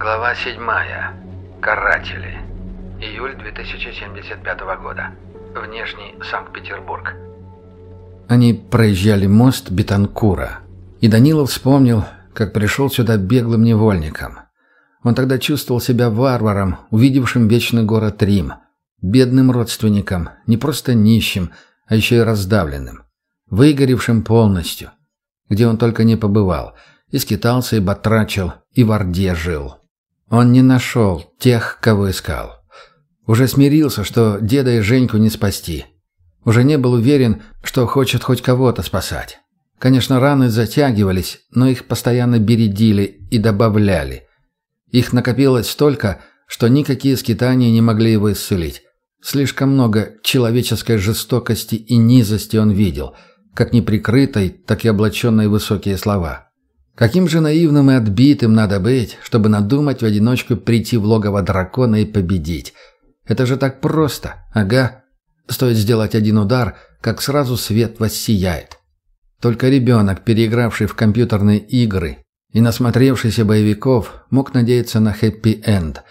Глава 7. Каратели. Июль 2075 года. Внешний Санкт-Петербург. Они проезжали мост Бетанкура. И Данилов вспомнил, как пришел сюда беглым невольником. Он тогда чувствовал себя варваром, увидевшим вечный город Рим. Бедным родственником, не просто нищим, а еще и раздавленным. Выгоревшим полностью. Где он только не побывал. И скитался, и батрачил, и в Орде жил. Он не нашел тех, кого искал. Уже смирился, что деда и Женьку не спасти. Уже не был уверен, что хочет хоть кого-то спасать. Конечно, раны затягивались, но их постоянно бередили и добавляли. Их накопилось столько, что никакие скитания не могли его исцелить. Слишком много человеческой жестокости и низости он видел, как неприкрытой, так и облаченной высокие слова. Каким же наивным и отбитым надо быть, чтобы надумать в одиночку прийти в логово дракона и победить? Это же так просто, ага. Стоит сделать один удар, как сразу свет воссияет. Только ребенок, переигравший в компьютерные игры и насмотревшийся боевиков, мог надеяться на хэппи-энд.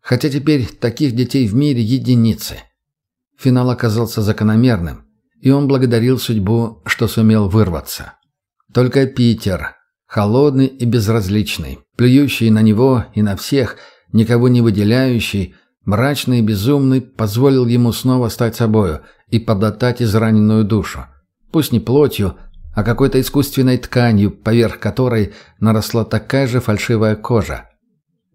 Хотя теперь таких детей в мире единицы. Финал оказался закономерным, и он благодарил судьбу, что сумел вырваться. Только Питер, Холодный и безразличный, плюющий на него и на всех, никого не выделяющий, мрачный и безумный, позволил ему снова стать собою и подотать израненную душу. Пусть не плотью, а какой-то искусственной тканью, поверх которой наросла такая же фальшивая кожа.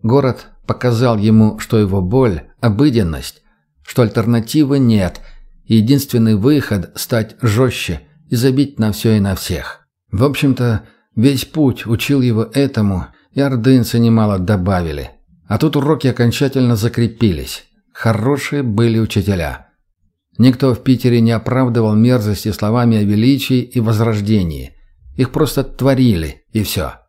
Город показал ему, что его боль – обыденность, что альтернативы нет, и единственный выход – стать жестче и забить на все и на всех. В общем-то, Весь путь учил его этому, и ордынцы немало добавили. А тут уроки окончательно закрепились. Хорошие были учителя. Никто в Питере не оправдывал мерзости словами о величии и возрождении. Их просто творили, и все.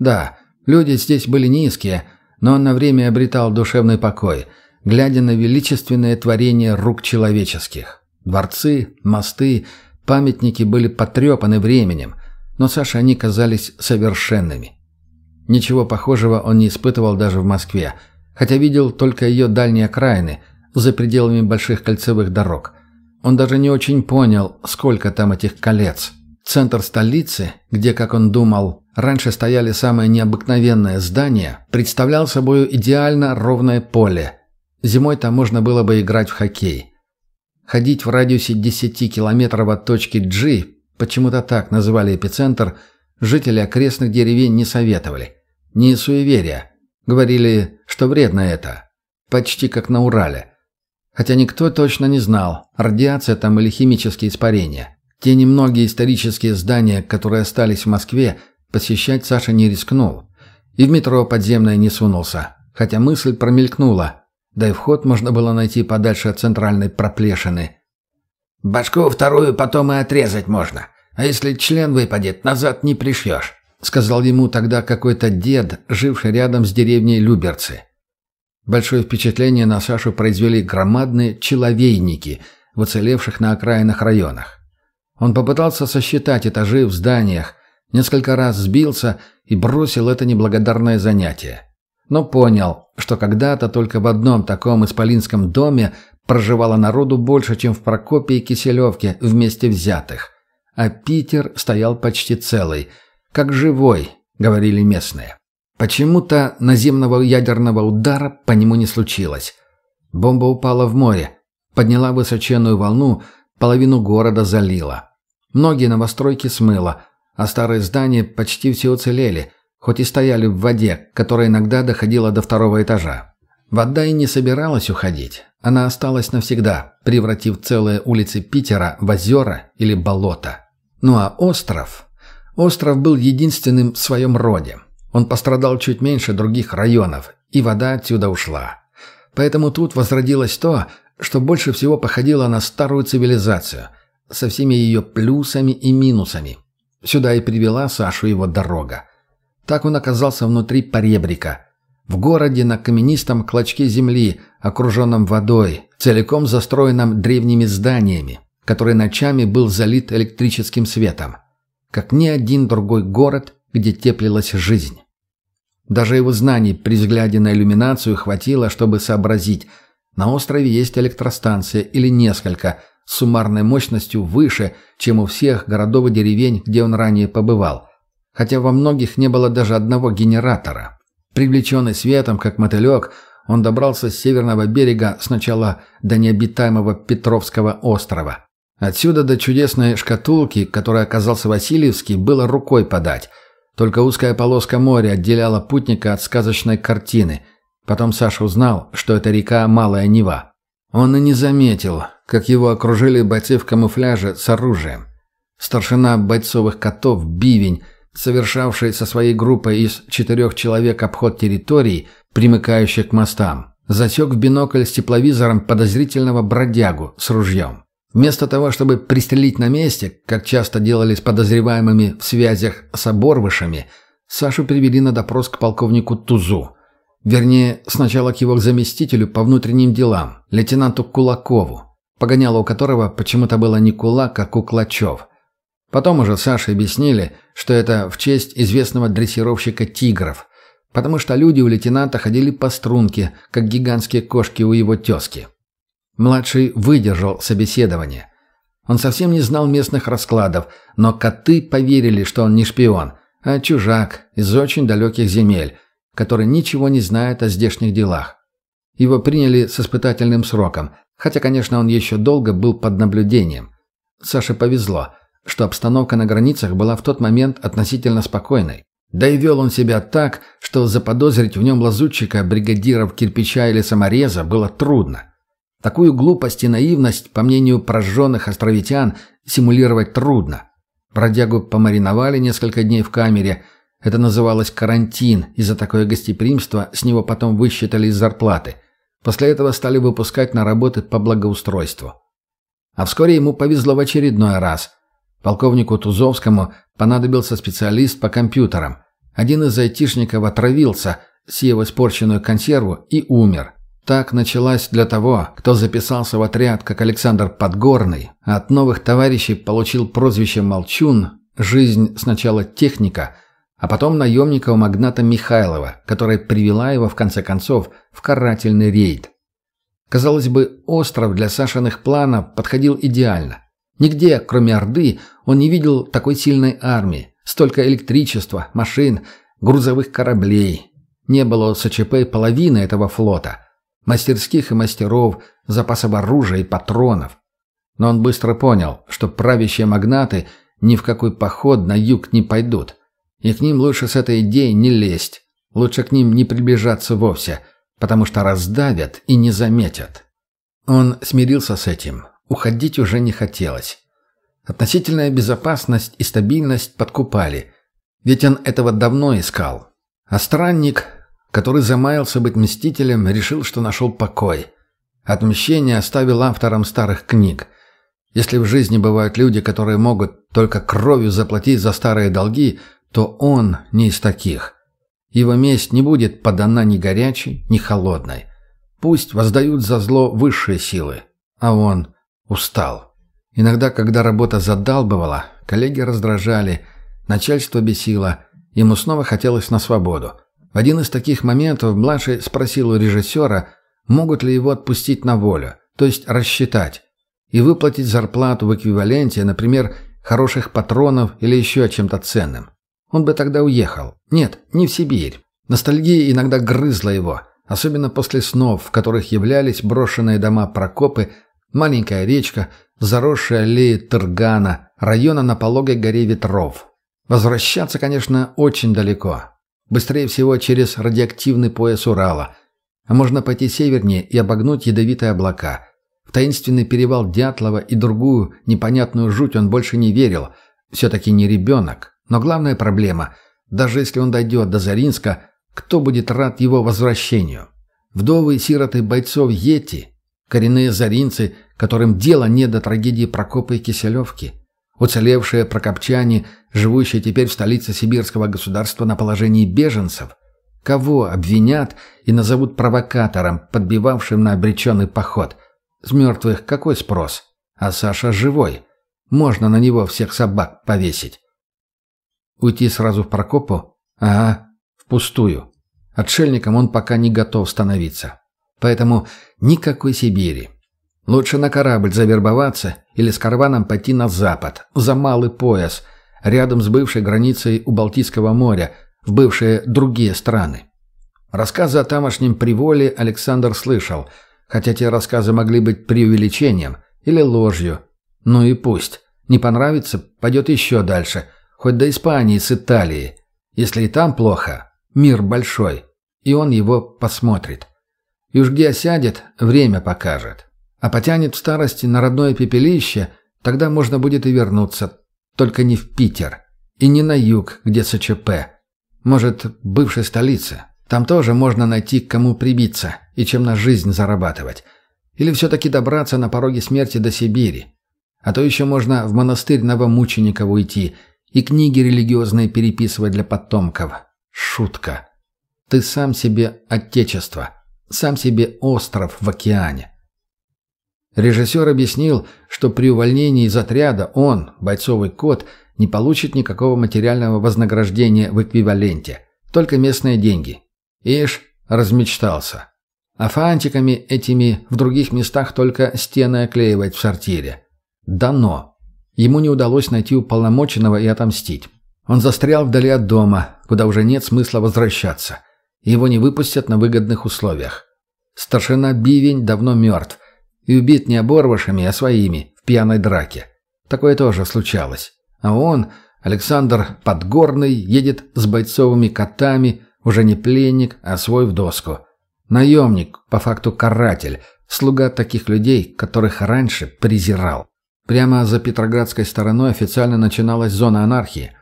Да, люди здесь были низкие, но он на время обретал душевный покой, глядя на величественное творение рук человеческих. Дворцы, мосты, памятники были потрепаны временем – но Саше они казались совершенными. Ничего похожего он не испытывал даже в Москве, хотя видел только ее дальние окраины, за пределами больших кольцевых дорог. Он даже не очень понял, сколько там этих колец. Центр столицы, где, как он думал, раньше стояли самые необыкновенные здания, представлял собой идеально ровное поле. Зимой там можно было бы играть в хоккей. Ходить в радиусе 10 километров от точки G Почему-то так называли эпицентр, жители окрестных деревень не советовали. Не суеверия. Говорили, что вредно это. Почти как на Урале. Хотя никто точно не знал, радиация там или химические испарения. Те немногие исторические здания, которые остались в Москве, посещать Саша не рискнул. И в метро подземное не сунулся. Хотя мысль промелькнула. Да и вход можно было найти подальше от центральной проплешины. Башку вторую потом и отрезать можно. А если член выпадет, назад не пришьешь», — сказал ему тогда какой-то дед, живший рядом с деревней Люберцы. Большое впечатление на Сашу произвели громадные человейники в уцелевших на окраинных районах. Он попытался сосчитать этажи в зданиях, несколько раз сбился и бросил это неблагодарное занятие. Но понял, что когда-то только в одном таком исполинском доме проживало народу больше, чем в Прокопе и Киселевке вместе взятых. А Питер стоял почти целый, как живой, говорили местные. Почему-то наземного ядерного удара по нему не случилось. Бомба упала в море, подняла высоченную волну, половину города залила. Многие новостройки смыло, а старые здания почти все уцелели, хоть и стояли в воде, которая иногда доходила до второго этажа. Вода и не собиралась уходить. Она осталась навсегда, превратив целые улицы Питера в озера или болото. Ну а остров? Остров был единственным в своем роде. Он пострадал чуть меньше других районов, и вода отсюда ушла. Поэтому тут возродилось то, что больше всего походило на старую цивилизацию, со всеми ее плюсами и минусами. Сюда и привела Сашу его дорога. Так он оказался внутри поребрика – в городе на каменистом клочке земли, окруженном водой, целиком застроенном древними зданиями, который ночами был залит электрическим светом. Как ни один другой город, где теплилась жизнь. Даже его знаний при взгляде на иллюминацию хватило, чтобы сообразить, на острове есть электростанция или несколько, с суммарной мощностью выше, чем у всех городов и деревень, где он ранее побывал. Хотя во многих не было даже одного генератора. Привлеченный светом, как мотылек, он добрался с северного берега сначала до необитаемого Петровского острова. Отсюда до чудесной шкатулки, которой оказался Васильевский, было рукой подать. Только узкая полоска моря отделяла путника от сказочной картины. Потом Саша узнал, что это река Малая Нева. Он и не заметил, как его окружили бойцы в камуфляже с оружием. Старшина бойцовых котов Бивень, совершавший со своей группой из четырех человек обход территорий, примыкающих к мостам, засек в бинокль с тепловизором подозрительного бродягу с ружьем. Вместо того, чтобы пристрелить на месте, как часто делали с подозреваемыми в связях с оборвышами, Сашу привели на допрос к полковнику Тузу. Вернее, сначала к его заместителю по внутренним делам, лейтенанту Кулакову, погоняло у которого почему-то было не Кулак, а Куклачев. Потом уже Саше объяснили, что это в честь известного дрессировщика тигров, потому что люди у лейтенанта ходили по струнке, как гигантские кошки у его тезки. Младший выдержал собеседование. Он совсем не знал местных раскладов, но коты поверили, что он не шпион, а чужак из очень далеких земель, который ничего не знает о здешних делах. Его приняли с испытательным сроком, хотя, конечно, он еще долго был под наблюдением. Саше повезло, что обстановка на границах была в тот момент относительно спокойной. Да и вел он себя так, что заподозрить в нем лазутчика, бригадиров кирпича или самореза было трудно. Такую глупость и наивность, по мнению прожженных островитян, симулировать трудно. Бродягу помариновали несколько дней в камере. Это называлось карантин, и за такое гостеприимство с него потом высчитали из зарплаты. После этого стали выпускать на работы по благоустройству. А вскоре ему повезло в очередной раз. Полковнику Тузовскому понадобился специалист по компьютерам. Один из айтишников отравился, съев испорченную консерву, и умер. Так началась для того, кто записался в отряд как Александр Подгорный, а от новых товарищей получил прозвище «Молчун», жизнь сначала техника, а потом наемника у магната Михайлова, которая привела его, в конце концов, в карательный рейд. Казалось бы, остров для Сашиных планов подходил идеально. Нигде, кроме Орды, он не видел такой сильной армии, столько электричества, машин, грузовых кораблей. Не было у СЧП половины этого флота – мастерских и мастеров, запасов оружия и патронов. Но он быстро понял, что правящие магнаты ни в какой поход на юг не пойдут. И к ним лучше с этой идеей не лезть. Лучше к ним не приближаться вовсе, потому что раздавят и не заметят. Он смирился с этим. Уходить уже не хотелось. Относительная безопасность и стабильность подкупали. Ведь он этого давно искал. А странник который замаялся быть мстителем, решил, что нашел покой. Отмщение оставил авторам старых книг. Если в жизни бывают люди, которые могут только кровью заплатить за старые долги, то он не из таких. Его месть не будет подана ни горячей, ни холодной. Пусть воздают за зло высшие силы. А он устал. Иногда, когда работа задалбывала, коллеги раздражали, начальство бесило, ему снова хотелось на свободу. В один из таких моментов младший спросил у режиссера, могут ли его отпустить на волю, то есть рассчитать, и выплатить зарплату в эквиваленте, например, хороших патронов или еще чем-то ценным. Он бы тогда уехал. Нет, не в Сибирь. Ностальгия иногда грызла его, особенно после снов, в которых являлись брошенные дома Прокопы, маленькая речка, заросшая аллеи Тыргана, района на пологой горе Ветров. Возвращаться, конечно, очень далеко. Быстрее всего через радиоактивный пояс Урала. А можно пойти севернее и обогнуть ядовитые облака. В таинственный перевал Дятлова и другую непонятную жуть он больше не верил. Все-таки не ребенок. Но главная проблема – даже если он дойдет до Заринска, кто будет рад его возвращению? Вдовы и сироты бойцов Йети, коренные заринцы, которым дело не до трагедии Прокопа и Киселевки – Уцелевшие прокопчане, живущие теперь в столице сибирского государства на положении беженцев, кого обвинят и назовут провокатором, подбивавшим на обреченный поход? С мертвых какой спрос? А Саша живой. Можно на него всех собак повесить. Уйти сразу в Прокопу? Ага, впустую. Отшельником он пока не готов становиться. Поэтому никакой Сибири. Лучше на корабль завербоваться или с караваном пойти на запад, за малый пояс, рядом с бывшей границей у Балтийского моря, в бывшие другие страны. Рассказы о тамошнем приволе Александр слышал, хотя те рассказы могли быть преувеличением или ложью. Ну и пусть. Не понравится, пойдет еще дальше, хоть до Испании с Италией. Если и там плохо, мир большой, и он его посмотрит. И уж где осядет, время покажет. А потянет в старости на родное пепелище, тогда можно будет и вернуться. Только не в Питер. И не на юг, где СЧП. Может, бывшей столице. Там тоже можно найти, к кому прибиться и чем на жизнь зарабатывать. Или все-таки добраться на пороге смерти до Сибири. А то еще можно в монастырь новомучеников уйти и книги религиозные переписывать для потомков. Шутка. Ты сам себе отечество, сам себе остров в океане. Режиссер объяснил, что при увольнении из отряда он, бойцовый кот, не получит никакого материального вознаграждения в эквиваленте, только местные деньги. Ишь, размечтался. А фантиками этими в других местах только стены оклеивать в сортире. Дано. Ему не удалось найти уполномоченного и отомстить. Он застрял вдали от дома, куда уже нет смысла возвращаться. Его не выпустят на выгодных условиях. Старшина Бивень давно мертв, и убит не оборвышами, а своими, в пьяной драке. Такое тоже случалось. А он, Александр Подгорный, едет с бойцовыми котами, уже не пленник, а свой в доску. Наемник, по факту каратель, слуга таких людей, которых раньше презирал. Прямо за Петроградской стороной официально начиналась зона анархии.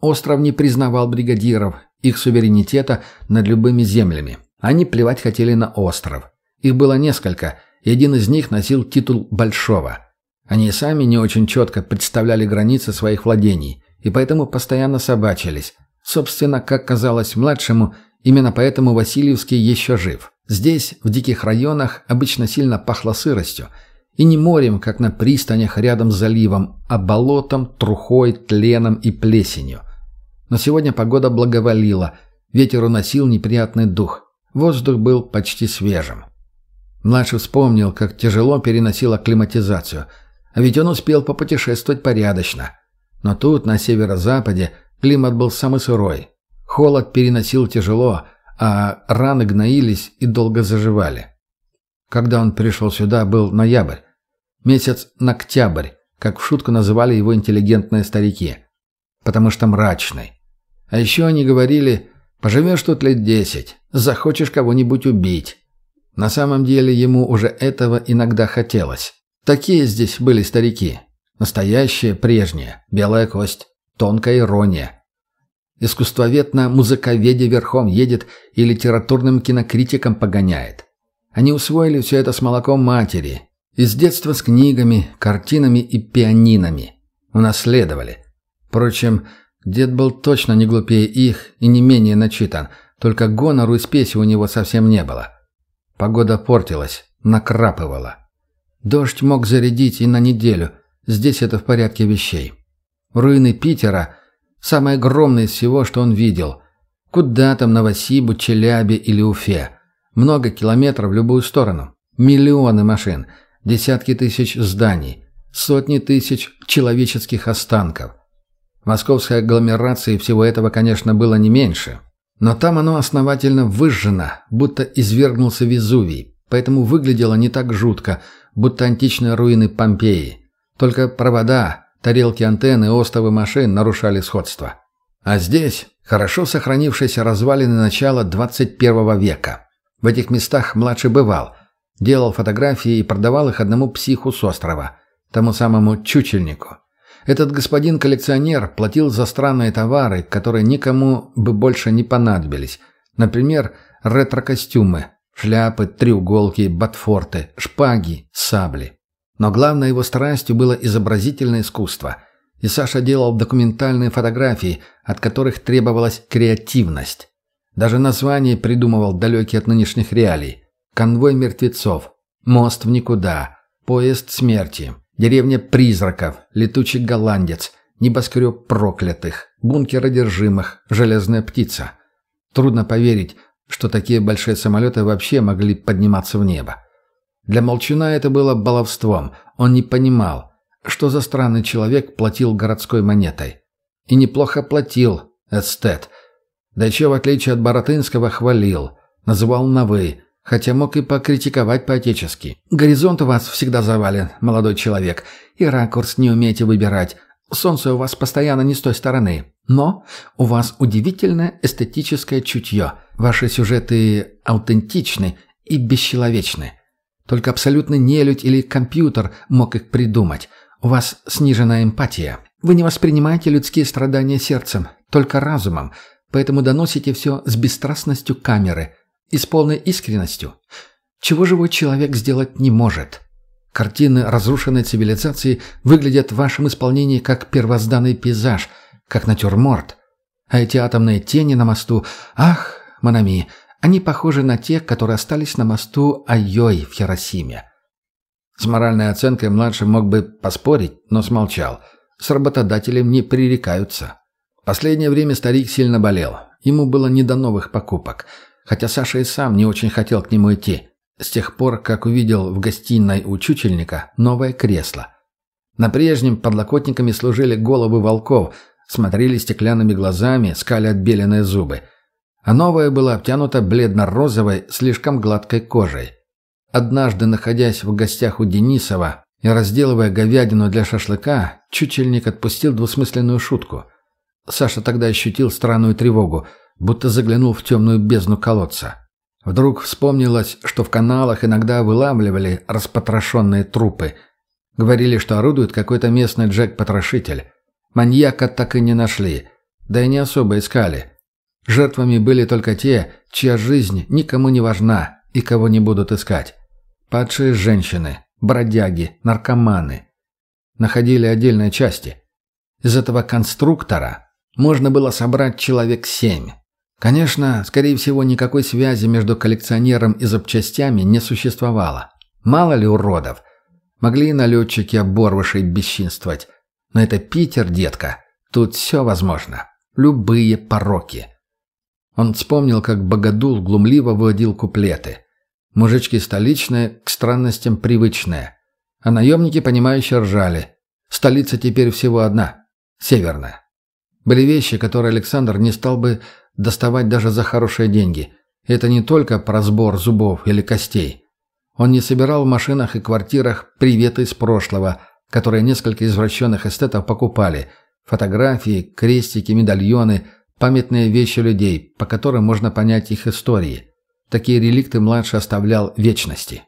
Остров не признавал бригадиров, их суверенитета над любыми землями. Они плевать хотели на остров. Их было несколько, и один из них носил титул «Большого». Они сами не очень четко представляли границы своих владений, и поэтому постоянно собачились. Собственно, как казалось младшему, именно поэтому Васильевский еще жив. Здесь, в диких районах, обычно сильно пахло сыростью. И не морем, как на пристанях рядом с заливом, а болотом, трухой, тленом и плесенью. Но сегодня погода благоволила, ветер уносил неприятный дух. Воздух был почти свежим. Младший вспомнил, как тяжело переносил акклиматизацию. А ведь он успел попутешествовать порядочно. Но тут, на северо-западе, климат был самый сырой. Холод переносил тяжело, а раны гноились и долго заживали. Когда он пришел сюда, был ноябрь. Месяц ноктябрь, как в шутку называли его интеллигентные старики. Потому что мрачный. А еще они говорили, поживешь тут лет десять, захочешь кого-нибудь убить. На самом деле ему уже этого иногда хотелось. Такие здесь были старики. Настоящие, прежние, белая кость, тонкая ирония. Искусствовед на музыковеде верхом едет и литературным кинокритиком погоняет. Они усвоили все это с молоком матери. Из детства с книгами, картинами и пианинами. Унаследовали. Впрочем, Дед был точно не глупее их и не менее начитан, только гонору и спеси у него совсем не было. Погода портилась, накрапывала. Дождь мог зарядить и на неделю, здесь это в порядке вещей. Руины Питера – самые огромные из всего, что он видел. Куда там Новосибу, Челябе или Уфе? Много километров в любую сторону. Миллионы машин, десятки тысяч зданий, сотни тысяч человеческих останков. Московской агломерации всего этого, конечно, было не меньше. Но там оно основательно выжжено, будто извергнулся Везувий, поэтому выглядело не так жутко, будто античные руины Помпеи. Только провода, тарелки антенны, остовы машин нарушали сходство. А здесь хорошо сохранившиеся развалины начала 21 века. В этих местах младший бывал, делал фотографии и продавал их одному психу с острова, тому самому чучельнику. Этот господин-коллекционер платил за странные товары, которые никому бы больше не понадобились. Например, ретро-костюмы, шляпы, треуголки, ботфорты, шпаги, сабли. Но главной его страстью было изобразительное искусство. И Саша делал документальные фотографии, от которых требовалась креативность. Даже название придумывал далекие от нынешних реалий. «Конвой мертвецов», «Мост в никуда», «Поезд смерти», Деревня призраков, летучий голландец, небоскреб проклятых, бункер одержимых, железная птица. Трудно поверить, что такие большие самолеты вообще могли подниматься в небо. Для Молчуна это было баловством. Он не понимал, что за странный человек платил городской монетой. И неплохо платил, эстет. Да еще, в отличие от Боротынского, хвалил. Называл на «вы», хотя мог и покритиковать по-отечески. «Горизонт у вас всегда завален, молодой человек, и ракурс не умеете выбирать. Солнце у вас постоянно не с той стороны. Но у вас удивительное эстетическое чутье. Ваши сюжеты аутентичны и бесчеловечны. Только абсолютно нелюдь или компьютер мог их придумать. У вас сниженная эмпатия. Вы не воспринимаете людские страдания сердцем, только разумом, поэтому доносите все с бесстрастностью камеры и с полной искренностью. Чего живой человек сделать не может. Картины разрушенной цивилизации выглядят в вашем исполнении как первозданный пейзаж, как натюрморт. А эти атомные тени на мосту, ах, Монами, они похожи на те, которые остались на мосту Айой в Хиросиме. С моральной оценкой младший мог бы поспорить, но смолчал. С работодателем не пререкаются. Последнее время старик сильно болел. Ему было не до новых покупок. Хотя Саша и сам не очень хотел к нему идти. С тех пор, как увидел в гостиной у чучельника новое кресло. На прежнем подлокотниками служили головы волков, смотрели стеклянными глазами, скали отбеленные зубы – а новая была обтянута бледно-розовой, слишком гладкой кожей. Однажды, находясь в гостях у Денисова и разделывая говядину для шашлыка, чучельник отпустил двусмысленную шутку. Саша тогда ощутил странную тревогу, будто заглянул в темную бездну колодца. Вдруг вспомнилось, что в каналах иногда вылавливали распотрошенные трупы. Говорили, что орудует какой-то местный Джек-потрошитель. Маньяка так и не нашли, да и не особо искали. Жертвами были только те, чья жизнь никому не важна и кого не будут искать. Падшие женщины, бродяги, наркоманы. Находили отдельные части. Из этого конструктора можно было собрать человек семь. Конечно, скорее всего, никакой связи между коллекционером и запчастями не существовало. Мало ли уродов. Могли и налетчики оборвышей бесчинствовать. Но это Питер, детка. Тут все возможно. Любые пороки. Он вспомнил, как Богодул глумливо выводил куплеты. Мужички столичные, к странностям привычные. А наемники, понимающие, ржали. Столица теперь всего одна. Северная. Были вещи, которые Александр не стал бы доставать даже за хорошие деньги. Это не только про сбор зубов или костей. Он не собирал в машинах и квартирах приветы из прошлого, которые несколько извращенных эстетов покупали. Фотографии, крестики, медальоны – Памятные вещи людей, по которым можно понять их истории. Такие реликты младший оставлял вечности.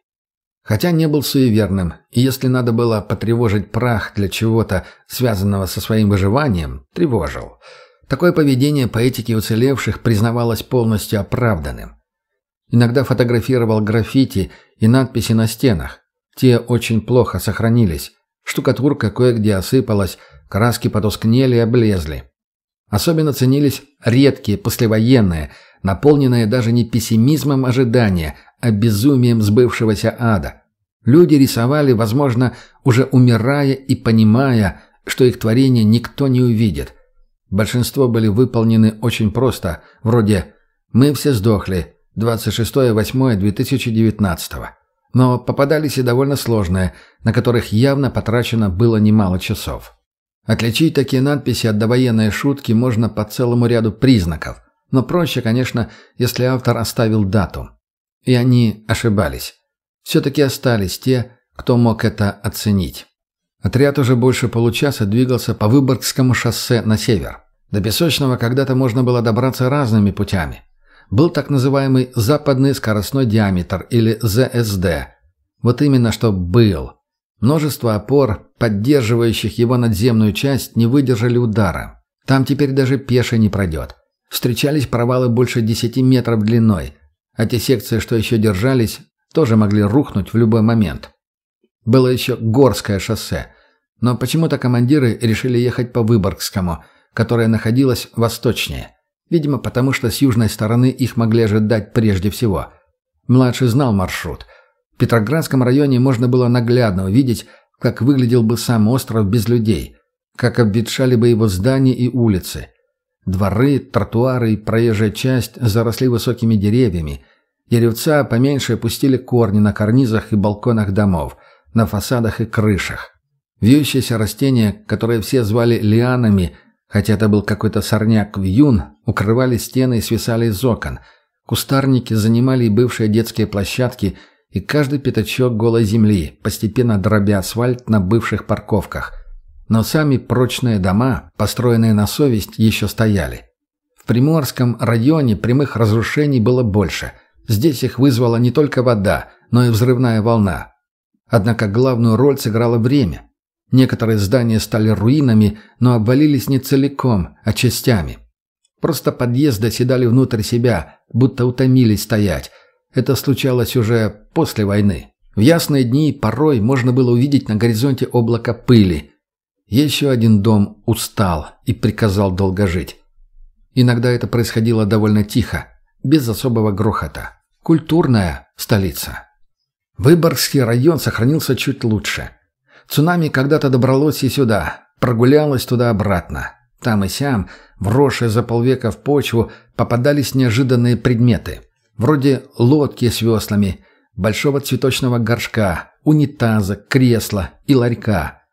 Хотя не был суеверным, и если надо было потревожить прах для чего-то, связанного со своим выживанием, тревожил. Такое поведение по этике уцелевших признавалось полностью оправданным. Иногда фотографировал граффити и надписи на стенах. Те очень плохо сохранились. Штукатурка кое-где осыпалась, краски потускнели и облезли. Особенно ценились редкие послевоенные, наполненные даже не пессимизмом ожидания, а безумием сбывшегося ада. Люди рисовали, возможно, уже умирая и понимая, что их творение никто не увидит. Большинство были выполнены очень просто, вроде «Мы все сдохли», 26.08.2019. Но попадались и довольно сложные, на которых явно потрачено было немало часов. Отличить такие надписи от довоенной шутки можно по целому ряду признаков. Но проще, конечно, если автор оставил дату. И они ошибались. Все-таки остались те, кто мог это оценить. Отряд уже больше получаса двигался по Выборгскому шоссе на север. До Песочного когда-то можно было добраться разными путями. Был так называемый западный скоростной диаметр или ЗСД. Вот именно что был – Множество опор, поддерживающих его надземную часть, не выдержали удара. Там теперь даже пеше не пройдет. Встречались провалы больше 10 метров длиной, а те секции, что еще держались, тоже могли рухнуть в любой момент. Было еще Горское шоссе, но почему-то командиры решили ехать по Выборгскому, которое находилось восточнее. Видимо, потому что с южной стороны их могли ожидать прежде всего. Младший знал маршрут – Петроградском районе можно было наглядно увидеть, как выглядел бы сам остров без людей, как обветшали бы его здания и улицы. Дворы, тротуары и проезжая часть заросли высокими деревьями. Деревца поменьше пустили корни на карнизах и балконах домов, на фасадах и крышах. Вьющиеся растения, которые все звали лианами, хотя это был какой-то сорняк вьюн, укрывали стены и свисали из окон. Кустарники занимали и бывшие детские площадки, и каждый пятачок голой земли, постепенно дробя асфальт на бывших парковках. Но сами прочные дома, построенные на совесть, еще стояли. В Приморском районе прямых разрушений было больше. Здесь их вызвала не только вода, но и взрывная волна. Однако главную роль сыграло время. Некоторые здания стали руинами, но обвалились не целиком, а частями. Просто подъезды оседали внутрь себя, будто утомились стоять. Это случалось уже после войны. В ясные дни порой можно было увидеть на горизонте облако пыли. Еще один дом устал и приказал долго жить. Иногда это происходило довольно тихо, без особого грохота. Культурная столица. Выборгский район сохранился чуть лучше. Цунами когда-то добралось и сюда, прогулялось туда-обратно. Там и сям, вросшие за полвека в почву, попадались неожиданные предметы. Вроде лодки с веслами, большого цветочного горшка, унитаза, кресла и ларька.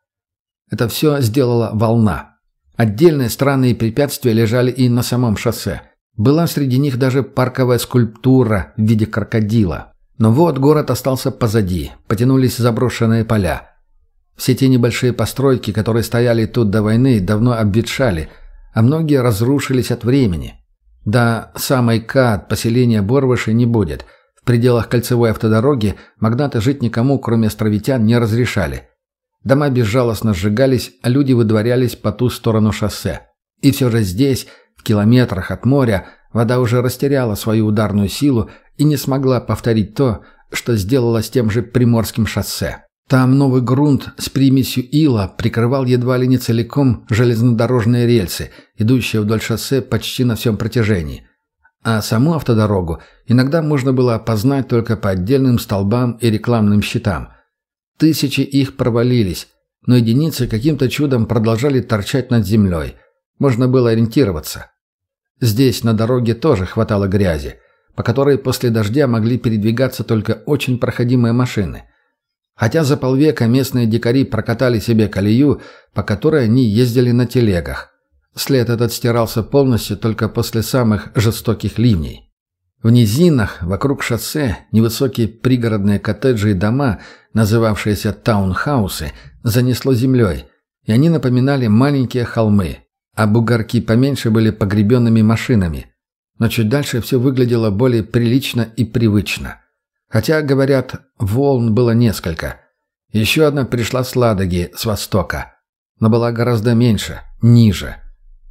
Это все сделала волна. Отдельные странные препятствия лежали и на самом шоссе. Была среди них даже парковая скульптура в виде крокодила. Но вот город остался позади, потянулись заброшенные поля. Все те небольшие постройки, которые стояли тут до войны, давно обветшали, а многие разрушились от времени. Да, самой К от поселения Борвыши не будет. В пределах кольцевой автодороги магнаты жить никому, кроме островитян, не разрешали. Дома безжалостно сжигались, а люди выдворялись по ту сторону шоссе. И все же здесь, в километрах от моря, вода уже растеряла свою ударную силу и не смогла повторить то, что сделала с тем же Приморским шоссе. Там новый грунт с примесью ила прикрывал едва ли не целиком железнодорожные рельсы, идущие вдоль шоссе почти на всем протяжении. А саму автодорогу иногда можно было опознать только по отдельным столбам и рекламным щитам. Тысячи их провалились, но единицы каким-то чудом продолжали торчать над землей. Можно было ориентироваться. Здесь на дороге тоже хватало грязи, по которой после дождя могли передвигаться только очень проходимые машины – Хотя за полвека местные дикари прокатали себе колею, по которой они ездили на телегах. След этот стирался полностью только после самых жестоких ливней. В низинах, вокруг шоссе, невысокие пригородные коттеджи и дома, называвшиеся таунхаусы, занесло землей, и они напоминали маленькие холмы, а бугорки поменьше были погребенными машинами. Но чуть дальше все выглядело более прилично и привычно – Хотя, говорят, волн было несколько. Еще одна пришла с Ладоги, с востока. Но была гораздо меньше, ниже.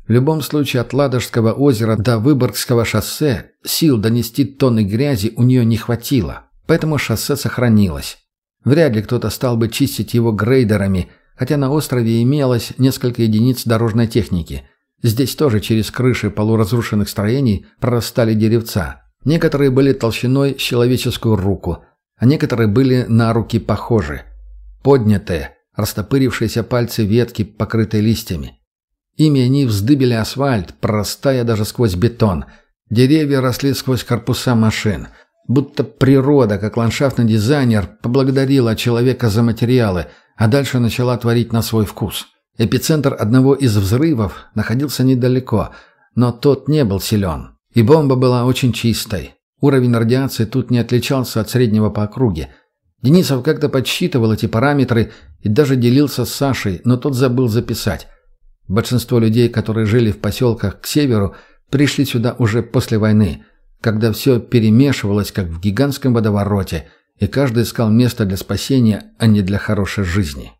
В любом случае от Ладожского озера до Выборгского шоссе сил донести тонны грязи у нее не хватило. Поэтому шоссе сохранилось. Вряд ли кто-то стал бы чистить его грейдерами, хотя на острове имелось несколько единиц дорожной техники. Здесь тоже через крыши полуразрушенных строений прорастали деревца. Некоторые были толщиной с человеческую руку, а некоторые были на руки похожи. Поднятые, растопырившиеся пальцы ветки, покрытые листьями. Ими они вздыбили асфальт, прорастая даже сквозь бетон. Деревья росли сквозь корпуса машин. Будто природа, как ландшафтный дизайнер, поблагодарила человека за материалы, а дальше начала творить на свой вкус. Эпицентр одного из взрывов находился недалеко, но тот не был силен. И бомба была очень чистой. Уровень радиации тут не отличался от среднего по округе. Денисов как-то подсчитывал эти параметры и даже делился с Сашей, но тот забыл записать. Большинство людей, которые жили в поселках к северу, пришли сюда уже после войны, когда все перемешивалось, как в гигантском водовороте, и каждый искал место для спасения, а не для хорошей жизни.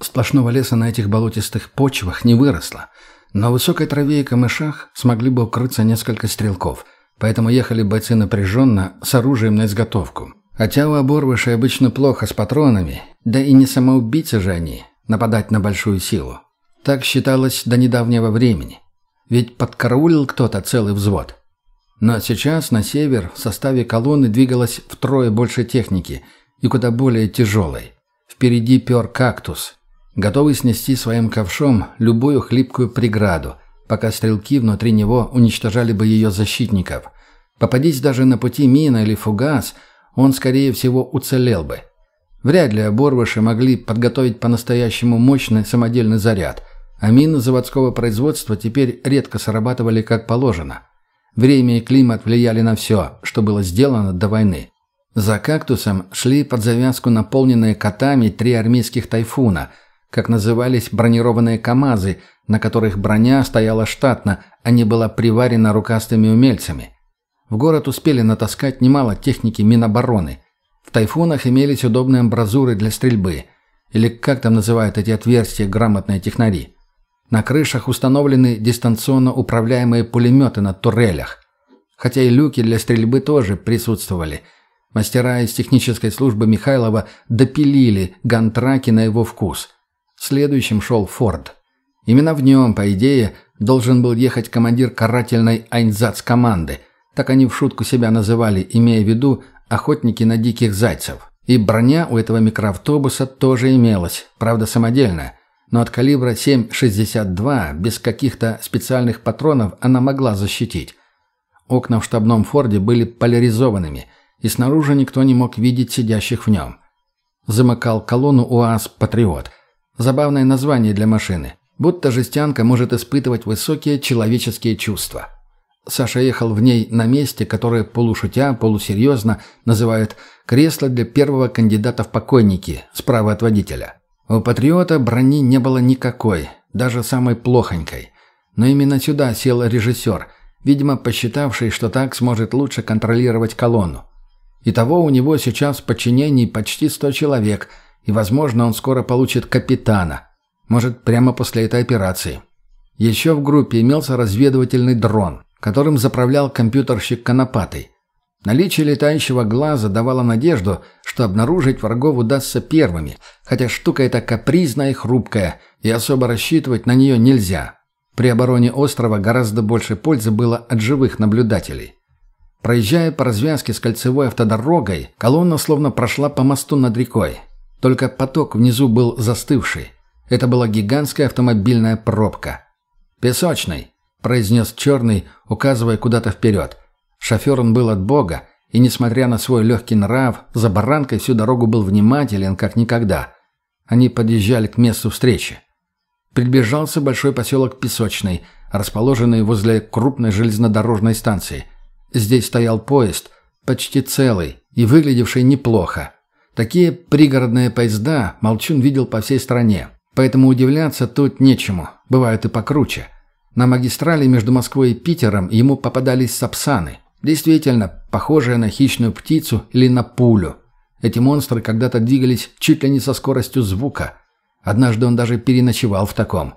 Сплошного леса на этих болотистых почвах не выросло – на высокой траве и камышах смогли бы укрыться несколько стрелков, поэтому ехали бойцы напряженно, с оружием на изготовку. Хотя у оборвышей обычно плохо с патронами, да и не самоубийцы же они, нападать на большую силу. Так считалось до недавнего времени. Ведь подкараулил кто-то целый взвод. Но сейчас на север в составе колонны двигалось втрое больше техники и куда более тяжелой. Впереди пер кактус, готовый снести своим ковшом любую хлипкую преграду, пока стрелки внутри него уничтожали бы ее защитников. Попадись даже на пути мина или фугас, он, скорее всего, уцелел бы. Вряд ли оборвыши могли подготовить по-настоящему мощный самодельный заряд, а мины заводского производства теперь редко срабатывали как положено. Время и климат влияли на все, что было сделано до войны. За кактусом шли под завязку наполненные котами три армейских «Тайфуна», как назывались бронированные КАМАЗы, на которых броня стояла штатно, а не была приварена рукастыми умельцами. В город успели натаскать немало техники Минобороны. В «Тайфунах» имелись удобные амбразуры для стрельбы, или как там называют эти отверстия грамотные технари. На крышах установлены дистанционно управляемые пулеметы на турелях. Хотя и люки для стрельбы тоже присутствовали – Мастера из технической службы Михайлова допилили гантраки на его вкус. Следующим шел Форд. Именно в нем, по идее, должен был ехать командир карательной Айнзац-команды. Так они в шутку себя называли, имея в виду охотники на диких зайцев. И броня у этого микроавтобуса тоже имелась, правда самодельная. Но от калибра 7,62 без каких-то специальных патронов она могла защитить. Окна в штабном Форде были поляризованными – и снаружи никто не мог видеть сидящих в нем. Замыкал колонну УАЗ «Патриот». Забавное название для машины. Будто жестянка может испытывать высокие человеческие чувства. Саша ехал в ней на месте, которое полушутя, полусерьезно называют «кресло для первого кандидата в покойники» справа от водителя. У «Патриота» брони не было никакой, даже самой плохонькой. Но именно сюда сел режиссер, видимо, посчитавший, что так сможет лучше контролировать колонну. Итого у него сейчас в подчинении почти 100 человек, и, возможно, он скоро получит капитана. Может, прямо после этой операции. Еще в группе имелся разведывательный дрон, которым заправлял компьютерщик Конопатый. Наличие летающего глаза давало надежду, что обнаружить врагов удастся первыми, хотя штука эта капризная и хрупкая, и особо рассчитывать на нее нельзя. При обороне острова гораздо больше пользы было от живых наблюдателей. Проезжая по развязке с кольцевой автодорогой, колонна словно прошла по мосту над рекой. Только поток внизу был застывший. Это была гигантская автомобильная пробка. «Песочный», — произнес Черный, указывая куда-то вперед. Шофер он был от бога, и, несмотря на свой легкий нрав, за баранкой всю дорогу был внимателен, как никогда. Они подъезжали к месту встречи. Приближался большой поселок Песочный, расположенный возле крупной железнодорожной станции — Здесь стоял поезд, почти целый и выглядевший неплохо. Такие пригородные поезда Молчун видел по всей стране. Поэтому удивляться тут нечему, бывают и покруче. На магистрали между Москвой и Питером ему попадались сапсаны. Действительно, похожие на хищную птицу или на пулю. Эти монстры когда-то двигались чуть ли не со скоростью звука. Однажды он даже переночевал в таком.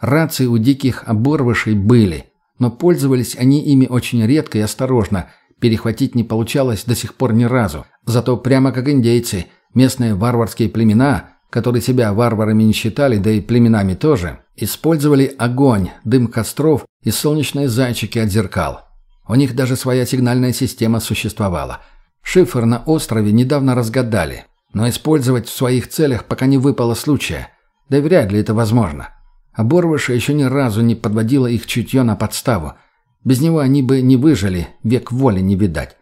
Рации у диких оборвышей были – но пользовались они ими очень редко и осторожно. Перехватить не получалось до сих пор ни разу. Зато прямо как индейцы, местные варварские племена, которые себя варварами не считали, да и племенами тоже, использовали огонь, дым костров и солнечные зайчики от зеркал. У них даже своя сигнальная система существовала. Шифр на острове недавно разгадали, но использовать в своих целях пока не выпало случая. Да вряд ли это возможно. Оборвыша еще ни разу не подводила их чутье на подставу. Без него они бы не выжили, век воли не видать.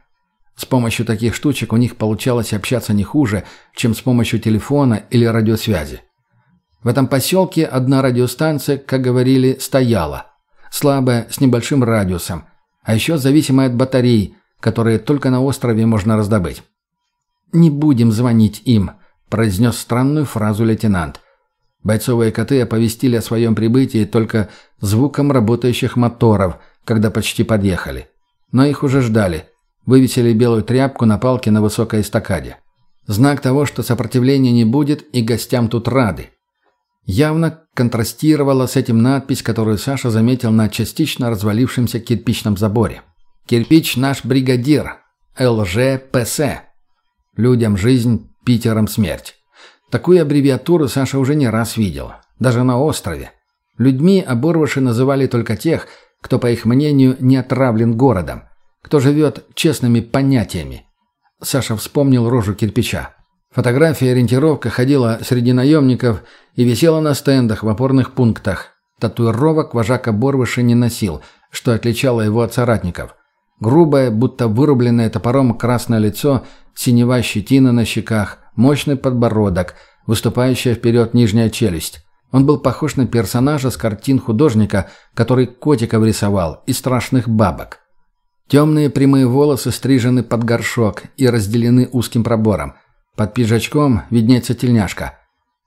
С помощью таких штучек у них получалось общаться не хуже, чем с помощью телефона или радиосвязи. В этом поселке одна радиостанция, как говорили, стояла. Слабая, с небольшим радиусом. А еще зависимая от батарей, которые только на острове можно раздобыть. «Не будем звонить им», – произнес странную фразу лейтенант. Бойцовые коты оповестили о своем прибытии только звуком работающих моторов, когда почти подъехали. Но их уже ждали. Вывесили белую тряпку на палке на высокой эстакаде. Знак того, что сопротивления не будет и гостям тут рады. Явно контрастировала с этим надпись, которую Саша заметил на частично развалившемся кирпичном заборе. «Кирпич наш бригадир. ЛЖПС. Людям жизнь, Питерам смерть». Такую аббревиатуру Саша уже не раз видел. Даже на острове. Людьми оборвыши называли только тех, кто, по их мнению, не отравлен городом, кто живет честными понятиями. Саша вспомнил рожу кирпича. Фотография ориентировка ходила среди наемников и висела на стендах в опорных пунктах. Татуировок вожак Борвыши не носил, что отличало его от соратников. Грубое, будто вырубленное топором красное лицо, синева щетина на щеках, мощный подбородок, выступающая вперед нижняя челюсть. Он был похож на персонажа с картин художника, который котиков рисовал, и страшных бабок. Темные прямые волосы стрижены под горшок и разделены узким пробором. Под пиджачком виднеется тельняшка.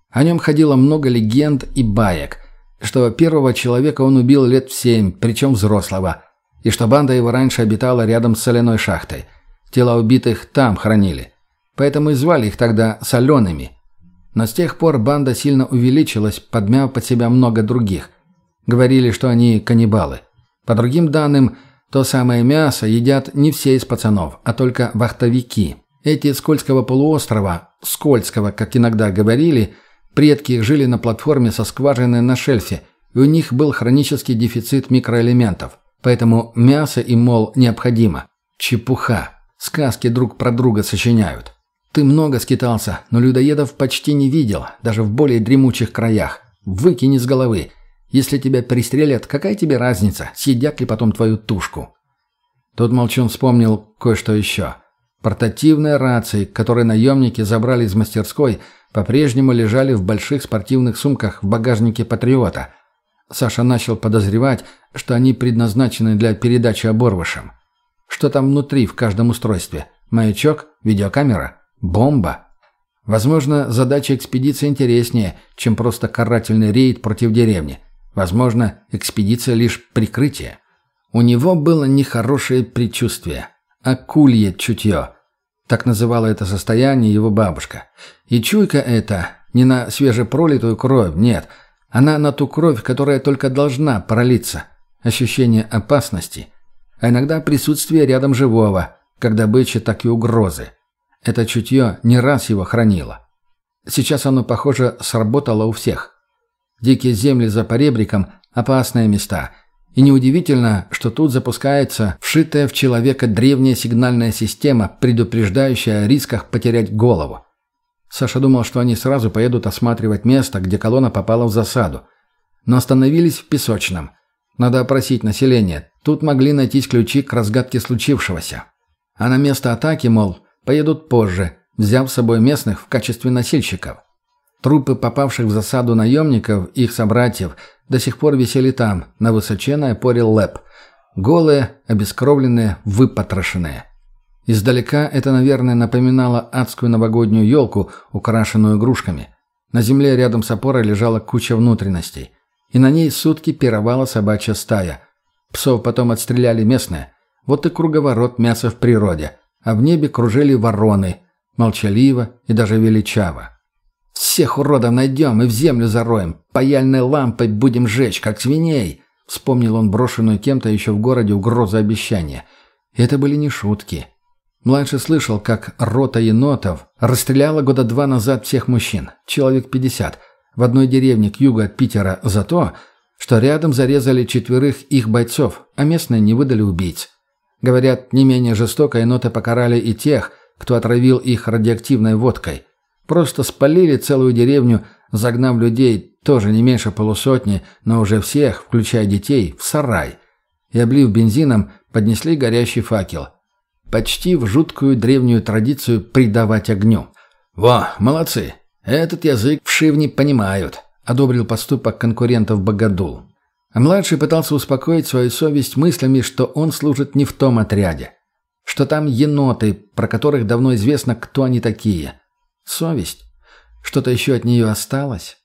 О нем ходило много легенд и баек, что первого человека он убил лет в семь, причем взрослого, и что банда его раньше обитала рядом с соляной шахтой. Тела убитых там хранили. Поэтому и звали их тогда «солеными», но с тех пор банда сильно увеличилась, подмяв под себя много других. Говорили, что они каннибалы. По другим данным, то самое мясо едят не все из пацанов, а только вахтовики. Эти Скользкого полуострова, Скользкого, как иногда говорили, предки жили на платформе со скважиной на шельфе, и у них был хронический дефицит микроэлементов. Поэтому мясо им, мол, необходимо. Чепуха. Сказки друг про друга сочиняют. Ты много скитался, но людоедов почти не видел, даже в более дремучих краях. Выкини с головы. Если тебя пристрелят, какая тебе разница, съедят ли потом твою тушку?» Тут Молчун вспомнил кое-что еще. Портативные рации, которые наемники забрали из мастерской, по-прежнему лежали в больших спортивных сумках в багажнике «Патриота». Саша начал подозревать, что они предназначены для передачи оборвышам. Что там внутри в каждом устройстве? Маячок? Видеокамера? Бомба. Возможно, задача экспедиции интереснее, чем просто карательный рейд против деревни. Возможно, экспедиция лишь прикрытие. У него было нехорошее предчувствие. Акулье чутье. Так называла это состояние его бабушка. И чуйка эта не на свежепролитую кровь, нет. Она на ту кровь, которая только должна пролиться. Ощущение опасности. А иногда присутствие рядом живого, как добыча, так и угрозы. Это чутье не раз его хранило. Сейчас оно, похоже, сработало у всех. Дикие земли за поребриком – опасные места. И неудивительно, что тут запускается вшитая в человека древняя сигнальная система, предупреждающая о рисках потерять голову. Саша думал, что они сразу поедут осматривать место, где колонна попала в засаду. Но остановились в Песочном. Надо опросить население. Тут могли найтись ключи к разгадке случившегося. А на место атаки, мол, поедут позже, взяв с собой местных в качестве носильщиков. Трупы попавших в засаду наемников, их собратьев, до сих пор висели там, на высоченной опоре ЛЭП. Голые, обескровленные, выпотрошенные. Издалека это, наверное, напоминало адскую новогоднюю елку, украшенную игрушками. На земле рядом с опорой лежала куча внутренностей. И на ней сутки пировала собачья стая. Псов потом отстреляли местные. Вот и круговорот мяса в природе а в небе кружили вороны, молчаливо и даже величаво. «Всех уродов найдем и в землю зароем, паяльной лампой будем жечь, как свиней», вспомнил он брошенную кем-то еще в городе угрозу обещания. Это были не шутки. Младший слышал, как рота енотов расстреляла года два назад всех мужчин, человек пятьдесят, в одной деревне к югу от Питера за то, что рядом зарезали четверых их бойцов, а местные не выдали убийц. Говорят, не менее жестоко еноты покарали и тех, кто отравил их радиоактивной водкой. Просто спалили целую деревню, загнав людей, тоже не меньше полусотни, но уже всех, включая детей, в сарай. И, облив бензином, поднесли горящий факел. Почти в жуткую древнюю традицию придавать огню. «Во, молодцы! Этот язык в Шивне понимают», — одобрил поступок конкурентов Богодул. А младший пытался успокоить свою совесть мыслями, что он служит не в том отряде. Что там еноты, про которых давно известно, кто они такие. Совесть? Что-то еще от нее осталось?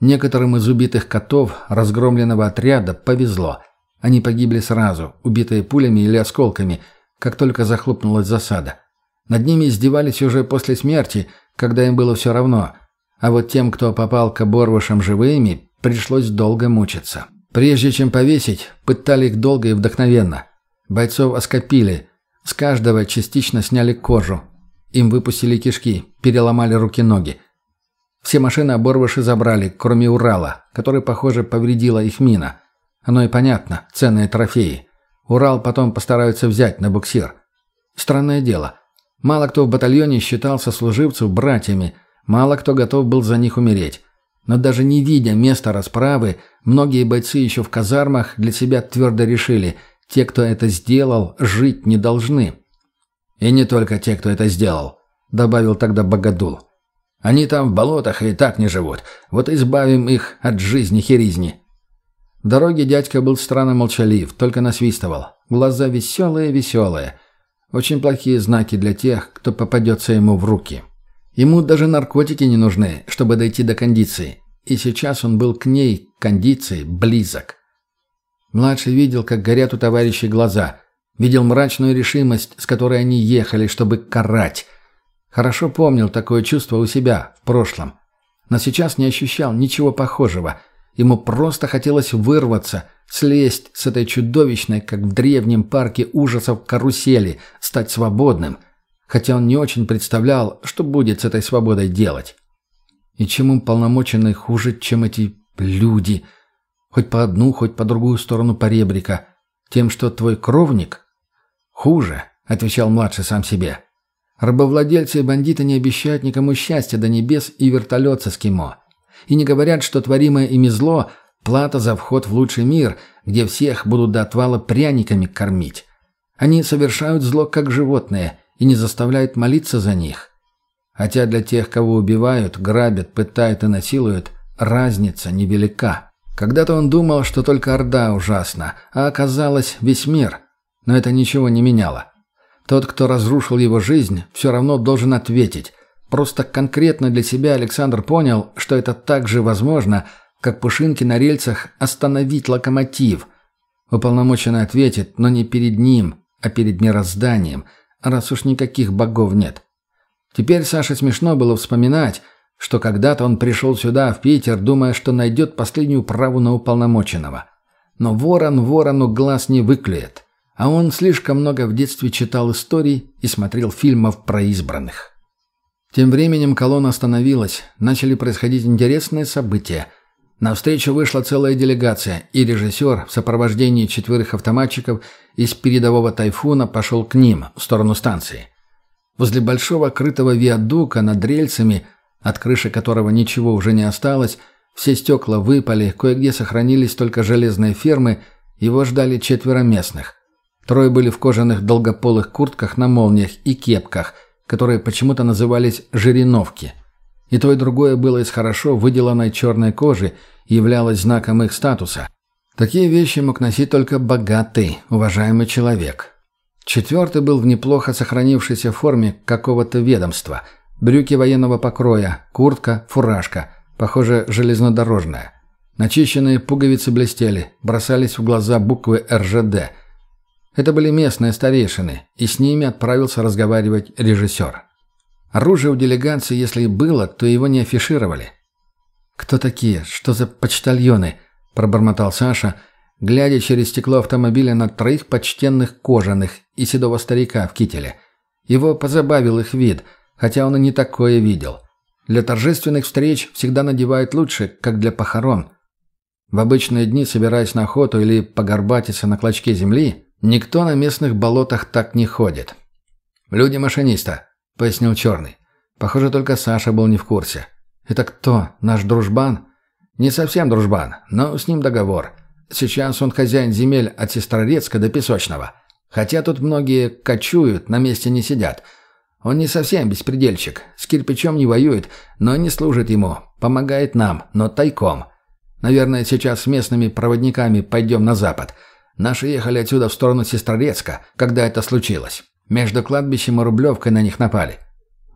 Некоторым из убитых котов разгромленного отряда повезло. Они погибли сразу, убитые пулями или осколками, как только захлопнулась засада. Над ними издевались уже после смерти, когда им было все равно. А вот тем, кто попал к оборвышам живыми, Пришлось долго мучиться. Прежде чем повесить, пытали их долго и вдохновенно. Бойцов оскопили. С каждого частично сняли кожу. Им выпустили кишки, переломали руки-ноги. Все машины оборвыши забрали, кроме Урала, который, похоже, повредила их мина. Оно и понятно, ценные трофеи. Урал потом постараются взять на буксир. Странное дело. Мало кто в батальоне считал сослуживцев братьями, мало кто готов был за них умереть. Но даже не видя места расправы, многие бойцы еще в казармах для себя твердо решили – те, кто это сделал, жить не должны. «И не только те, кто это сделал», — добавил тогда Богодул. «Они там в болотах и так не живут. Вот избавим их от жизни-херизни». В дороге дядька был странно молчалив, только насвистывал. Глаза веселые-веселые. Очень плохие знаки для тех, кто попадется ему в руки. Ему даже наркотики не нужны, чтобы дойти до кондиции. И сейчас он был к ней, кондиции, близок. Младший видел, как горят у товарищей глаза. Видел мрачную решимость, с которой они ехали, чтобы карать. Хорошо помнил такое чувство у себя в прошлом. Но сейчас не ощущал ничего похожего. Ему просто хотелось вырваться, слезть с этой чудовищной, как в древнем парке ужасов, карусели, стать свободным. Хотя он не очень представлял, что будет с этой свободой делать. И чем полномоченный хуже, чем эти люди – Хоть по одну, хоть по другую сторону поребрика. Тем, что твой кровник? Хуже, отвечал младший сам себе. Рабовладельцы и бандиты не обещают никому счастья до небес и вертолет со скимо. И не говорят, что творимое ими зло – плата за вход в лучший мир, где всех будут до отвала пряниками кормить. Они совершают зло как животные и не заставляют молиться за них. Хотя для тех, кого убивают, грабят, пытают и насилуют, разница невелика. Когда-то он думал, что только Орда ужасна, а оказалось весь мир. Но это ничего не меняло. Тот, кто разрушил его жизнь, все равно должен ответить. Просто конкретно для себя Александр понял, что это так же возможно, как пушинки на рельсах остановить локомотив. Уполномоченный ответит, но не перед ним, а перед мирозданием, раз уж никаких богов нет. Теперь Саше смешно было вспоминать, что когда-то он пришел сюда, в Питер, думая, что найдет последнюю праву на уполномоченного. Но ворон ворону глаз не выклюет. А он слишком много в детстве читал историй и смотрел фильмов про избранных. Тем временем колонна остановилась, начали происходить интересные события. На встречу вышла целая делегация, и режиссер в сопровождении четверых автоматчиков из передового «Тайфуна» пошел к ним, в сторону станции. Возле большого крытого виадука над рельсами – от крыши которого ничего уже не осталось, все стекла выпали, кое-где сохранились только железные фермы, его ждали четверо местных. Трое были в кожаных долгополых куртках на молниях и кепках, которые почему-то назывались «жириновки». И то и другое было из хорошо выделанной черной кожи и являлось знаком их статуса. Такие вещи мог носить только богатый, уважаемый человек. Четвертый был в неплохо сохранившейся форме какого-то ведомства – Брюки военного покроя, куртка, фуражка, похоже, железнодорожная. Начищенные пуговицы блестели, бросались в глаза буквы РЖД. Это были местные старейшины, и с ними отправился разговаривать режиссер. Оружие у делегации, если и было, то его не афишировали. «Кто такие? Что за почтальоны?» – пробормотал Саша, глядя через стекло автомобиля на троих почтенных кожаных и седого старика в кителе. Его позабавил их вид – хотя он и не такое видел. Для торжественных встреч всегда надевают лучше, как для похорон. В обычные дни, собираясь на охоту или погорбатиться на клочке земли, никто на местных болотах так не ходит. «Люди машиниста», — пояснил Черный. Похоже, только Саша был не в курсе. «Это кто? Наш дружбан?» «Не совсем дружбан, но с ним договор. Сейчас он хозяин земель от Сестрорецка до Песочного. Хотя тут многие кочуют, на месте не сидят. Он не совсем беспредельщик, с кирпичом не воюет, но не служит ему, помогает нам, но тайком. Наверное, сейчас с местными проводниками пойдем на запад. Наши ехали отсюда в сторону Сестрорецка, когда это случилось. Между кладбищем и Рублевкой на них напали.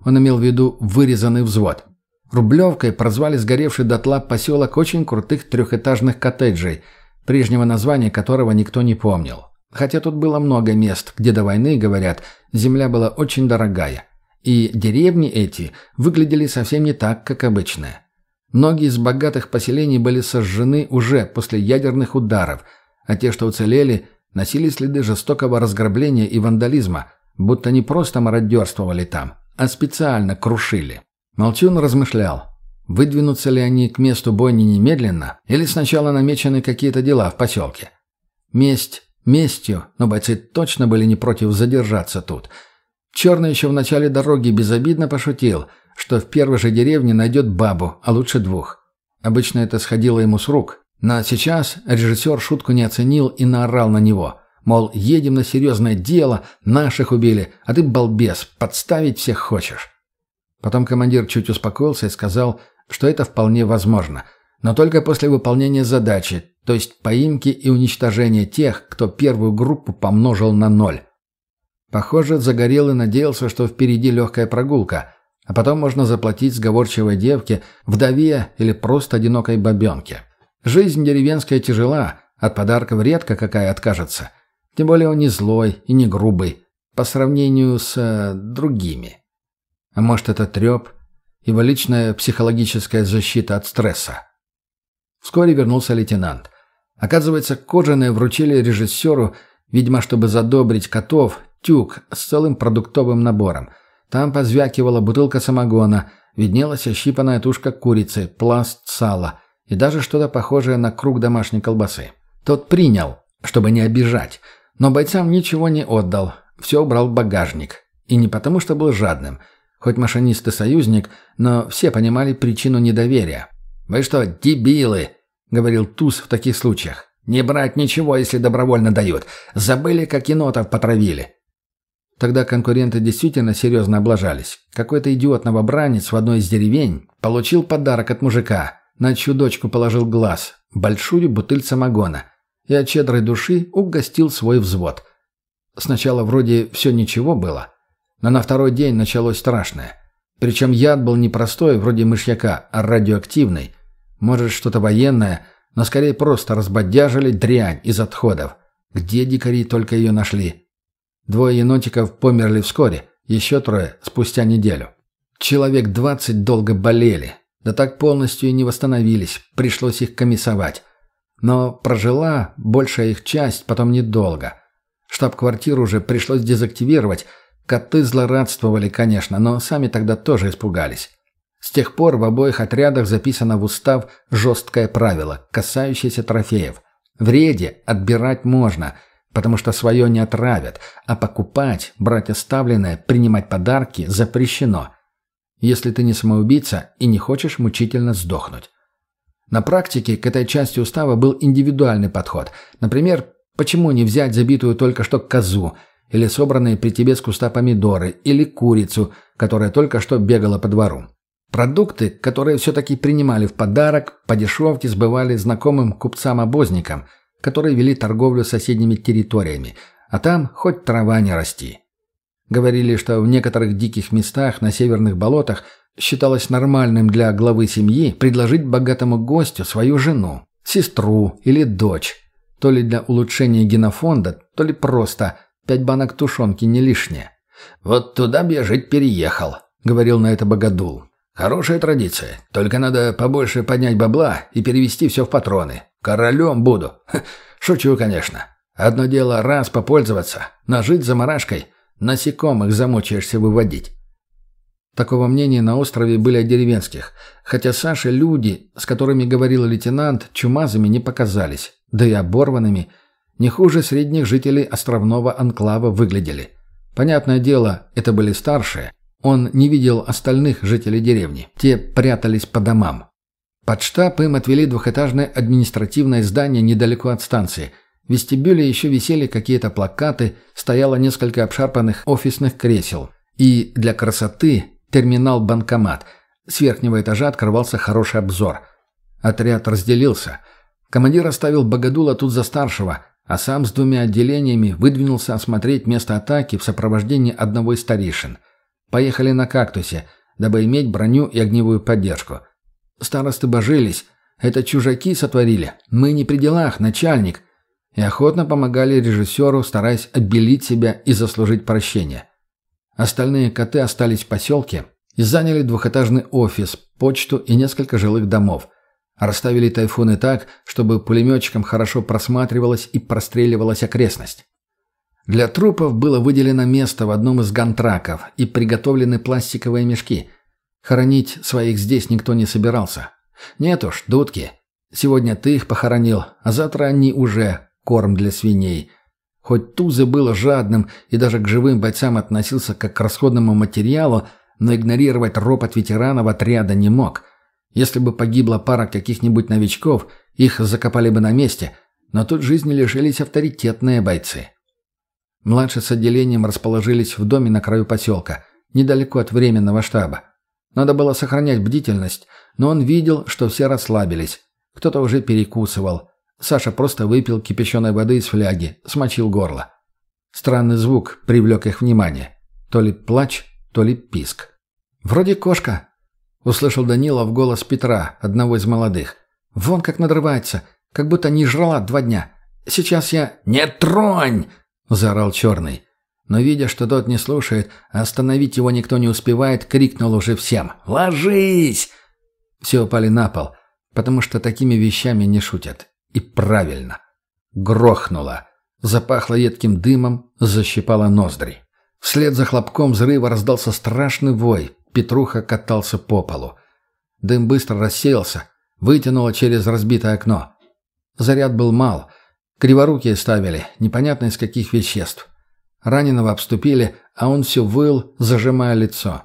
Он имел в виду вырезанный взвод. Рублевкой прозвали сгоревший дотла поселок очень крутых трехэтажных коттеджей, прежнего названия которого никто не помнил. Хотя тут было много мест, где до войны, говорят, земля была очень дорогая. И деревни эти выглядели совсем не так, как обычные. Многие из богатых поселений были сожжены уже после ядерных ударов, а те, что уцелели, носили следы жестокого разграбления и вандализма, будто не просто мародерствовали там, а специально крушили. Молчун размышлял, выдвинутся ли они к месту бойни немедленно, или сначала намечены какие-то дела в поселке. Месть местью, но бойцы точно были не против задержаться тут. Черный еще в начале дороги безобидно пошутил, что в первой же деревне найдет бабу, а лучше двух. Обычно это сходило ему с рук, но сейчас режиссер шутку не оценил и наорал на него. Мол, едем на серьезное дело, наших убили, а ты, балбес, подставить всех хочешь. Потом командир чуть успокоился и сказал, что это вполне возможно, но только после выполнения задачи, то есть поимки и уничтожения тех, кто первую группу помножил на ноль. Похоже, Загорелый надеялся, что впереди легкая прогулка, а потом можно заплатить сговорчивой девке, вдове или просто одинокой бабенке. Жизнь деревенская тяжела, от подарков редко какая откажется. Тем более он не злой и не грубый, по сравнению с э, другими. А может, это треп, его личная психологическая защита от стресса. Вскоре вернулся лейтенант. Оказывается, кожаные вручили режиссеру, видимо, чтобы задобрить котов, тюк с целым продуктовым набором. Там позвякивала бутылка самогона, виднелась ощипанная тушка курицы, пласт сала и даже что-то похожее на круг домашней колбасы. Тот принял, чтобы не обижать, но бойцам ничего не отдал, все убрал в багажник. И не потому, что был жадным. Хоть машинист и союзник, но все понимали причину недоверия. «Вы что, дебилы?» — говорил Туз в таких случаях. «Не брать ничего, если добровольно дают. Забыли, как енотов потравили». Тогда конкуренты действительно серьезно облажались. Какой-то идиот-новобранец в одной из деревень получил подарок от мужика, на чью дочку положил глаз, большую бутыль самогона, и от щедрой души угостил свой взвод. Сначала вроде все ничего было, но на второй день началось страшное. Причем яд был не простой, вроде мышьяка, а радиоактивный. Может, что-то военное, но скорее просто разбодяжили дрянь из отходов. Где дикари только ее нашли? Двое енотиков померли вскоре, еще трое спустя неделю. Человек двадцать долго болели. Да так полностью и не восстановились, пришлось их комиссовать. Но прожила большая их часть потом недолго. Штаб-квартиру уже пришлось дезактивировать. Коты злорадствовали, конечно, но сами тогда тоже испугались. С тех пор в обоих отрядах записано в устав жесткое правило, касающееся трофеев. В рейде отбирать можно – потому что свое не отравят, а покупать, брать оставленное, принимать подарки запрещено, если ты не самоубийца и не хочешь мучительно сдохнуть. На практике к этой части устава был индивидуальный подход. Например, почему не взять забитую только что козу, или собранные при тебе с куста помидоры, или курицу, которая только что бегала по двору. Продукты, которые все-таки принимали в подарок, по дешевке сбывали знакомым купцам-обозникам – которые вели торговлю с соседними территориями, а там хоть трава не расти. Говорили, что в некоторых диких местах на северных болотах считалось нормальным для главы семьи предложить богатому гостю свою жену, сестру или дочь, то ли для улучшения генофонда, то ли просто пять банок тушенки не лишнее. «Вот туда б я жить переехал», — говорил на это Богодул. «Хорошая традиция, только надо побольше поднять бабла и перевести все в патроны. Королем буду. Шучу, конечно. Одно дело раз попользоваться, но жить заморашкой, насекомых замучаешься выводить. Такого мнения на острове были от деревенских, хотя Саше люди, с которыми говорил лейтенант, чумазами не показались, да и оборванными, не хуже средних жителей островного анклава выглядели. Понятное дело, это были старшие. Он не видел остальных жителей деревни. Те прятались по домам. Под штаб им отвели двухэтажное административное здание недалеко от станции. Вестибюле еще висели какие-то плакаты, стояло несколько обшарпанных офисных кресел. И для красоты терминал-банкомат. С верхнего этажа открывался хороший обзор. Отряд разделился. Командир оставил Богодула тут за старшего, а сам с двумя отделениями выдвинулся осмотреть место атаки в сопровождении одного из старейшин. Поехали на «Кактусе», дабы иметь броню и огневую поддержку. Старосты божились. Это чужаки сотворили. Мы не при делах, начальник. И охотно помогали режиссеру, стараясь обелить себя и заслужить прощение. Остальные коты остались в поселке и заняли двухэтажный офис, почту и несколько жилых домов. Расставили тайфуны так, чтобы пулеметчикам хорошо просматривалась и простреливалась окрестность. Для трупов было выделено место в одном из гантраков и приготовлены пластиковые мешки – Хоронить своих здесь никто не собирался. Нет уж, дудки. Сегодня ты их похоронил, а завтра они уже корм для свиней. Хоть Тузы был жадным и даже к живым бойцам относился как к расходному материалу, но игнорировать ропот ветеранов отряда не мог. Если бы погибла пара каких-нибудь новичков, их закопали бы на месте, но тут жизни лишились авторитетные бойцы. Младшие с отделением расположились в доме на краю поселка, недалеко от временного штаба. Надо было сохранять бдительность, но он видел, что все расслабились. Кто-то уже перекусывал. Саша просто выпил кипяченой воды из фляги, смочил горло. Странный звук привлек их внимание. То ли плач, то ли писк. «Вроде кошка», — услышал Данилов голос Петра, одного из молодых. «Вон как надрывается, как будто не жрала два дня. Сейчас я...» «Не тронь!» — заорал Черный. Но, видя, что тот не слушает, остановить его никто не успевает, крикнул уже всем. «Ложись!» Все упали на пол, потому что такими вещами не шутят. И правильно. Грохнуло. Запахло едким дымом, защипало ноздри. Вслед за хлопком взрыва раздался страшный вой. Петруха катался по полу. Дым быстро рассеялся, вытянуло через разбитое окно. Заряд был мал. Криворукие ставили, непонятно из каких веществ. Раненого обступили, а он все выл, зажимая лицо.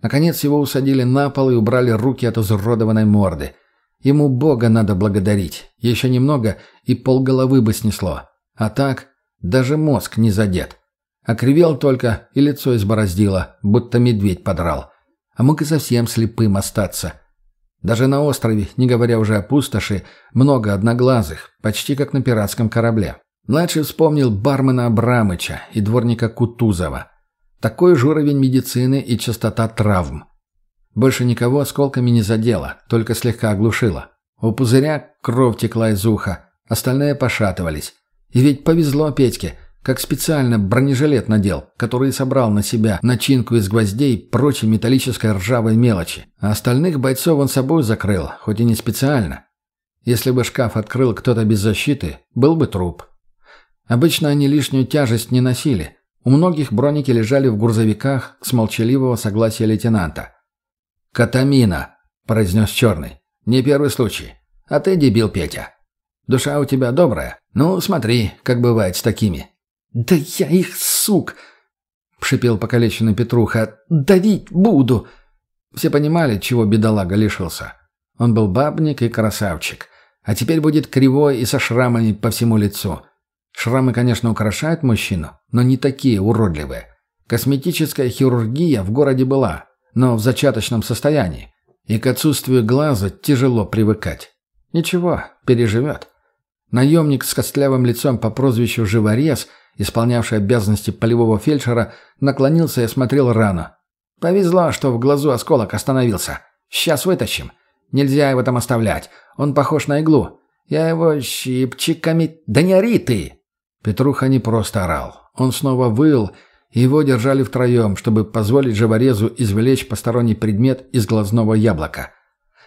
Наконец его усадили на пол и убрали руки от изуродованной морды. Ему Бога надо благодарить. Еще немного, и полголовы бы снесло. А так, даже мозг не задет. Окривел только и лицо избороздило, будто медведь подрал. А мог и совсем слепым остаться. Даже на острове, не говоря уже о пустоши, много одноглазых, почти как на пиратском корабле. Младший вспомнил бармена Абрамыча и дворника Кутузова. Такой же уровень медицины и частота травм. Больше никого осколками не задело, только слегка оглушило. У пузыря кровь текла из уха, остальные пошатывались. И ведь повезло Петьке, как специально бронежилет надел, который собрал на себя начинку из гвоздей и прочей металлической ржавой мелочи. А остальных бойцов он собой закрыл, хоть и не специально. Если бы шкаф открыл кто-то без защиты, был бы труп. Обычно они лишнюю тяжесть не носили. У многих броники лежали в грузовиках с молчаливого согласия лейтенанта. «Катамина», — произнес Черный. «Не первый случай. А ты дебил, Петя. Душа у тебя добрая. Ну, смотри, как бывает с такими». «Да я их, сук!» — пшипел покалеченный Петруха. «Давить буду!» Все понимали, чего бедолага лишился. Он был бабник и красавчик. А теперь будет кривой и со шрамами по всему лицу. Шрамы, конечно, украшают мужчину, но не такие уродливые. Косметическая хирургия в городе была, но в зачаточном состоянии. И к отсутствию глаза тяжело привыкать. Ничего, переживет. Наемник с костлявым лицом по прозвищу Живорез, исполнявший обязанности полевого фельдшера, наклонился и осмотрел рану. «Повезло, что в глазу осколок остановился. Сейчас вытащим. Нельзя его там оставлять. Он похож на иглу. Я его щипчиками... Да не ори ты!» Петруха не просто орал. Он снова выл, его держали втроем, чтобы позволить живорезу извлечь посторонний предмет из глазного яблока.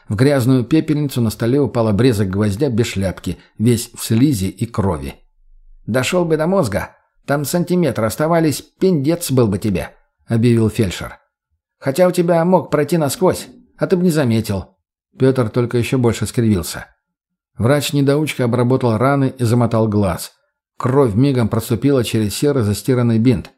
В грязную пепельницу на столе упал обрезок гвоздя без шляпки, весь в слизи и крови. «Дошел бы до мозга. Там сантиметры оставались, пиндец был бы тебе», — объявил фельдшер. «Хотя у тебя мог пройти насквозь, а ты бы не заметил». Петр только еще больше скривился. Врач-недоучка обработал раны и замотал глаз. Кровь мигом проступила через серый застиранный бинт.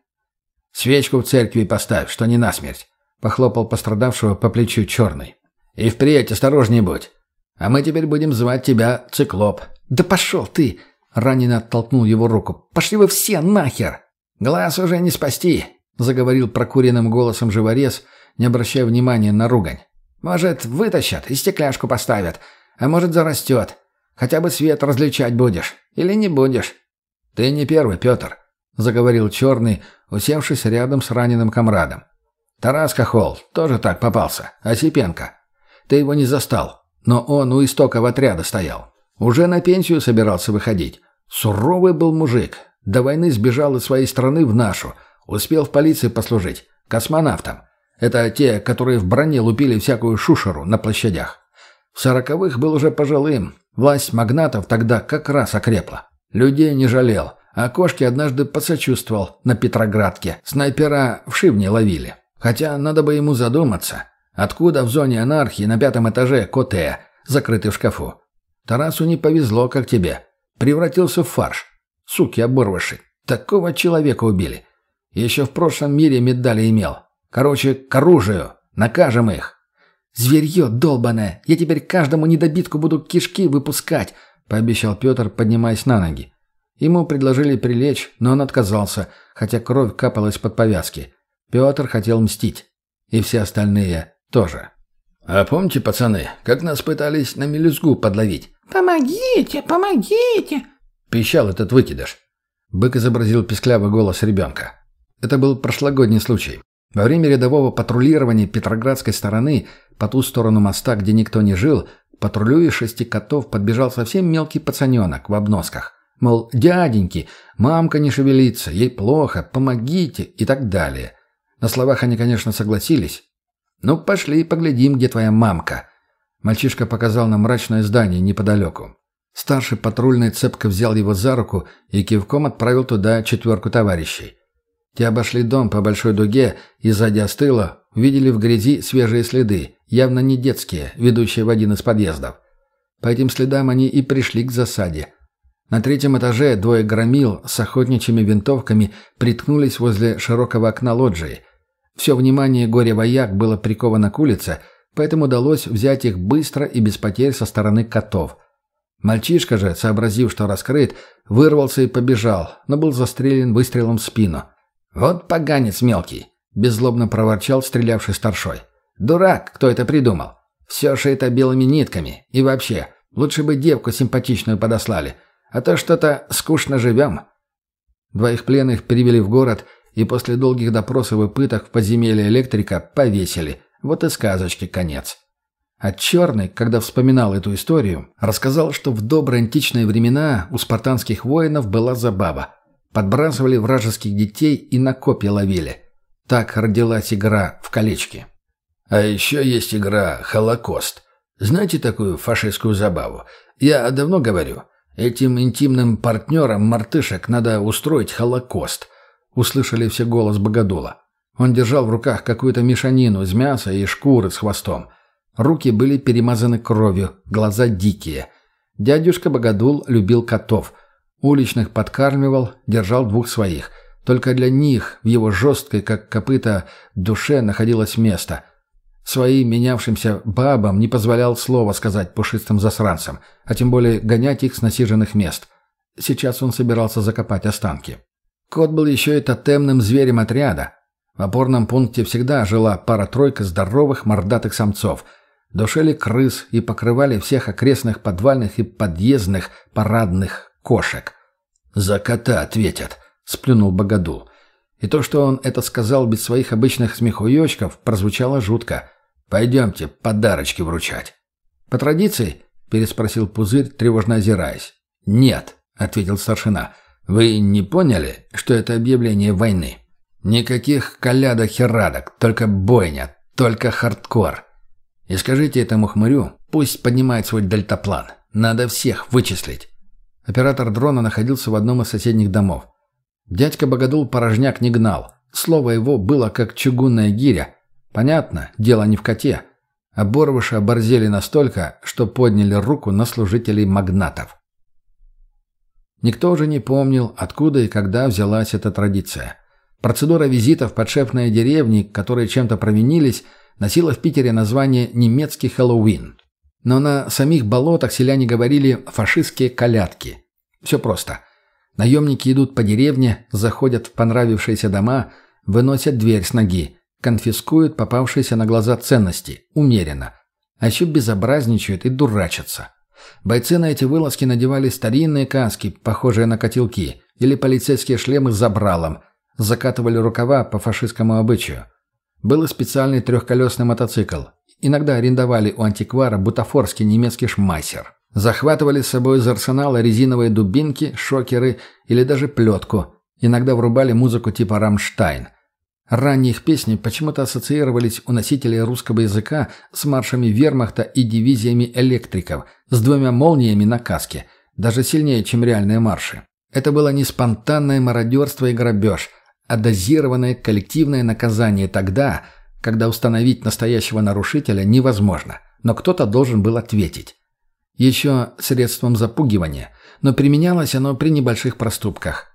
«Свечку в церкви поставь, что не насмерть», — похлопал пострадавшего по плечу черный. «И впредь осторожней будь. А мы теперь будем звать тебя Циклоп». «Да пошел ты!» — раненый оттолкнул его руку. «Пошли вы все нахер!» «Глаз уже не спасти», — заговорил прокуренным голосом живорез, не обращая внимания на ругань. «Может, вытащат и стекляшку поставят, а может, зарастет. Хотя бы свет различать будешь. Или не будешь. «Ты не первый, Петр», — заговорил Черный, усевшись рядом с раненым комрадом. «Тарас Хохол тоже так попался. Осипенко. Ты его не застал, но он у истоков отряда стоял. Уже на пенсию собирался выходить. Суровый был мужик. До войны сбежал из своей страны в нашу. Успел в полиции послужить. Космонавтом. Это те, которые в броне лупили всякую шушеру на площадях. В сороковых был уже пожилым. Власть магнатов тогда как раз окрепла. Людей не жалел, а кошки однажды посочувствовал на Петроградке. Снайпера в шивне ловили. Хотя надо бы ему задуматься, откуда в зоне анархии на пятом этаже Коте, закрытый в шкафу. Тарасу не повезло, как тебе. Превратился в фарш. Суки оборвыши. Такого человека убили. Еще в прошлом мире медали имел. Короче, к оружию. Накажем их. «Зверье долбаное! Я теперь каждому недобитку буду кишки выпускать!» — пообещал Петр, поднимаясь на ноги. Ему предложили прилечь, но он отказался, хотя кровь капалась под повязки. Петр хотел мстить. И все остальные тоже. «А помните, пацаны, как нас пытались на мелюзгу подловить?» «Помогите, помогите!» — пищал этот выкидыш. Бык изобразил песклявый голос ребенка. Это был прошлогодний случай. Во время рядового патрулирования Петроградской стороны по ту сторону моста, где никто не жил, к патрулю из шести котов подбежал совсем мелкий пацаненок в обносках. Мол, дяденьки, мамка не шевелится, ей плохо, помогите и так далее. На словах они, конечно, согласились. «Ну, пошли поглядим, где твоя мамка». Мальчишка показал нам мрачное здание неподалеку. Старший патрульный цепко взял его за руку и кивком отправил туда четверку товарищей. Те обошли дом по большой дуге и сзади остыло, увидели в грязи свежие следы, явно не детские, ведущие в один из подъездов. По этим следам они и пришли к засаде. На третьем этаже двое громил с охотничьими винтовками приткнулись возле широкого окна лоджии. Все внимание горе-вояк было приковано к улице, поэтому удалось взять их быстро и без потерь со стороны котов. Мальчишка же, сообразив, что раскрыт, вырвался и побежал, но был застрелен выстрелом в спину. «Вот поганец мелкий!» — беззлобно проворчал стрелявший старшой. «Дурак, кто это придумал? Все шито белыми нитками. И вообще, лучше бы девку симпатичную подослали. А то что-то скучно живем». Двоих пленных перевели в город и после долгих допросов и пыток в подземелье электрика повесили. Вот и сказочки конец. А Черный, когда вспоминал эту историю, рассказал, что в добрые античные времена у спартанских воинов была забава. Подбрасывали вражеских детей и на копья ловили. Так родилась игра в колечки. А еще есть игра «Холокост». Знаете такую фашистскую забаву? Я давно говорю, этим интимным партнерам мартышек надо устроить Холокост. Услышали все голос Богодула. Он держал в руках какую-то мешанину из мяса и шкуры с хвостом. Руки были перемазаны кровью, глаза дикие. Дядюшка Богодул любил котов. Уличных подкармливал, держал двух своих. Только для них в его жесткой, как копыта, душе находилось место. Своим менявшимся бабам не позволял слова сказать пушистым засранцам, а тем более гонять их с насиженных мест. Сейчас он собирался закопать останки. Кот был еще и тотемным зверем отряда. В опорном пункте всегда жила пара-тройка здоровых мордатых самцов. Душили крыс и покрывали всех окрестных подвальных и подъездных парадных кошек. «За кота ответят», — сплюнул Богодул. И то, что он это сказал без своих обычных смехуёчков, прозвучало жутко. «Пойдемте подарочки вручать». «По традиции?» – переспросил Пузырь, тревожно озираясь. «Нет», – ответил старшина. «Вы не поняли, что это объявление войны? Никаких колядок-херадок, только бойня, только хардкор. И скажите этому хмырю, пусть поднимает свой дельтаплан. Надо всех вычислить». Оператор дрона находился в одном из соседних домов. Дядька Богодул порожняк не гнал. Слово его было как чугунная гиря. Понятно, дело не в коте. Оборвыши оборзели настолько, что подняли руку на служителей магнатов. Никто уже не помнил, откуда и когда взялась эта традиция. Процедура визита в подшефные деревни, которые чем-то провинились, носила в Питере название «немецкий Хэллоуин». Но на самих болотах селяне говорили «фашистские колядки». Все просто – Наемники идут по деревне, заходят в понравившиеся дома, выносят дверь с ноги, конфискуют попавшиеся на глаза ценности, умеренно. А еще безобразничают и дурачатся. Бойцы на эти вылазки надевали старинные каски, похожие на котелки, или полицейские шлемы с забралом, закатывали рукава по фашистскому обычаю. Был и специальный трехколесный мотоцикл. Иногда арендовали у антиквара бутафорский немецкий шмайсер. Захватывали с собой из арсенала резиновые дубинки, шокеры или даже плетку. Иногда врубали музыку типа «Рамштайн». Ранние их песни почему-то ассоциировались у носителей русского языка с маршами вермахта и дивизиями электриков, с двумя молниями на каске, даже сильнее, чем реальные марши. Это было не спонтанное мародерство и грабеж, а дозированное коллективное наказание тогда, когда установить настоящего нарушителя невозможно, но кто-то должен был ответить. Еще средством запугивания, но применялось оно при небольших проступках.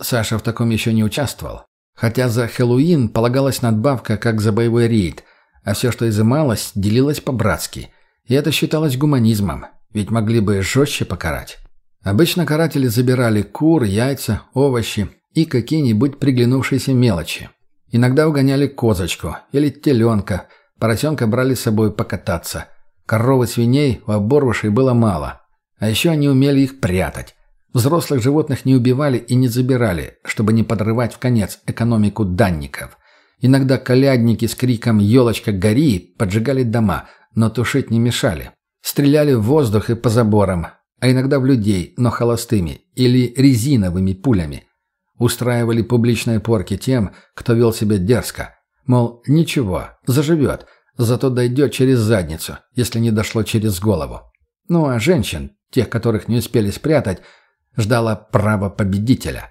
Саша в таком еще не участвовал. Хотя за Хэллоуин полагалась надбавка, как за боевой рейд, а все, что изымалось, делилось по-братски. И это считалось гуманизмом, ведь могли бы жестче покарать. Обычно каратели забирали кур, яйца, овощи и какие-нибудь приглянувшиеся мелочи. Иногда угоняли козочку или теленка, поросенка брали с собой покататься. Коровы свиней у оборвышей было мало. А еще они умели их прятать. Взрослых животных не убивали и не забирали, чтобы не подрывать в конец экономику данников. Иногда колядники с криком «Елочка, гори!» поджигали дома, но тушить не мешали. Стреляли в воздух и по заборам, а иногда в людей, но холостыми или резиновыми пулями. Устраивали публичные порки тем, кто вел себя дерзко. Мол, ничего, заживет, зато дойдет через задницу, если не дошло через голову. Ну а женщин, тех, которых не успели спрятать, ждало право победителя.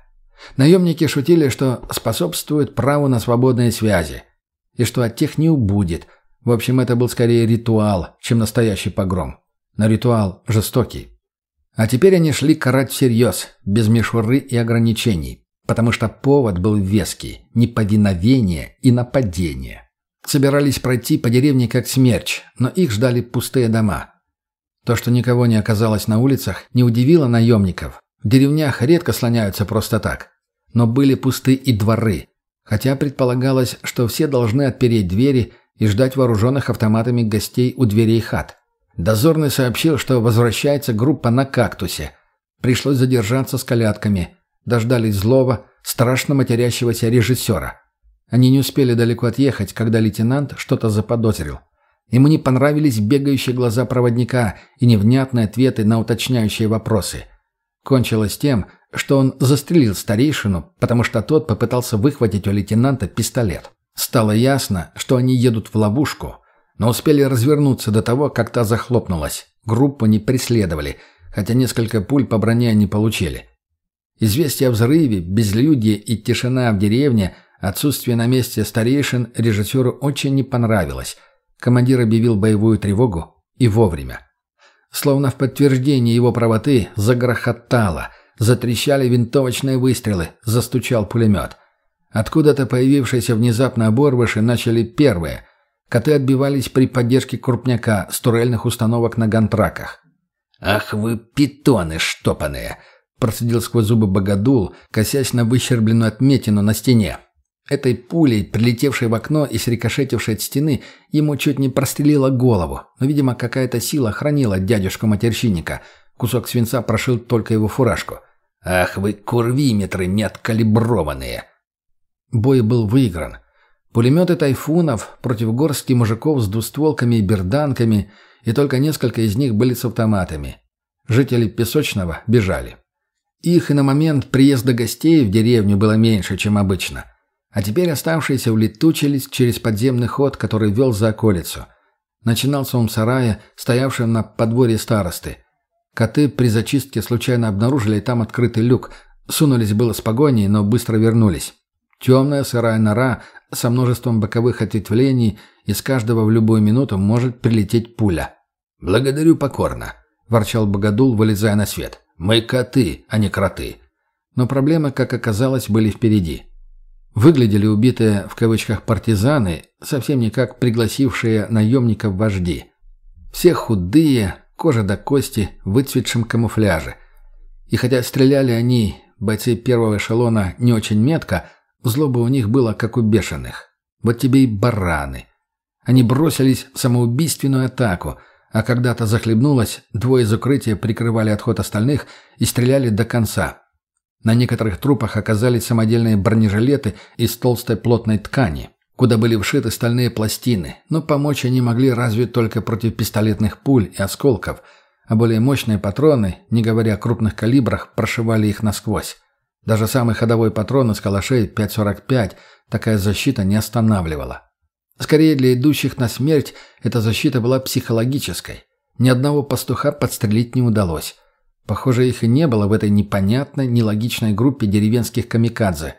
Наемники шутили, что способствует праву на свободные связи, и что от тех не убудет. В общем, это был скорее ритуал, чем настоящий погром. Но ритуал жестокий. А теперь они шли карать всерьез, без мишуры и ограничений, потому что повод был веский – неповиновение и нападение. Собирались пройти по деревне как смерч, но их ждали пустые дома. То, что никого не оказалось на улицах, не удивило наемников. В деревнях редко слоняются просто так. Но были пусты и дворы. Хотя предполагалось, что все должны отпереть двери и ждать вооруженных автоматами гостей у дверей хат. Дозорный сообщил, что возвращается группа на кактусе. Пришлось задержаться с колядками. Дождались злого, страшно матерящегося режиссера. Они не успели далеко отъехать, когда лейтенант что-то заподозрил. Ему не понравились бегающие глаза проводника и невнятные ответы на уточняющие вопросы – Кончилось тем, что он застрелил старейшину, потому что тот попытался выхватить у лейтенанта пистолет. Стало ясно, что они едут в ловушку, но успели развернуться до того, как та захлопнулась. Группу не преследовали, хотя несколько пуль по броне они получили. Известие о взрыве, безлюдье и тишина в деревне, отсутствие на месте старейшин режиссеру очень не понравилось. Командир объявил боевую тревогу и вовремя. Словно в подтверждение его правоты загрохотало, затрещали винтовочные выстрелы, застучал пулемет. Откуда-то появившиеся внезапно оборвыши начали первые. Коты отбивались при поддержке крупняка с турельных установок на гантраках. «Ах вы питоны штопанные!» Процедил сквозь зубы богодул, косясь на выщербленную отметину на стене. Этой пулей, прилетевшей в окно и срикошетившей от стены, ему чуть не прострелила голову, но, видимо, какая-то сила хранила дядюшку-матерщинника. Кусок свинца прошил только его фуражку. «Ах вы, курвиметры неоткалиброванные!» Бой был выигран. Пулеметы тайфунов против горстки мужиков с двустволками и берданками, и только несколько из них были с автоматами. Жители Песочного бежали. Их и на момент приезда гостей в деревню было меньше, чем обычно – а теперь оставшиеся улетучились через подземный ход, который вел за околицу. Начинался он в сарае, стоявшем на подворье старосты. Коты при зачистке случайно обнаружили там открытый люк. Сунулись было с погоней, но быстро вернулись. Темная сырая нора со множеством боковых ответвлений, из каждого в любую минуту может прилететь пуля. «Благодарю покорно», – ворчал Богодул, вылезая на свет. «Мы коты, а не кроты». Но проблемы, как оказалось, были впереди. Выглядели убитые в кавычках партизаны совсем не как пригласившие наемников вожди. Все худые, кожа до кости, в выцветшем камуфляже. И хотя стреляли они, бойцы первого эшелона, не очень метко, злоба у них была как у бешеных. Вот тебе и бараны. Они бросились в самоубийственную атаку, а когда-то захлебнулось, двое из укрытия прикрывали отход остальных и стреляли до конца, на некоторых трупах оказались самодельные бронежилеты из толстой плотной ткани, куда были вшиты стальные пластины, но помочь они могли разве только против пистолетных пуль и осколков, а более мощные патроны, не говоря о крупных калибрах, прошивали их насквозь. Даже самый ходовой патрон из калашей 5.45 такая защита не останавливала. Скорее для идущих на смерть эта защита была психологической. Ни одного пастуха подстрелить не удалось. Похоже, их и не было в этой непонятной, нелогичной группе деревенских камикадзе.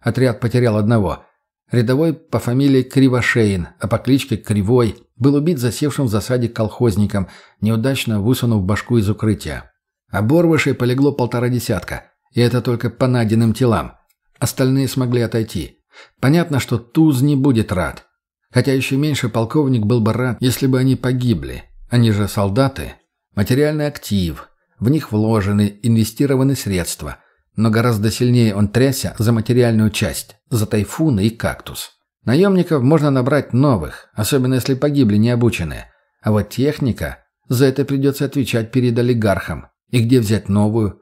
Отряд потерял одного. Рядовой по фамилии Кривошеин, а по кличке Кривой, был убит засевшим в засаде колхозником, неудачно высунув башку из укрытия. Оборвышей полегло полтора десятка. И это только по найденным телам. Остальные смогли отойти. Понятно, что Туз не будет рад. Хотя еще меньше полковник был бы рад, если бы они погибли. Они же солдаты. Материальный актив. В них вложены, инвестированы средства. Но гораздо сильнее он трясся за материальную часть, за тайфуны и кактус. Наемников можно набрать новых, особенно если погибли необученные. А вот техника, за это придется отвечать перед олигархом. И где взять новую?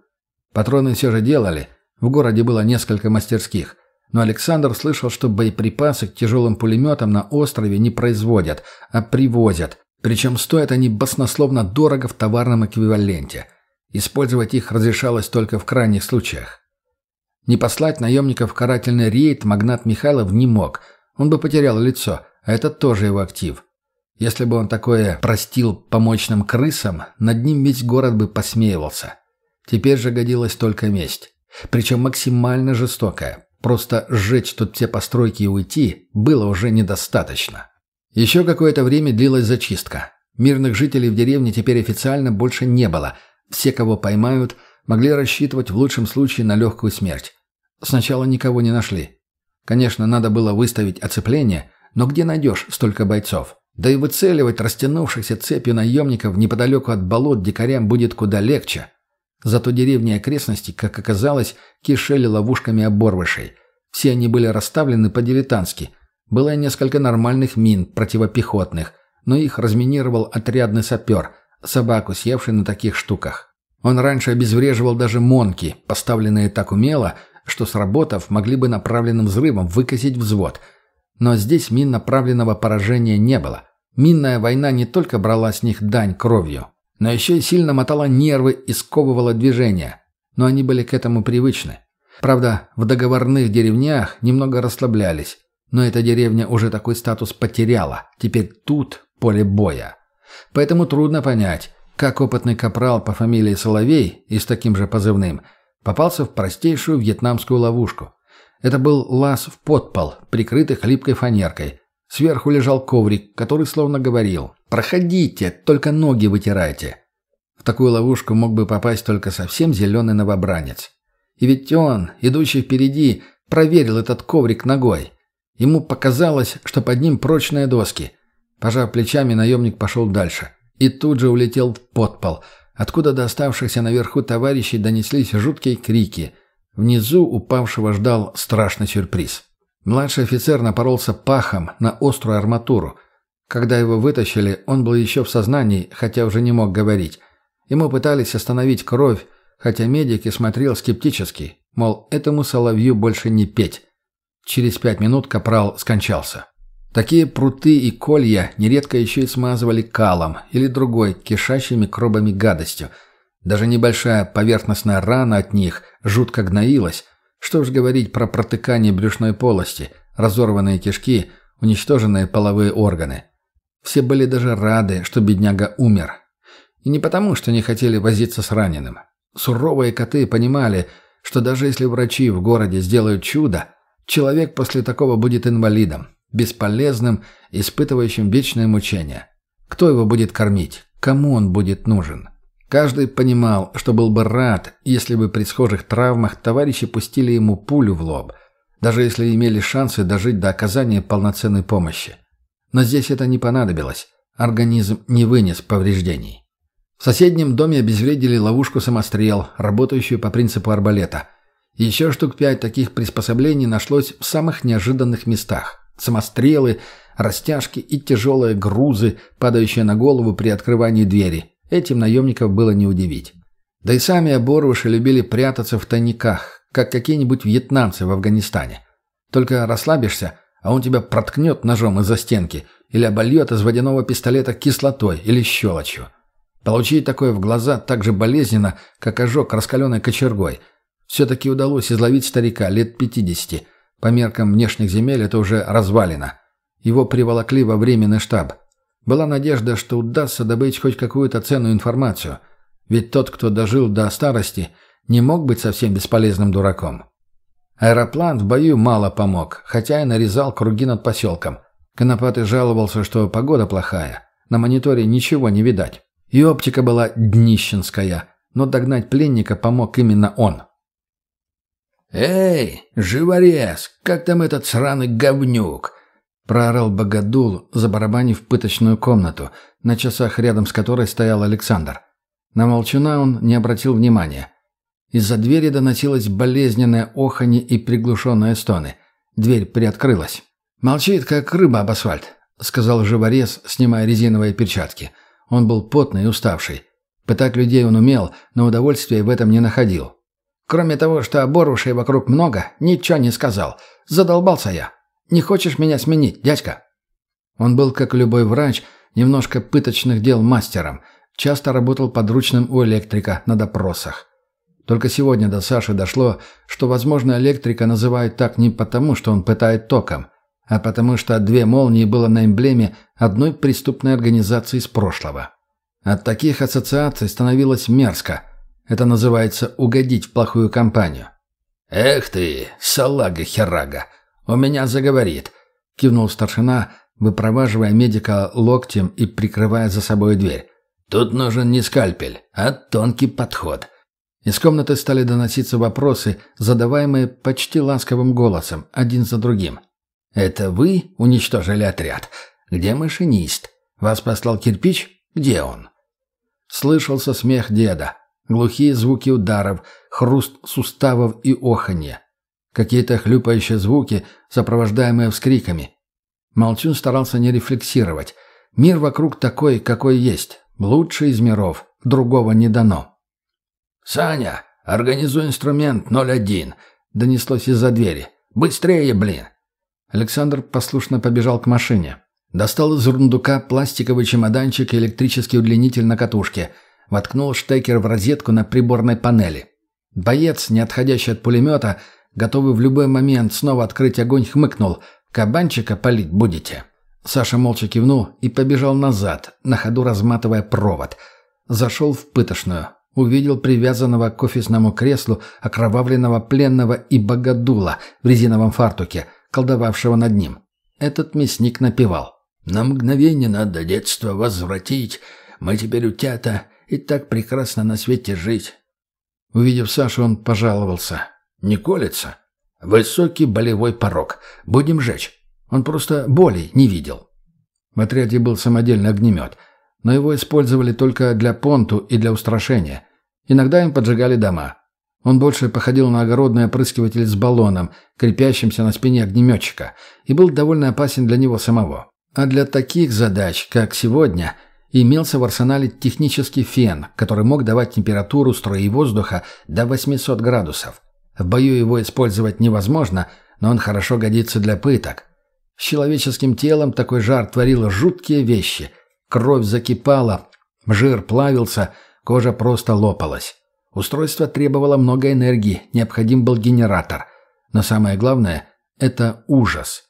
Патроны все же делали. В городе было несколько мастерских. Но Александр слышал, что боеприпасы к тяжелым пулеметам на острове не производят, а привозят. Причем стоят они баснословно дорого в товарном эквиваленте. Использовать их разрешалось только в крайних случаях. Не послать наемников в карательный рейд магнат Михайлов не мог. Он бы потерял лицо, а это тоже его актив. Если бы он такое простил помочным крысам, над ним весь город бы посмеивался. Теперь же годилась только месть. Причем максимально жестокая. Просто сжечь тут все постройки и уйти было уже недостаточно. Еще какое-то время длилась зачистка. Мирных жителей в деревне теперь официально больше не было. Все, кого поймают, могли рассчитывать в лучшем случае на легкую смерть. Сначала никого не нашли. Конечно, надо было выставить оцепление, но где найдешь столько бойцов? Да и выцеливать растянувшихся цепью наемников неподалеку от болот дикарям будет куда легче. Зато деревни и окрестности, как оказалось, кишели ловушками оборвышей. Все они были расставлены по-дилетантски. Было несколько нормальных мин противопехотных, но их разминировал отрядный сапер, собаку съевший на таких штуках. Он раньше обезвреживал даже монки, поставленные так умело, что, сработав, могли бы направленным взрывом выкосить взвод. Но здесь мин направленного поражения не было. Минная война не только брала с них дань кровью, но еще и сильно мотала нервы и сковывала движения. Но они были к этому привычны. Правда, в договорных деревнях немного расслаблялись. Но эта деревня уже такой статус потеряла. Теперь тут поле боя. Поэтому трудно понять, как опытный капрал по фамилии Соловей и с таким же позывным попался в простейшую вьетнамскую ловушку. Это был лаз в подпол, прикрытый хлипкой фанеркой. Сверху лежал коврик, который словно говорил «Проходите, только ноги вытирайте». В такую ловушку мог бы попасть только совсем зеленый новобранец. И ведь он, идущий впереди, проверил этот коврик ногой. Ему показалось, что под ним прочные доски. Пожав плечами, наемник пошел дальше. И тут же улетел в подпол, откуда до оставшихся наверху товарищей донеслись жуткие крики. Внизу упавшего ждал страшный сюрприз. Младший офицер напоролся пахом на острую арматуру. Когда его вытащили, он был еще в сознании, хотя уже не мог говорить. Ему пытались остановить кровь, хотя медик и смотрел скептически, мол, этому соловью больше не петь. Через пять минут капрал скончался. Такие пруты и колья нередко еще и смазывали калом или другой, кишащей микробами гадостью. Даже небольшая поверхностная рана от них жутко гноилась, что уж говорить про протыкание брюшной полости, разорванные кишки, уничтоженные половые органы. Все были даже рады, что бедняга умер. И не потому, что не хотели возиться с раненым. Суровые коты понимали, что даже если врачи в городе сделают чудо, человек после такого будет инвалидом, бесполезным, испытывающим вечное мучение. Кто его будет кормить? Кому он будет нужен? Каждый понимал, что был бы рад, если бы при схожих травмах товарищи пустили ему пулю в лоб, даже если имели шансы дожить до оказания полноценной помощи. Но здесь это не понадобилось. Организм не вынес повреждений. В соседнем доме обезвредили ловушку-самострел, работающую по принципу арбалета. Еще штук пять таких приспособлений нашлось в самых неожиданных местах. Самострелы, растяжки и тяжелые грузы, падающие на голову при открывании двери – Этим наемников было не удивить. Да и сами оборвыши любили прятаться в тайниках, как какие-нибудь вьетнамцы в Афганистане. Только расслабишься, а он тебя проткнет ножом из-за стенки или обольет из водяного пистолета кислотой или щелочью. Получить такое в глаза так же болезненно, как ожог раскаленной кочергой. Все-таки удалось изловить старика лет 50. По меркам внешних земель это уже развалено. Его приволокли во временный штаб. Была надежда, что удастся добыть хоть какую-то ценную информацию. Ведь тот, кто дожил до старости, не мог быть совсем бесполезным дураком. Аэроплан в бою мало помог, хотя и нарезал круги над поселком. Конопатый жаловался, что погода плохая. На мониторе ничего не видать. И оптика была днищенская, но догнать пленника помог именно он. «Эй, живорез, как там этот сраный говнюк?» проорал Богодул, забарабанив пыточную комнату, на часах рядом с которой стоял Александр. На молчуна он не обратил внимания. Из-за двери доносилось болезненное оханье и приглушенные стоны. Дверь приоткрылась. «Молчит, как рыба об асфальт», — сказал живорез, снимая резиновые перчатки. Он был потный и уставший. Пытать людей он умел, но удовольствия в этом не находил. «Кроме того, что оборвышей вокруг много, ничего не сказал. Задолбался я. Не хочешь меня сменить, дядька?» Он был, как любой врач, немножко пыточных дел мастером. Часто работал подручным у электрика на допросах. Только сегодня до Саши дошло, что, возможно, электрика называют так не потому, что он пытает током, а потому что две молнии было на эмблеме одной преступной организации из прошлого. От таких ассоциаций становилось мерзко. Это называется угодить в плохую компанию. «Эх ты, салага-херага!» «У меня заговорит», — кивнул старшина, выпроваживая медика локтем и прикрывая за собой дверь. «Тут нужен не скальпель, а тонкий подход». Из комнаты стали доноситься вопросы, задаваемые почти ласковым голосом, один за другим. «Это вы уничтожили отряд? Где машинист? Вас послал кирпич? Где он?» Слышался смех деда, глухие звуки ударов, хруст суставов и оханье. Какие-то хлюпающие звуки, сопровождаемые вскриками. Молчун старался не рефлексировать. Мир вокруг такой, какой есть. Лучший из миров. Другого не дано. «Саня, организуй инструмент 01», — донеслось из-за двери. «Быстрее, блин!» Александр послушно побежал к машине. Достал из рундука пластиковый чемоданчик и электрический удлинитель на катушке. Воткнул штекер в розетку на приборной панели. Боец, не отходящий от пулемета, готовый в любой момент снова открыть огонь, хмыкнул. «Кабанчика палить будете?» Саша молча кивнул и побежал назад, на ходу разматывая провод. Зашел в пытошную. Увидел привязанного к офисному креслу окровавленного пленного и богодула в резиновом фартуке, колдовавшего над ним. Этот мясник напевал. «На мгновение надо детство возвратить. Мы теперь утята, и так прекрасно на свете жить». Увидев Сашу, он пожаловался. Не колется? Высокий болевой порог. Будем жечь. Он просто боли не видел. В отряде был самодельный огнемет, но его использовали только для понту и для устрашения. Иногда им поджигали дома. Он больше походил на огородный опрыскиватель с баллоном, крепящимся на спине огнеметчика, и был довольно опасен для него самого. А для таких задач, как сегодня, имелся в арсенале технический фен, который мог давать температуру струи воздуха до 800 градусов. В бою его использовать невозможно, но он хорошо годится для пыток. С человеческим телом такой жар творил жуткие вещи. Кровь закипала, жир плавился, кожа просто лопалась. Устройство требовало много энергии, необходим был генератор. Но самое главное – это ужас.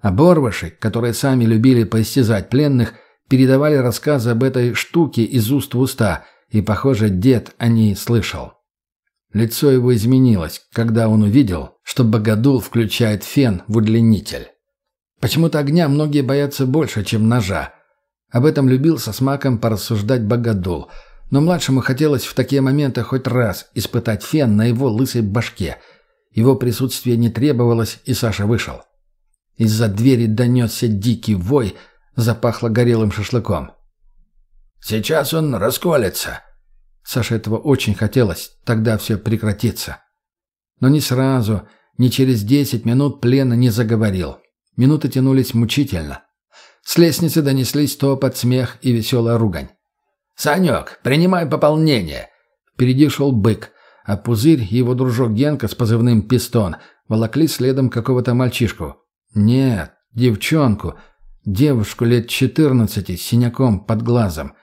Оборвыши, которые сами любили поистязать пленных, передавали рассказы об этой штуке из уст в уста, и, похоже, дед о ней слышал. Лицо его изменилось, когда он увидел, что Богодул включает фен в удлинитель. Почему-то огня многие боятся больше, чем ножа. Об этом любил со смаком порассуждать Богодул, но младшему хотелось в такие моменты хоть раз испытать фен на его лысой башке. Его присутствие не требовалось, и Саша вышел. Из-за двери донесся дикий вой, запахло горелым шашлыком. «Сейчас он расколется», Саше этого очень хотелось, тогда все прекратится. Но не сразу, ни через десять минут плена не заговорил. Минуты тянулись мучительно. С лестницы донеслись топот, смех и веселая ругань. «Санек, принимай пополнение!» Впереди шел бык, а Пузырь и его дружок Генка с позывным «Пистон» волокли следом какого-то мальчишку. Нет, девчонку. Девушку лет четырнадцати с синяком под глазом.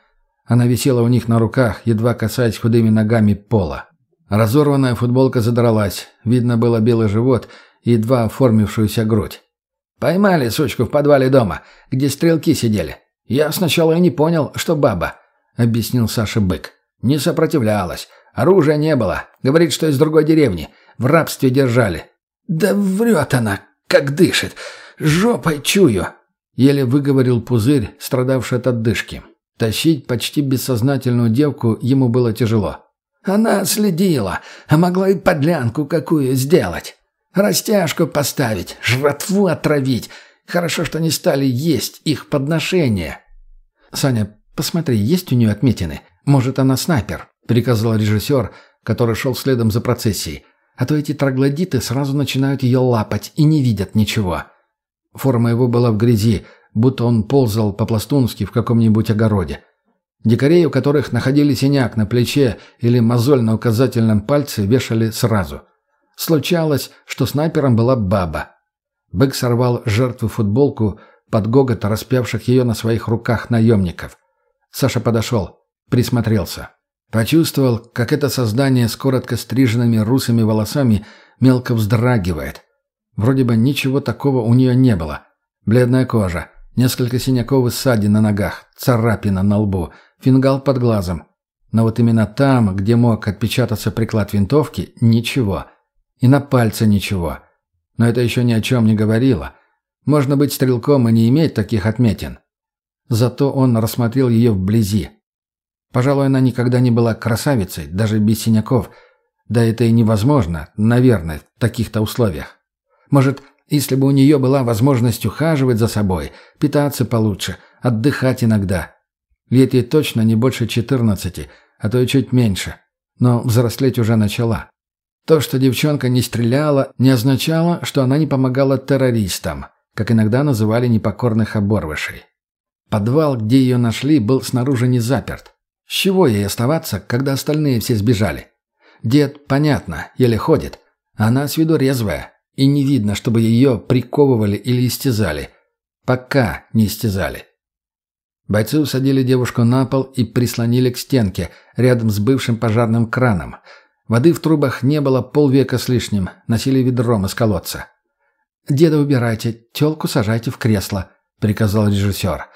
Она висела у них на руках, едва касаясь худыми ногами пола. Разорванная футболка задралась, видно было белый живот и едва оформившуюся грудь. «Поймали сучку в подвале дома, где стрелки сидели. Я сначала и не понял, что баба», — объяснил Саша Бык. «Не сопротивлялась. Оружия не было. Говорит, что из другой деревни. В рабстве держали». «Да врет она, как дышит. Жопой чую», — еле выговорил пузырь, страдавший от отдышки. Тащить почти бессознательную девку ему было тяжело. Она следила, а могла и подлянку какую сделать. Растяжку поставить, жратву отравить. Хорошо, что не стали есть их подношения. «Саня, посмотри, есть у нее отметины? Может, она снайпер?» — приказал режиссер, который шел следом за процессией. «А то эти троглодиты сразу начинают ее лапать и не видят ничего». Форма его была в грязи, будто он ползал по-пластунски в каком-нибудь огороде. Дикарей, у которых находили синяк на плече или мозоль на указательном пальце, вешали сразу. Случалось, что снайпером была баба. Бык сорвал жертву футболку под гогот распявших ее на своих руках наемников. Саша подошел, присмотрелся. Почувствовал, как это создание с коротко стриженными русыми волосами мелко вздрагивает. Вроде бы ничего такого у нее не было. Бледная кожа, несколько синяков и ссадин на ногах, царапина на лбу — фингал под глазом. Но вот именно там, где мог отпечататься приклад винтовки, ничего. И на пальце ничего. Но это еще ни о чем не говорило. Можно быть стрелком и не иметь таких отметин. Зато он рассмотрел ее вблизи. Пожалуй, она никогда не была красавицей, даже без синяков. Да это и невозможно, наверное, в таких-то условиях. Может, если бы у нее была возможность ухаживать за собой, питаться получше, отдыхать иногда, Лет ей точно не больше 14, а то и чуть меньше. Но взрослеть уже начала. То, что девчонка не стреляла, не означало, что она не помогала террористам, как иногда называли непокорных оборвышей. Подвал, где ее нашли, был снаружи не заперт. С чего ей оставаться, когда остальные все сбежали? Дед, понятно, еле ходит. А она с виду резвая, и не видно, чтобы ее приковывали или истязали. Пока не истязали. Бойцы усадили девушку на пол и прислонили к стенке, рядом с бывшим пожарным краном. Воды в трубах не было полвека с лишним, носили ведром из колодца. «Деда убирайте, телку сажайте в кресло», — приказал режиссер.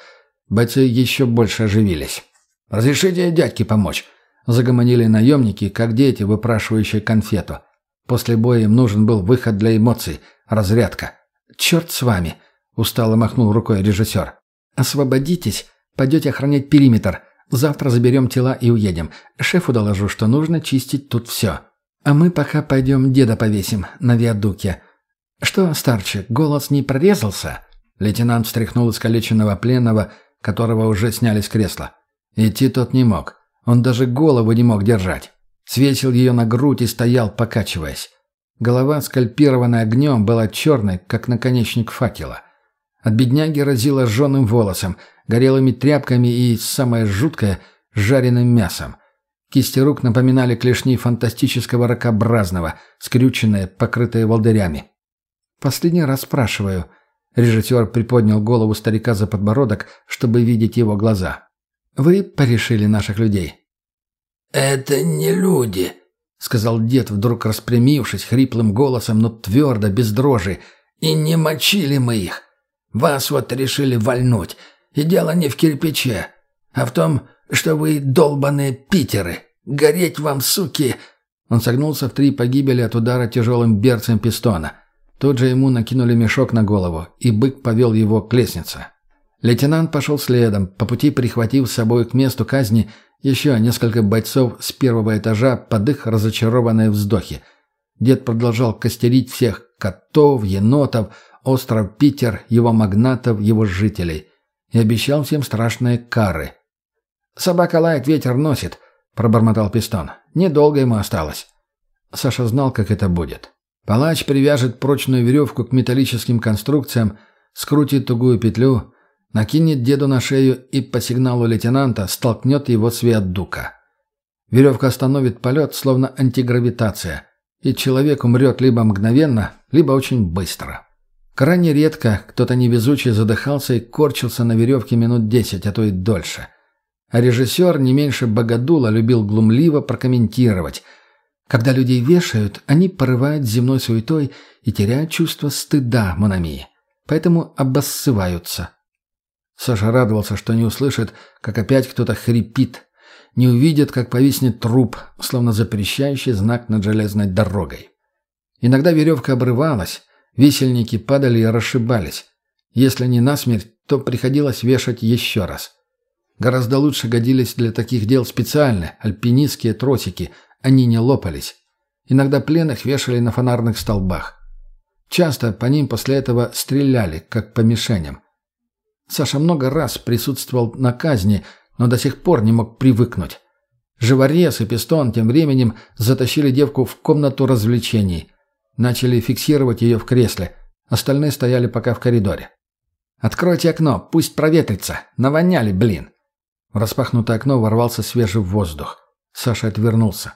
Бойцы еще больше оживились. «Разрешите дядьке помочь?» — загомонили наемники, как дети, выпрашивающие конфету. После боя им нужен был выход для эмоций, разрядка. «Черт с вами!» — устало махнул рукой режиссер. «Освободитесь Пойдете охранять периметр. Завтра заберем тела и уедем. Шефу доложу, что нужно чистить тут все. А мы пока пойдем деда повесим на виадуке. Что, старчик, голос не прорезался?» Лейтенант встряхнул искалеченного пленного, которого уже сняли с кресла. Идти тот не мог. Он даже голову не мог держать. Свесил ее на грудь и стоял, покачиваясь. Голова, скальпированная огнем, была черной, как наконечник факела. От бедняги разило жженым волосом, горелыми тряпками и, самое жуткое, жареным мясом. Кисти рук напоминали клешни фантастического ракообразного, скрюченные, покрытые волдырями. «Последний раз спрашиваю». Режиссер приподнял голову старика за подбородок, чтобы видеть его глаза. «Вы порешили наших людей?» «Это не люди», — сказал дед, вдруг распрямившись хриплым голосом, но твердо, без дрожи. «И не мочили мы их. Вас вот решили вальнуть. И дело не в кирпиче, а в том, что вы долбаные питеры. Гореть вам, суки!» Он согнулся в три погибели от удара тяжелым берцем пистона. Тут же ему накинули мешок на голову, и бык повел его к лестнице. Лейтенант пошел следом, по пути прихватив с собой к месту казни еще несколько бойцов с первого этажа под их разочарованные вздохи. Дед продолжал костерить всех котов, енотов, остров Питер, его магнатов, его жителей и обещал всем страшные кары. «Собака лает, ветер носит», — пробормотал Пистон. «Недолго ему осталось». Саша знал, как это будет. Палач привяжет прочную веревку к металлическим конструкциям, скрутит тугую петлю, накинет деду на шею и по сигналу лейтенанта столкнет его с виадука. Веревка остановит полет, словно антигравитация, и человек умрет либо мгновенно, либо очень быстро. Крайне редко кто-то невезучий задыхался и корчился на веревке минут десять, а то и дольше. А режиссер не меньше Богодула любил глумливо прокомментировать. Когда людей вешают, они порывают земной суетой и теряют чувство стыда, Мономии. Поэтому обоссываются. Саша радовался, что не услышит, как опять кто-то хрипит, не увидит, как повиснет труп, словно запрещающий знак над железной дорогой. Иногда веревка обрывалась, Висельники падали и расшибались. Если не насмерть, то приходилось вешать еще раз. Гораздо лучше годились для таких дел специальные альпинистские тросики, они не лопались. Иногда пленных вешали на фонарных столбах. Часто по ним после этого стреляли, как по мишеням. Саша много раз присутствовал на казни, но до сих пор не мог привыкнуть. Живорез и Пистон тем временем затащили девку в комнату развлечений. Начали фиксировать ее в кресле. Остальные стояли пока в коридоре. «Откройте окно, пусть проветрится. Навоняли, блин!» В распахнутое окно ворвался свежий воздух. Саша отвернулся.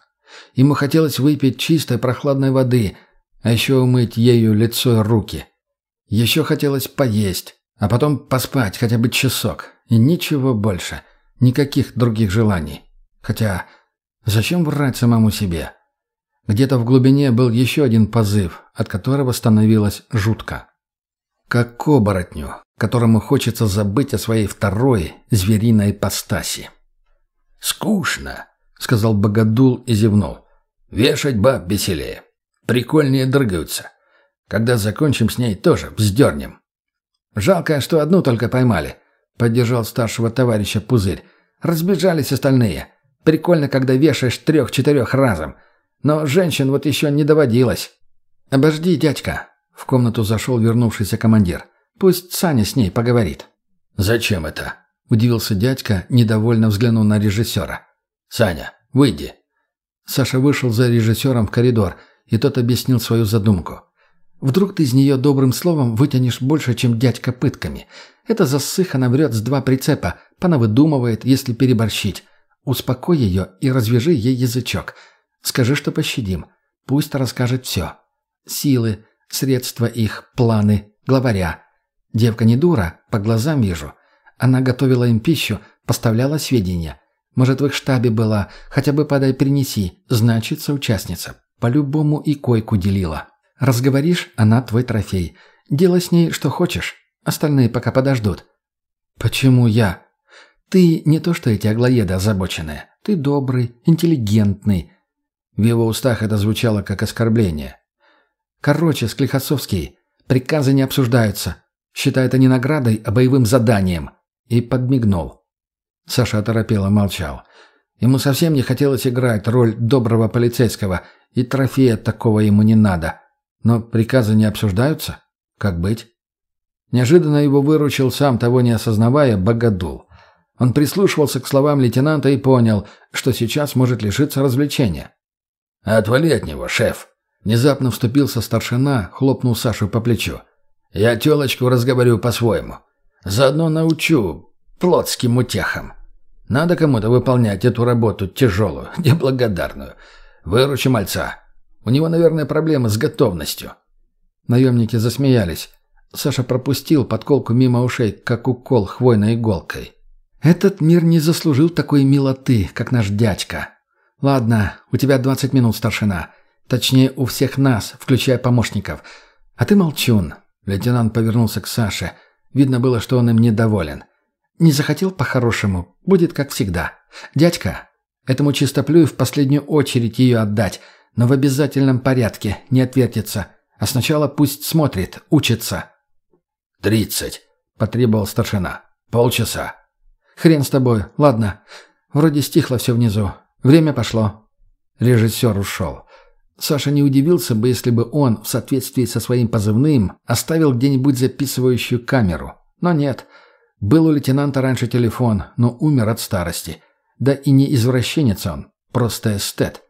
Ему хотелось выпить чистой прохладной воды, а еще умыть ею лицо и руки. Еще хотелось поесть, а потом поспать хотя бы часок. И ничего больше. Никаких других желаний. Хотя, зачем врать самому себе? Где-то в глубине был еще один позыв, от которого становилось жутко. Как к оборотню, которому хочется забыть о своей второй звериной ипостаси. «Скучно», — сказал Богодул и зевнул. «Вешать баб веселее. Прикольнее дрыгаются. Когда закончим с ней, тоже вздернем». «Жалко, что одну только поймали», — поддержал старшего товарища Пузырь. «Разбежались остальные. Прикольно, когда вешаешь трех-четырех разом. Но женщин вот еще не доводилось». «Обожди, дядька», — в комнату зашел вернувшийся командир. «Пусть Саня с ней поговорит». «Зачем это?» — удивился дядька, недовольно взглянув на режиссера. «Саня, выйди». Саша вышел за режиссером в коридор, и тот объяснил свою задумку. Вдруг ты из нее добрым словом вытянешь больше, чем дядька пытками. Это засыха наврет с два прицепа, понавыдумывает, если переборщить. Успокой ее и развяжи ей язычок. Скажи, что пощадим. Пусть расскажет все. Силы, средства их, планы, главаря. Девка не дура, по глазам вижу. Она готовила им пищу, поставляла сведения. Может, в их штабе была, хотя бы подай принеси, значит, соучастница. По-любому и койку делила. Разговоришь, она твой трофей. Делай с ней что хочешь. Остальные пока подождут». «Почему я?» «Ты не то что эти аглоеды озабоченные. Ты добрый, интеллигентный». В его устах это звучало как оскорбление. «Короче, Склихосовский, приказы не обсуждаются. Считай это не наградой, а боевым заданием». И подмигнул. Саша оторопело молчал. Ему совсем не хотелось играть роль доброго полицейского, и трофея такого ему не надо. Но приказы не обсуждаются? Как быть? Неожиданно его выручил сам, того не осознавая, Богодул. Он прислушивался к словам лейтенанта и понял, что сейчас может лишиться развлечения. «Отвали от него, шеф!» Внезапно вступился старшина, хлопнул Сашу по плечу. «Я телочку разговорю по-своему. Заодно научу плотским утехам. Надо кому-то выполнять эту работу тяжелую, неблагодарную. Выручи мальца. У него, наверное, проблемы с готовностью». Наемники засмеялись. Саша пропустил подколку мимо ушей, как укол хвойной иголкой. «Этот мир не заслужил такой милоты, как наш дядька. Ладно, у тебя двадцать минут, старшина. Точнее, у всех нас, включая помощников. А ты молчун». Лейтенант повернулся к Саше. Видно было, что он им недоволен. «Не захотел по-хорошему? Будет как всегда. Дядька, этому чистоплюю в последнюю очередь ее отдать но в обязательном порядке, не отвертится. А сначала пусть смотрит, учится». «Тридцать», — потребовал старшина. «Полчаса». «Хрен с тобой. Ладно. Вроде стихло все внизу. Время пошло». Режиссер ушел. Саша не удивился бы, если бы он, в соответствии со своим позывным, оставил где-нибудь записывающую камеру. Но нет. Был у лейтенанта раньше телефон, но умер от старости. Да и не извращенец он, просто эстет.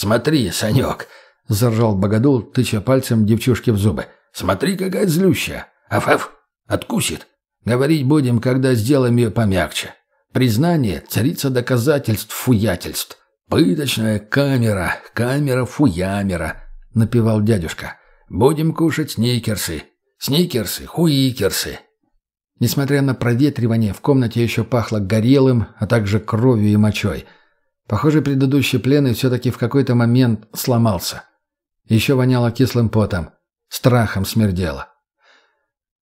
«Смотри, Санек!» — заржал Богодул, тыча пальцем девчушке в зубы. «Смотри, какая злющая! Аф-аф! Откусит! Говорить будем, когда сделаем ее помягче. Признание — царица доказательств фуятельств. Пыточная камера, камера фуямера», — напевал дядюшка. «Будем кушать сникерсы. Сникерсы, хуикерсы». Несмотря на проветривание, в комнате еще пахло горелым, а также кровью и мочой — Похоже, предыдущий пленный все-таки в какой-то момент сломался. Еще воняло кислым потом. Страхом смердело.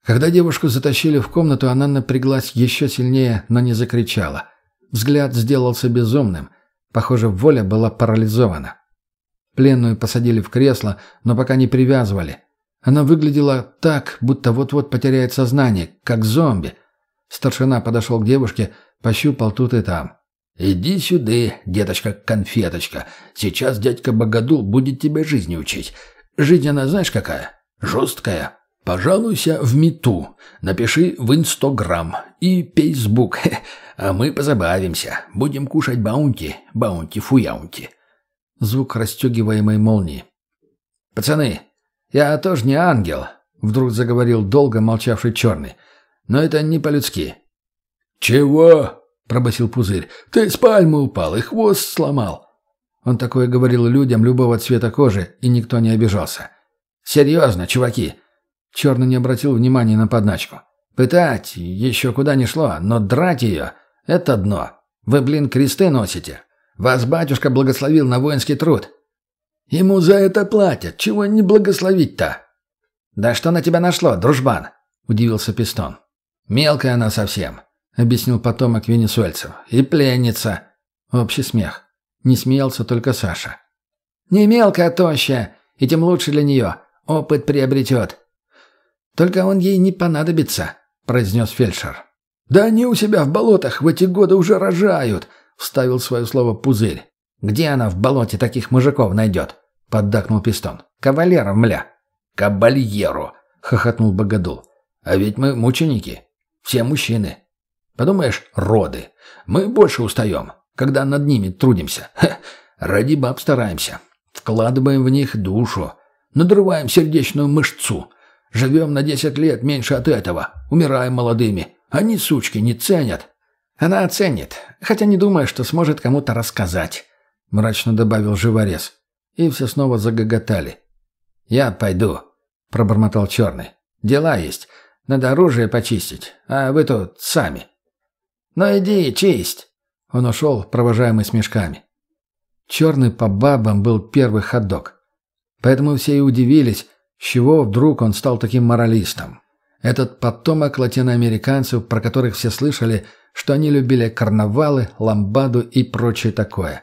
Когда девушку затащили в комнату, она напряглась еще сильнее, но не закричала. Взгляд сделался безумным. Похоже, воля была парализована. Пленную посадили в кресло, но пока не привязывали. Она выглядела так, будто вот-вот потеряет сознание, как зомби. Старшина подошел к девушке, пощупал тут и там. «Иди сюда, деточка-конфеточка. Сейчас дядька Богодул будет тебя жизни учить. Жизнь она знаешь какая? Жесткая. Пожалуйся в Мету. Напиши в Инстаграм и Пейсбук. А мы позабавимся. Будем кушать баунти, баунти-фуяунти». Звук расстегиваемой молнии. «Пацаны, я тоже не ангел», — вдруг заговорил долго молчавший черный. «Но это не по-людски». «Чего?» — пробасил пузырь. «Ты с пальмы упал и хвост сломал». Он такое говорил людям любого цвета кожи, и никто не обижался. «Серьезно, чуваки!» Черный не обратил внимания на подначку. «Пытать еще куда ни шло, но драть ее — это дно. Вы, блин, кресты носите. Вас батюшка благословил на воинский труд». «Ему за это платят. Чего не благословить-то?» «Да что на тебя нашло, дружбан?» — удивился Пистон. «Мелкая она совсем объяснил потомок венесуэльцев. «И пленница». Общий смех. Не смеялся только Саша. «Не мелкая, а тощая, и тем лучше для нее. Опыт приобретет». «Только он ей не понадобится», — произнес фельдшер. «Да они у себя в болотах в эти годы уже рожают», — вставил свое слово Пузырь. «Где она в болоте таких мужиков найдет?» — поддакнул Пистон. «Кавалеров, мля». «Кабальеру», — хохотнул Богодул. «А ведь мы мученики. Все мужчины. Подумаешь, роды. Мы больше устаем, когда над ними трудимся. Ха, ради баб стараемся. Вкладываем в них душу. Надрываем сердечную мышцу. Живем на десять лет меньше от этого. Умираем молодыми. Они, сучки, не ценят. Она оценит, хотя не думаю, что сможет кому-то рассказать. Мрачно добавил живорез. И все снова загоготали. «Я пойду», — пробормотал черный. «Дела есть. Надо оружие почистить. А вы тут сами». «Ну иди, честь!» Он ушел, провожаемый смешками. Черный по бабам был первый ходок. Поэтому все и удивились, с чего вдруг он стал таким моралистом. Этот потомок латиноамериканцев, про которых все слышали, что они любили карнавалы, ламбаду и прочее такое.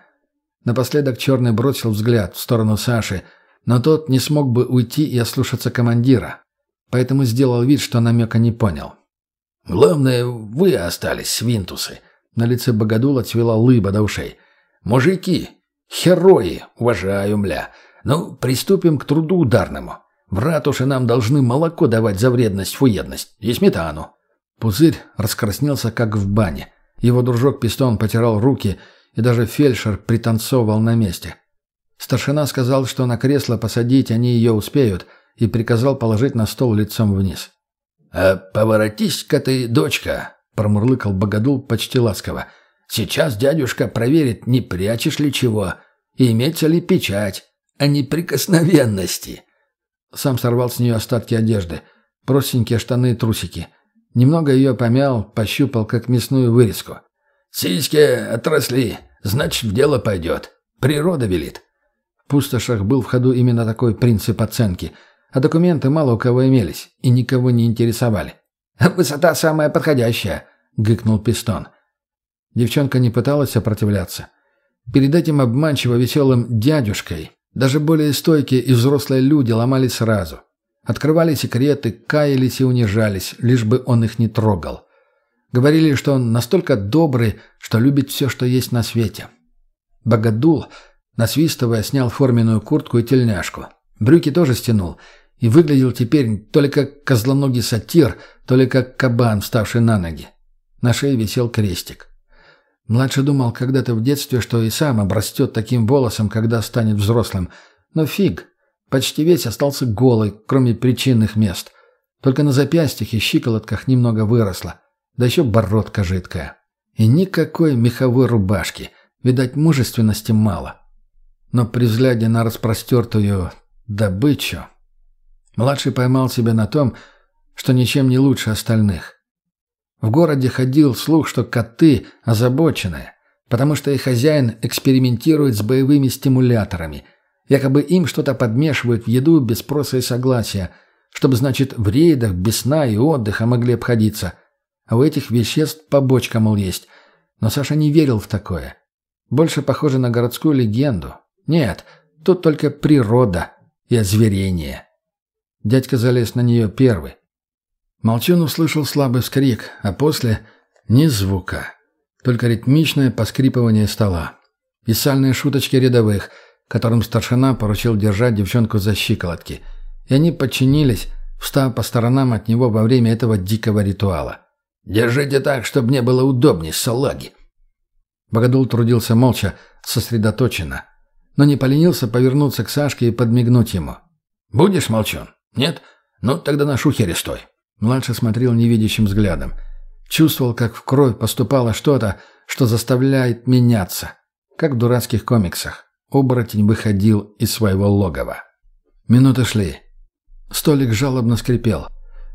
Напоследок Черный бросил взгляд в сторону Саши, но тот не смог бы уйти и ослушаться командира. Поэтому сделал вид, что намека не понял. Главное, вы остались, свинтусы. На лице Богодула цвела лыба до ушей. Мужики, герои, уважаю, мля. Ну, приступим к труду ударному. В ратуше нам должны молоко давать за вредность, фуедность и сметану. Пузырь раскраснелся, как в бане. Его дружок-пистон потирал руки, и даже фельдшер пританцовывал на месте. Старшина сказал, что на кресло посадить они ее успеют, и приказал положить на стол лицом вниз. «А поворотись-ка ты, дочка», — промурлыкал Богодул почти ласково. «Сейчас дядюшка проверит, не прячешь ли чего, и имеется ли печать о неприкосновенности». Сам сорвал с нее остатки одежды, простенькие штаны и трусики. Немного ее помял, пощупал, как мясную вырезку. «Сиськи отросли, значит, в дело пойдет. Природа велит». В пустошах был в ходу именно такой принцип оценки — а документы мало у кого имелись и никого не интересовали. «Высота самая подходящая», — гыкнул Пистон. Девчонка не пыталась сопротивляться. Перед этим обманчиво веселым «дядюшкой» даже более стойкие и взрослые люди ломались сразу. Открывали секреты, каялись и унижались, лишь бы он их не трогал. Говорили, что он настолько добрый, что любит все, что есть на свете. Богодул, насвистывая, снял форменную куртку и тельняшку. Брюки тоже стянул — и выглядел теперь то ли как козлоногий сатир, то ли как кабан, вставший на ноги. На шее висел крестик. Младший думал когда-то в детстве, что и сам обрастет таким волосом, когда станет взрослым. Но фиг. Почти весь остался голый, кроме причинных мест. Только на запястьях и щиколотках немного выросло. Да еще бородка жидкая. И никакой меховой рубашки. Видать, мужественности мало. Но при взгляде на распростертую добычу... Младший поймал себя на том, что ничем не лучше остальных. В городе ходил слух, что коты озабоченные, потому что их хозяин экспериментирует с боевыми стимуляторами. Якобы им что-то подмешивают в еду без спроса и согласия, чтобы, значит, в рейдах без сна и отдыха могли обходиться. А у этих веществ побочка, мол, есть. Но Саша не верил в такое. Больше похоже на городскую легенду. Нет, тут только природа и озверение. Дядька залез на нее первый. Молчун услышал слабый вскрик, а после — ни звука. только ритмичное поскрипывание стола. И сальные шуточки рядовых, которым старшина поручил держать девчонку за щиколотки. И они подчинились, встав по сторонам от него во время этого дикого ритуала. «Держите так, чтобы мне было удобней, салаги!» Богодул трудился молча, сосредоточенно, но не поленился повернуться к Сашке и подмигнуть ему. «Будешь, молчун? Нет? Ну, тогда на шухере стой!» Младший смотрел невидящим взглядом. Чувствовал, как в кровь поступало что-то, что заставляет меняться. Как в дурацких комиксах. Оборотень выходил из своего логова. Минуты шли. Столик жалобно скрипел.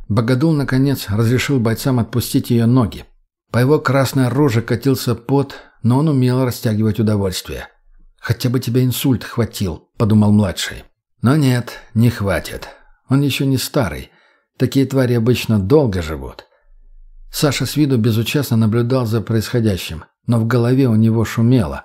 Богодул, наконец, разрешил бойцам отпустить ее ноги. По его красной роже катился пот, но он умел растягивать удовольствие. «Хотя бы тебе инсульт хватил», — подумал младший. Но нет, не хватит. Он еще не старый. Такие твари обычно долго живут. Саша с виду безучастно наблюдал за происходящим, но в голове у него шумело.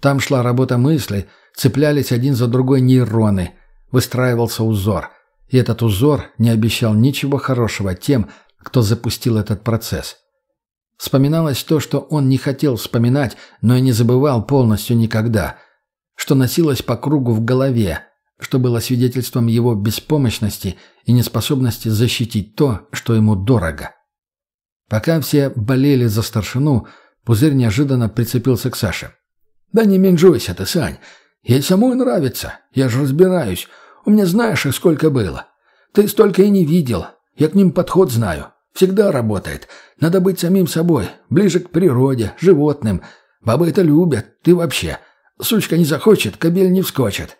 Там шла работа мысли, цеплялись один за другой нейроны, выстраивался узор — и этот узор не обещал ничего хорошего тем, кто запустил этот процесс. Вспоминалось то, что он не хотел вспоминать, но и не забывал полностью никогда, что носилось по кругу в голове, что было свидетельством его беспомощности и неспособности защитить то, что ему дорого. Пока все болели за старшину, Пузырь неожиданно прицепился к Саше. «Да не менжуйся ты, Сань. Ей самой нравится. Я же разбираюсь. У меня знаешь их сколько было. Ты столько и не видел. Я к ним подход знаю. Всегда работает. Надо быть самим собой, ближе к природе, животным. Бабы это любят, ты вообще. Сучка не захочет, кобель не вскочит».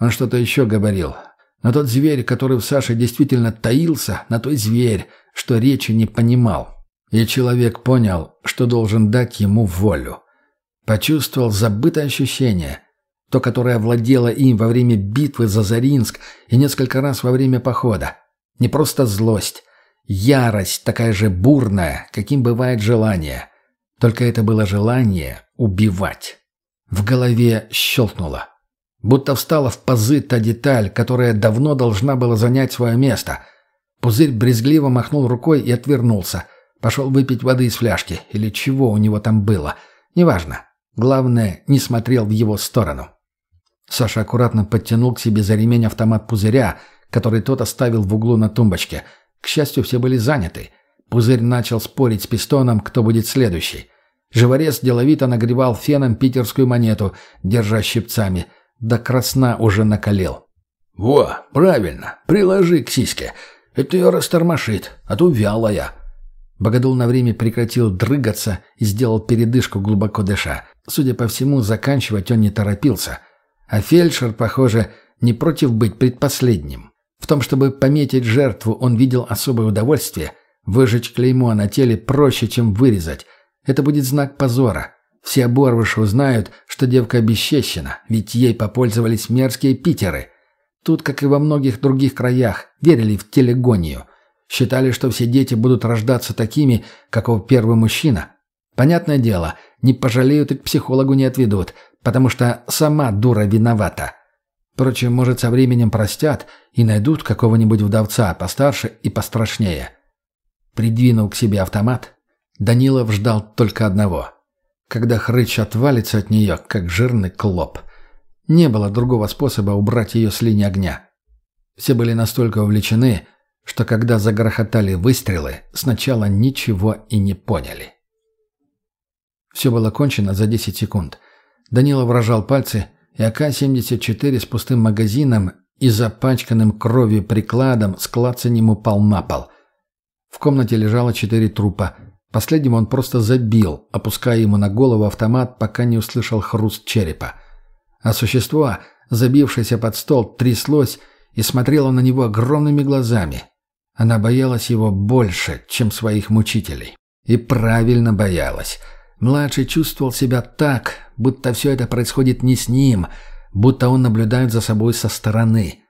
Он что-то еще говорил. Но тот зверь, который в Саше действительно таился, на той зверь, что речи не понимал. И человек понял, что должен дать ему волю. Почувствовал забытое ощущение – то, которое владело им во время битвы за Заринск и несколько раз во время похода. Не просто злость. Ярость такая же бурная, каким бывает желание. Только это было желание убивать. В голове щелкнуло. Будто встала в пазы та деталь, которая давно должна была занять свое место. Пузырь брезгливо махнул рукой и отвернулся. Пошел выпить воды из фляжки, или чего у него там было. Неважно. Главное, не смотрел в его сторону. Саша аккуратно подтянул к себе за ремень автомат пузыря, который тот оставил в углу на тумбочке. К счастью, все были заняты. Пузырь начал спорить с пистоном, кто будет следующий. Живорез деловито нагревал феном питерскую монету, держа щипцами. До красна уже накалил. «Во, правильно, приложи к сиське. Это ее растормошит, а то вялая». Богодул на время прекратил дрыгаться и сделал передышку, глубоко дыша. Судя по всему, заканчивать он не торопился – а фельдшер, похоже, не против быть предпоследним. В том, чтобы пометить жертву, он видел особое удовольствие. Выжечь клеймо на теле проще, чем вырезать. Это будет знак позора. Все оборвыши узнают, что девка обесчещена, ведь ей попользовались мерзкие питеры. Тут, как и во многих других краях, верили в телегонию. Считали, что все дети будут рождаться такими, каков первый мужчина. Понятное дело, не пожалеют и к психологу не отведут – потому что сама дура виновата. Впрочем, может, со временем простят и найдут какого-нибудь вдовца постарше и пострашнее. Придвинул к себе автомат. Данилов ждал только одного. Когда хрыч отвалится от нее, как жирный клоп. Не было другого способа убрать ее с линии огня. Все были настолько увлечены, что когда загрохотали выстрелы, сначала ничего и не поняли. Все было кончено за 10 секунд. Данила выражал пальцы, и АК-74 с пустым магазином и запачканным кровью прикладом с клацанем упал на пол. В комнате лежало четыре трупа. Последним он просто забил, опуская ему на голову автомат, пока не услышал хруст черепа. А существо, забившееся под стол, тряслось и смотрело на него огромными глазами. Она боялась его больше, чем своих мучителей. И правильно боялась. Младший чувствовал себя так, будто все это происходит не с ним, будто он наблюдает за собой со стороны.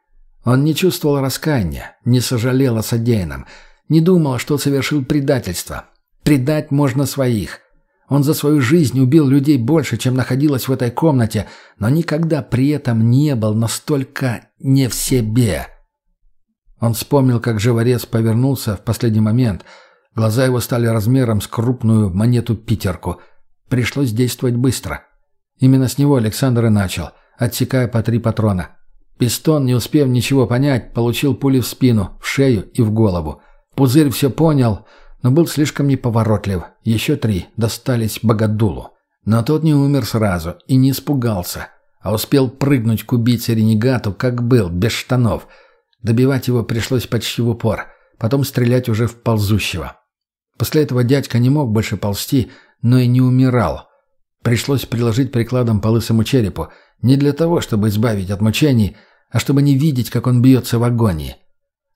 Он не чувствовал раскаяния, не сожалел о содеянном, не думал, что совершил предательство. Предать можно своих. Он за свою жизнь убил людей больше, чем находилось в этой комнате, но никогда при этом не был настолько не в себе. Он вспомнил, как живорез повернулся в последний момент – Глаза его стали размером с крупную монету-питерку. Пришлось действовать быстро. Именно с него Александр и начал, отсекая по три патрона. Пистон, не успев ничего понять, получил пули в спину, в шею и в голову. Пузырь все понял, но был слишком неповоротлив. Еще три достались Богодулу. Но тот не умер сразу и не испугался, а успел прыгнуть к убийце-ренегату, как был, без штанов. Добивать его пришлось почти в упор, потом стрелять уже в ползущего. После этого дядька не мог больше ползти, но и не умирал. Пришлось приложить прикладом по лысому черепу, не для того, чтобы избавить от мучений, а чтобы не видеть, как он бьется в агонии.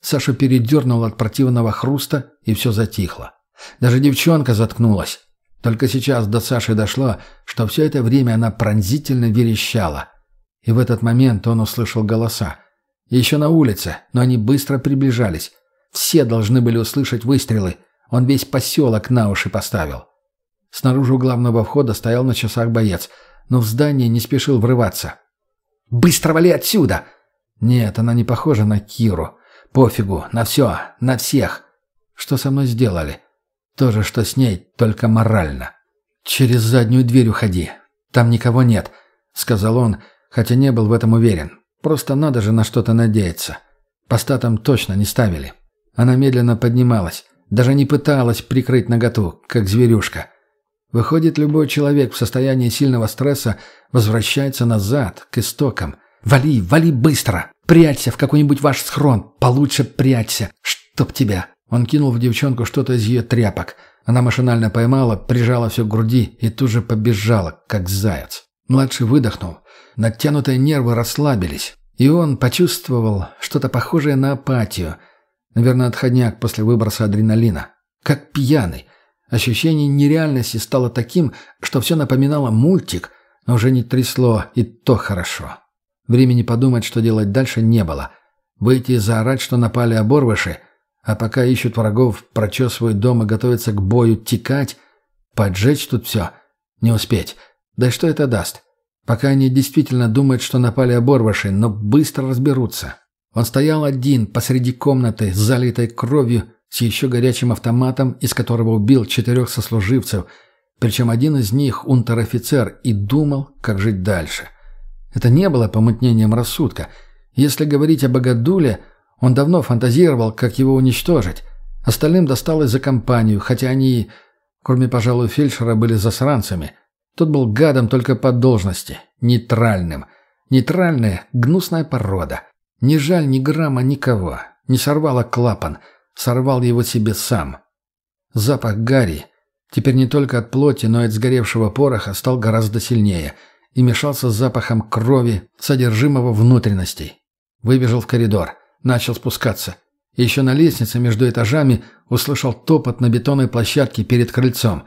Саша передернул от противного хруста, и все затихло. Даже девчонка заткнулась. Только сейчас до Саши дошло, что все это время она пронзительно верещала. И в этот момент он услышал голоса. Еще на улице, но они быстро приближались. Все должны были услышать выстрелы. Он весь поселок на уши поставил. Снаружи у главного входа стоял на часах боец, но в здание не спешил врываться. «Быстро вали отсюда!» Нет, она не похожа на Киру. Пофигу, на все, на всех. Что со мной сделали? То же, что с ней, только морально. «Через заднюю дверь уходи. Там никого нет», — сказал он, хотя не был в этом уверен. «Просто надо же на что-то надеяться. Поста там точно не ставили». Она медленно поднималась, даже не пыталась прикрыть наготу, как зверюшка. Выходит, любой человек в состоянии сильного стресса возвращается назад, к истокам, «Вали, вали быстро! Прячься в какой-нибудь ваш схрон! Получше прячься! Чтоб тебя!» Он кинул в девчонку что-то из ее тряпок. Она машинально поймала, прижала все к груди и тут же побежала, как заяц. Младший выдохнул. Натянутые нервы расслабились. И он почувствовал что-то похожее на апатию. Наверное, отходняк после выброса адреналина. Как пьяный. Ощущение нереальности стало таким, что все напоминало мультик, но уже не трясло, и то хорошо. Времени подумать, что делать дальше, не было. Выйти и заорать, что напали оборвыши, а пока ищут врагов, прочесывают дом и готовятся к бою, текать, поджечь тут все, не успеть. Да что это даст? Пока они действительно думают, что напали оборвыши, но быстро разберутся. Он стоял один посреди комнаты, залитой кровью, с еще горячим автоматом, из которого убил четырех сослуживцев, причем один из них — унтер-офицер, и думал, как жить дальше. — это не было помутнением рассудка. Если говорить о Богодуле, он давно фантазировал, как его уничтожить. Остальным досталось за компанию, хотя они, кроме, пожалуй, фельдшера, были засранцами. Тот был гадом только по должности, нейтральным. Нейтральная, гнусная порода. Не жаль ни грамма никого. Не сорвала клапан. Сорвал его себе сам. Запах гари, теперь не только от плоти, но и от сгоревшего пороха, стал гораздо сильнее – и мешался с запахом крови, содержимого внутренностей. Выбежал в коридор, начал спускаться. И еще на лестнице между этажами услышал топот на бетонной площадке перед крыльцом.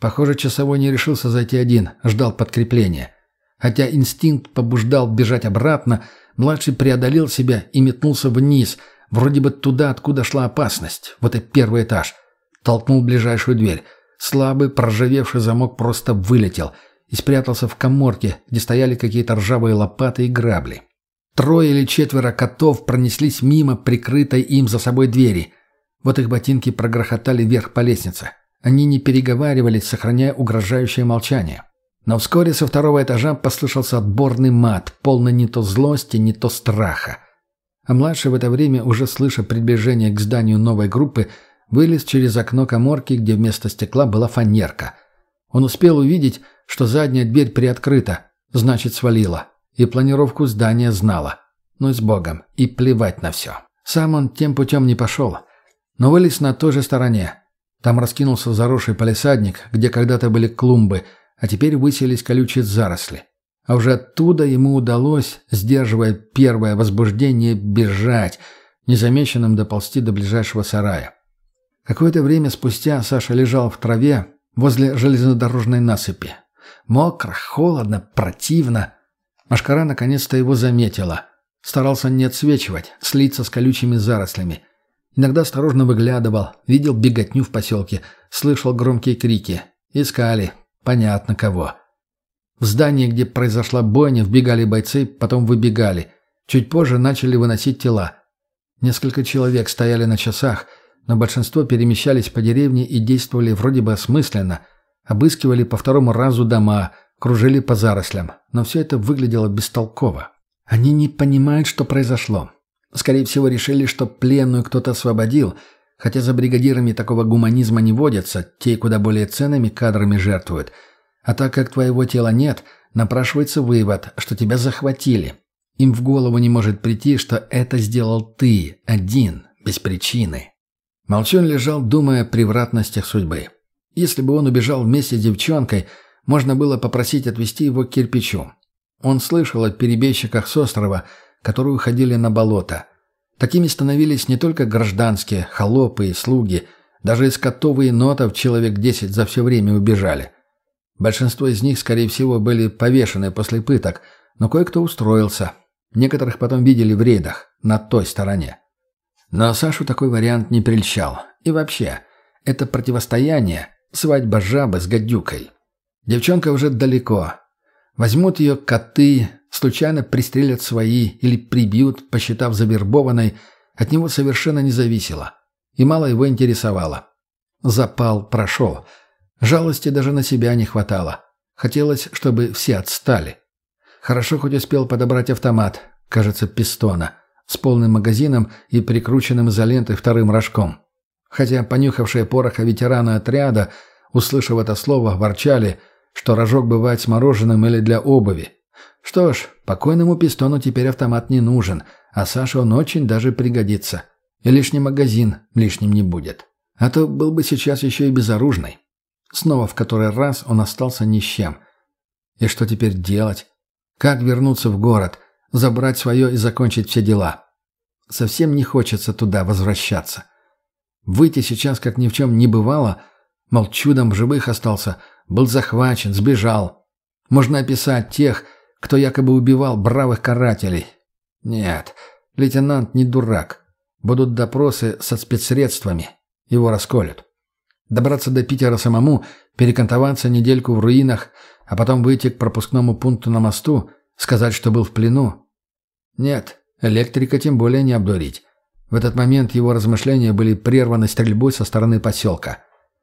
Похоже, часовой не решился зайти один, ждал подкрепления. Хотя инстинкт побуждал бежать обратно, младший преодолел себя и метнулся вниз, вроде бы туда, откуда шла опасность, в этот первый этаж. Толкнул ближайшую дверь. Слабый, проржавевший замок просто вылетел — и спрятался в коморке, где стояли какие-то ржавые лопаты и грабли. Трое или четверо котов пронеслись мимо прикрытой им за собой двери. Вот их ботинки прогрохотали вверх по лестнице. Они не переговаривались, сохраняя угрожающее молчание. Но вскоре со второго этажа послышался отборный мат, полный не то злости, не то страха. А младший в это время, уже слыша приближение к зданию новой группы, вылез через окно коморки, где вместо стекла была фанерка. Он успел увидеть, что задняя дверь приоткрыта, значит, свалила. И планировку здания знала. Ну и с Богом. И плевать на все. Сам он тем путем не пошел. Но вылез на той же стороне. Там раскинулся заросший палисадник, где когда-то были клумбы, а теперь выселись колючие заросли. А уже оттуда ему удалось, сдерживая первое возбуждение, бежать, незамеченным доползти до ближайшего сарая. Какое-то время спустя Саша лежал в траве возле железнодорожной насыпи. Мокро, холодно, противно. Машкара наконец-то его заметила. Старался не отсвечивать, слиться с колючими зарослями. Иногда осторожно выглядывал, видел беготню в поселке, слышал громкие крики. Искали. Понятно кого. В здание, где произошла бойня, вбегали бойцы, потом выбегали. Чуть позже начали выносить тела. Несколько человек стояли на часах, но большинство перемещались по деревне и действовали вроде бы осмысленно – Обыскивали по второму разу дома, кружили по зарослям, но все это выглядело бестолково. Они не понимают, что произошло. Скорее всего, решили, что пленную кто-то освободил, хотя за бригадирами такого гуманизма не водятся, те куда более ценными кадрами жертвуют. А так как твоего тела нет, напрашивается вывод, что тебя захватили. Им в голову не может прийти, что это сделал ты, один, без причины. Молчун лежал, думая о превратностях судьбы. Если бы он убежал вместе с девчонкой, можно было попросить отвезти его к кирпичу. Он слышал о перебежчиках с острова, которые уходили на болото. Такими становились не только гражданские, холопы и слуги, даже из котовые нотов человек десять за все время убежали. Большинство из них, скорее всего, были повешены после пыток, но кое-кто устроился. Некоторых потом видели в рейдах, на той стороне. Но Сашу такой вариант не прельщал. И вообще, это противостояние – свадьба жабы с гадюкой. Девчонка уже далеко. Возьмут ее коты, случайно пристрелят свои или прибьют, посчитав завербованной, от него совершенно не зависело. И мало его интересовало. Запал прошел. Жалости даже на себя не хватало. Хотелось, чтобы все отстали. Хорошо хоть успел подобрать автомат, кажется, пистона – с полным магазином и прикрученным изолентой вторым рожком. Хотя понюхавшие пороха ветераны отряда, услышав это слово, ворчали, что рожок бывает с мороженым или для обуви. Что ж, покойному пистону теперь автомат не нужен, а Саше он очень даже пригодится. И лишний магазин лишним не будет. А то был бы сейчас еще и безоружный. Снова в который раз он остался ни с чем. И что теперь делать? Как вернуться в город? Забрать свое и закончить все дела. Совсем не хочется туда возвращаться. Выйти сейчас, как ни в чем не бывало, мол, чудом живых остался, был захвачен, сбежал. Можно описать тех, кто якобы убивал бравых карателей. Нет, лейтенант не дурак. Будут допросы со спецсредствами. Его расколют. Добраться до Питера самому, перекантоваться недельку в руинах, а потом выйти к пропускному пункту на мосту, сказать, что был в плену, нет, электрика тем более не обдурить. В этот момент его размышления были прерваны стрельбой со стороны поселка.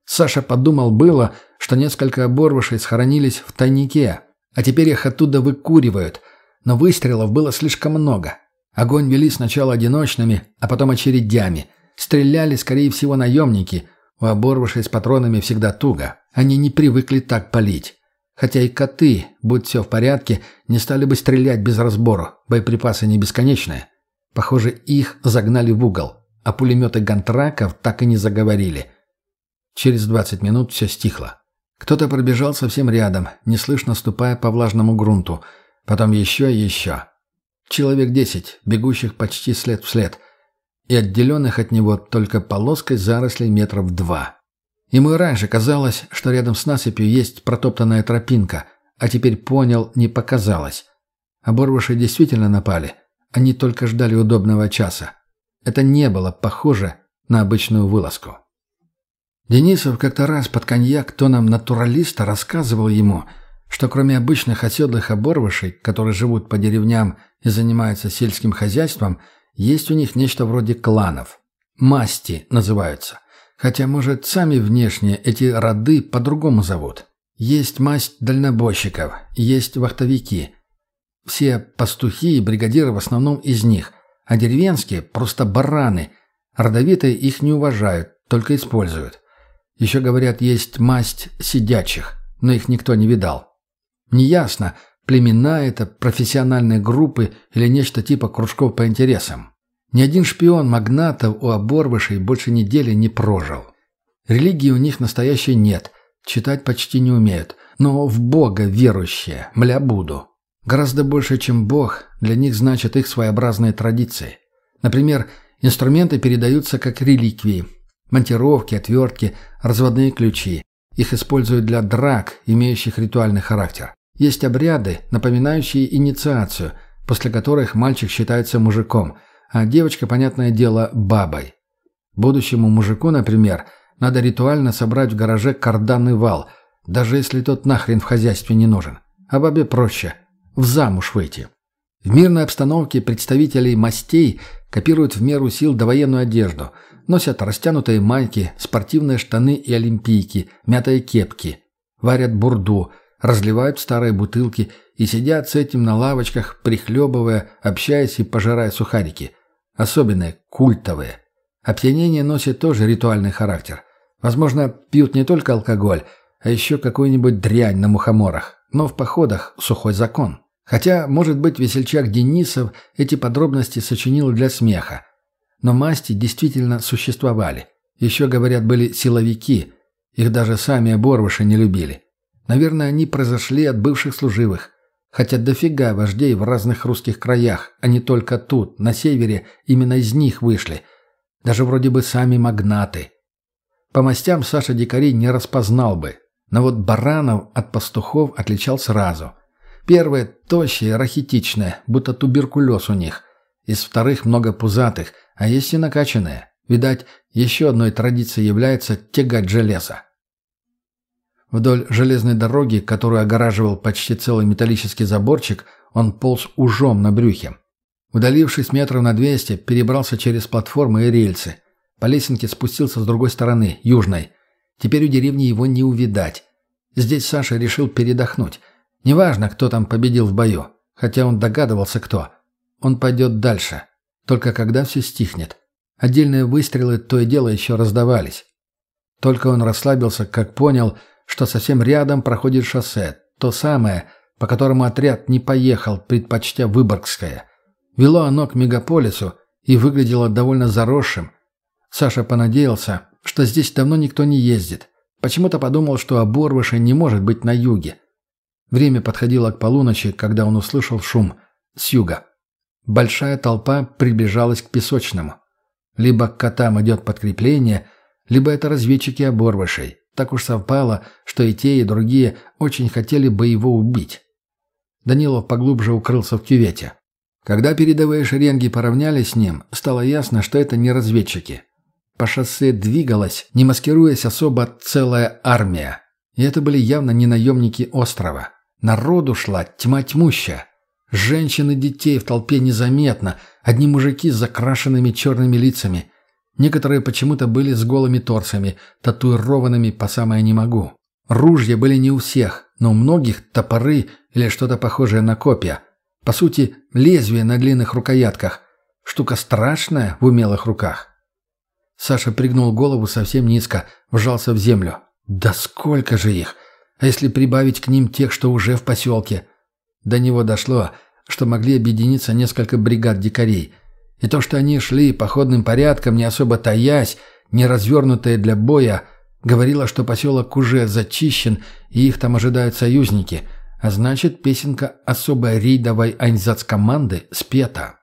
Саша подумал было, что несколько оборвышей схоронились в тайнике, а теперь их оттуда выкуривают, но выстрелов было слишком много. Огонь вели сначала одиночными, а потом очередями. Стреляли, скорее всего, наемники. У оборвышей с патронами всегда туго. Они не привыкли так палить. Хотя и коты, будь все в порядке, не стали бы стрелять без разбору, боеприпасы не бесконечные. Похоже, их загнали в угол, а пулеметы гантраков так и не заговорили. Через 20 минут все стихло. Кто-то пробежал совсем рядом, неслышно ступая по влажному грунту. Потом еще и еще. Человек десять, бегущих почти след в след. И отделенных от него только полоской зарослей метров два. Ему и раньше казалось, что рядом с насыпью есть протоптанная тропинка, а теперь понял, не показалось. Оборвыши действительно напали. Они только ждали удобного часа. Это не было похоже на обычную вылазку. Денисов как-то раз под коньяк тоном натуралиста рассказывал ему, что кроме обычных оседлых оборвышей, которые живут по деревням и занимаются сельским хозяйством, есть у них нечто вроде кланов. «Масти» называются – Хотя, может, сами внешне эти роды по-другому зовут. Есть масть дальнобойщиков, есть вахтовики. Все пастухи и бригадиры в основном из них, а деревенские – просто бараны. Родовитые их не уважают, только используют. Еще, говорят, есть масть сидячих, но их никто не видал. Неясно, племена это, профессиональные группы или нечто типа кружков по интересам. Ни один шпион магнатов у оборвышей больше недели не прожил. Религии у них настоящей нет, читать почти не умеют, но в Бога верующие, мля буду. Гораздо больше, чем Бог, для них значат их своеобразные традиции. Например, инструменты передаются как реликвии. Монтировки, отвертки, разводные ключи. Их используют для драк, имеющих ритуальный характер. Есть обряды, напоминающие инициацию, после которых мальчик считается мужиком – а девочка, понятное дело, бабой. Будущему мужику, например, надо ритуально собрать в гараже карданный вал, даже если тот нахрен в хозяйстве не нужен. А бабе проще – в замуж выйти. В мирной обстановке представителей мастей копируют в меру сил довоенную одежду, носят растянутые майки, спортивные штаны и олимпийки, мятые кепки. варят бурду, разливают старые бутылки и сидят с этим на лавочках, прихлебывая, общаясь и пожирая сухарики. Особенные, культовые. Опьянение носит тоже ритуальный характер. Возможно, пьют не только алкоголь, а еще какую-нибудь дрянь на мухоморах. Но в походах сухой закон. Хотя, может быть, весельчак Денисов эти подробности сочинил для смеха. Но масти действительно существовали. Еще, говорят, были силовики. Их даже сами оборвыши не любили. Наверное, они произошли от бывших служивых. Хотя дофига вождей в разных русских краях, а не только тут, на севере, именно из них вышли. Даже вроде бы сами магнаты. По мастям Саша дикарей не распознал бы. Но вот баранов от пастухов отличал сразу. Первые – тощие, рахитичные, будто туберкулез у них. Из вторых много пузатых, а есть и накачанные. Видать, еще одной традицией является тягать железо. Вдоль железной дороги, которую огораживал почти целый металлический заборчик, он полз ужом на брюхе. Удалившись метров на двести, перебрался через платформы и рельсы. По лесенке спустился с другой стороны, южной. Теперь у деревни его не увидать. Здесь Саша решил передохнуть. Неважно, кто там победил в бою, хотя он догадывался, кто. Он пойдет дальше. Только когда все стихнет. Отдельные выстрелы то и дело еще раздавались. Только он расслабился, как понял, что совсем рядом проходит шоссе, то самое, по которому отряд не поехал, предпочтя Выборгское. Вело оно к мегаполису и выглядело довольно заросшим. Саша понадеялся, что здесь давно никто не ездит. Почему-то подумал, что оборвыша не может быть на юге. Время подходило к полуночи, когда он услышал шум с юга. Большая толпа приближалась к песочному. Либо к котам идет подкрепление, либо это разведчики оборвышей. Так уж совпало, что и те, и другие очень хотели бы его убить. Данилов поглубже укрылся в кювете. Когда передовые шеренги поравнялись с ним, стало ясно, что это не разведчики. По шоссе двигалась, не маскируясь особо, целая армия. И это были явно не наемники острова. Народу шла тьма тьмущая. Женщин и детей в толпе незаметно, одни мужики с закрашенными черными лицами – Некоторые почему-то были с голыми торсами, татуированными по самое не могу. Ружья были не у всех, но у многих топоры или что-то похожее на копья. По сути, лезвие на длинных рукоятках. Штука страшная в умелых руках. Саша пригнул голову совсем низко, вжался в землю. Да сколько же их! А если прибавить к ним тех, что уже в поселке? До него дошло, что могли объединиться несколько бригад дикарей – и то, что они шли походным порядком, не особо таясь, не развернутые для боя, говорило, что поселок уже зачищен, и их там ожидают союзники, а значит, песенка особой рейдовой команды спета.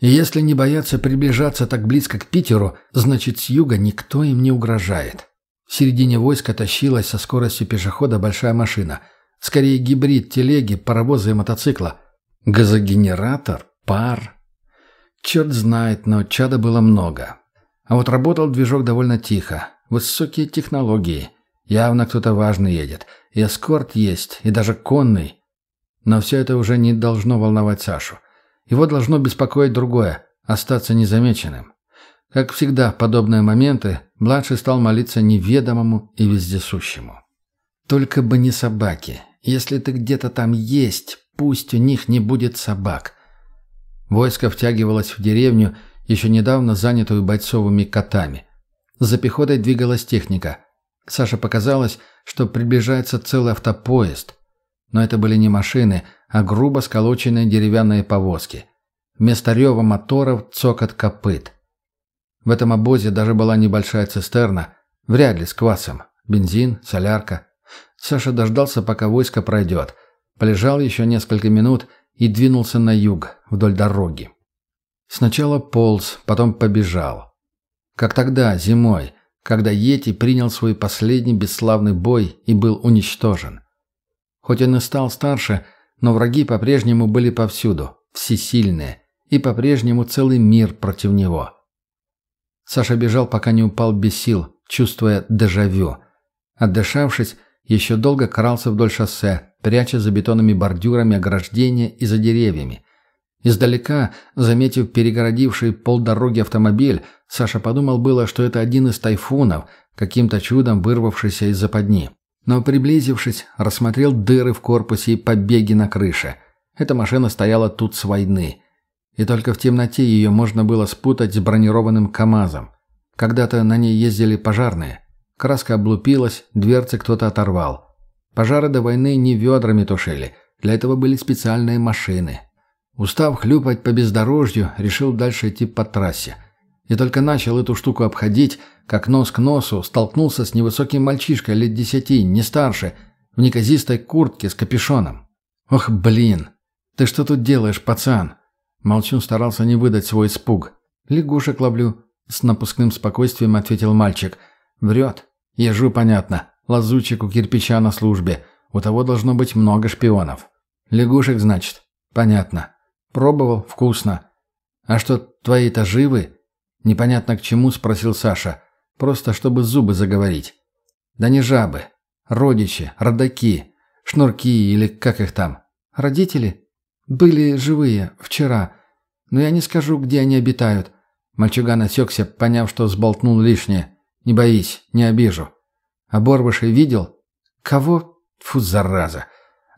И если не боятся приближаться так близко к Питеру, значит, с юга никто им не угрожает. В середине войска тащилась со скоростью пешехода большая машина. Скорее гибрид телеги, паровоза и мотоцикла. Газогенератор, пар, Черт знает, но чада было много. А вот работал движок довольно тихо. Высокие технологии. Явно кто-то важный едет. И эскорт есть, и даже конный. Но все это уже не должно волновать Сашу. Его должно беспокоить другое – остаться незамеченным. Как всегда подобные моменты, младший стал молиться неведомому и вездесущему. «Только бы не собаки. Если ты где-то там есть, пусть у них не будет собак. Войско втягивалось в деревню, еще недавно занятую бойцовыми котами. За пехотой двигалась техника. Саше показалось, что приближается целый автопоезд. Но это были не машины, а грубо сколоченные деревянные повозки. Вместо рева моторов цокот копыт. В этом обозе даже была небольшая цистерна, вряд ли с квасом. Бензин, солярка. Саша дождался, пока войско пройдет. Полежал еще несколько минут и двинулся на юг, вдоль дороги. Сначала полз, потом побежал. Как тогда, зимой, когда Йети принял свой последний бесславный бой и был уничтожен. Хоть он и стал старше, но враги по-прежнему были повсюду, всесильные, и по-прежнему целый мир против него. Саша бежал, пока не упал без сил, чувствуя дежавю. Отдышавшись, еще долго крался вдоль шоссе, пряча за бетонными бордюрами ограждения и за деревьями. Издалека, заметив перегородивший полдороги автомобиль, Саша подумал было, что это один из тайфунов, каким-то чудом вырвавшийся из западни. Но, приблизившись, рассмотрел дыры в корпусе и побеги на крыше. Эта машина стояла тут с войны. И только в темноте ее можно было спутать с бронированным КАМАЗом. Когда-то на ней ездили пожарные. Краска облупилась, дверцы кто-то оторвал. Пожары до войны не ведрами тушили. Для этого были специальные машины. Устав хлюпать по бездорожью, решил дальше идти по трассе. И только начал эту штуку обходить, как нос к носу столкнулся с невысоким мальчишкой лет десяти, не старше, в неказистой куртке с капюшоном. «Ох, блин! Ты что тут делаешь, пацан?» Молчун старался не выдать свой испуг. «Лягушек ловлю», — с напускным спокойствием ответил мальчик. «Врет. Ежу понятно. Лазучик у кирпича на службе. У того должно быть много шпионов». «Лягушек, значит?» «Понятно. Пробовал? Вкусно. А что, твои-то живы?» «Непонятно к чему?» — спросил Саша. «Просто чтобы зубы заговорить». «Да не жабы. Родичи, родаки, шнурки или как их там?» «Родители?» «Были живые, вчера. Но я не скажу, где они обитают». Мальчуган осекся, поняв, что сболтнул лишнее. «Не боись, не обижу». «Оборвышей видел?» «Кого?» Фу, зараза.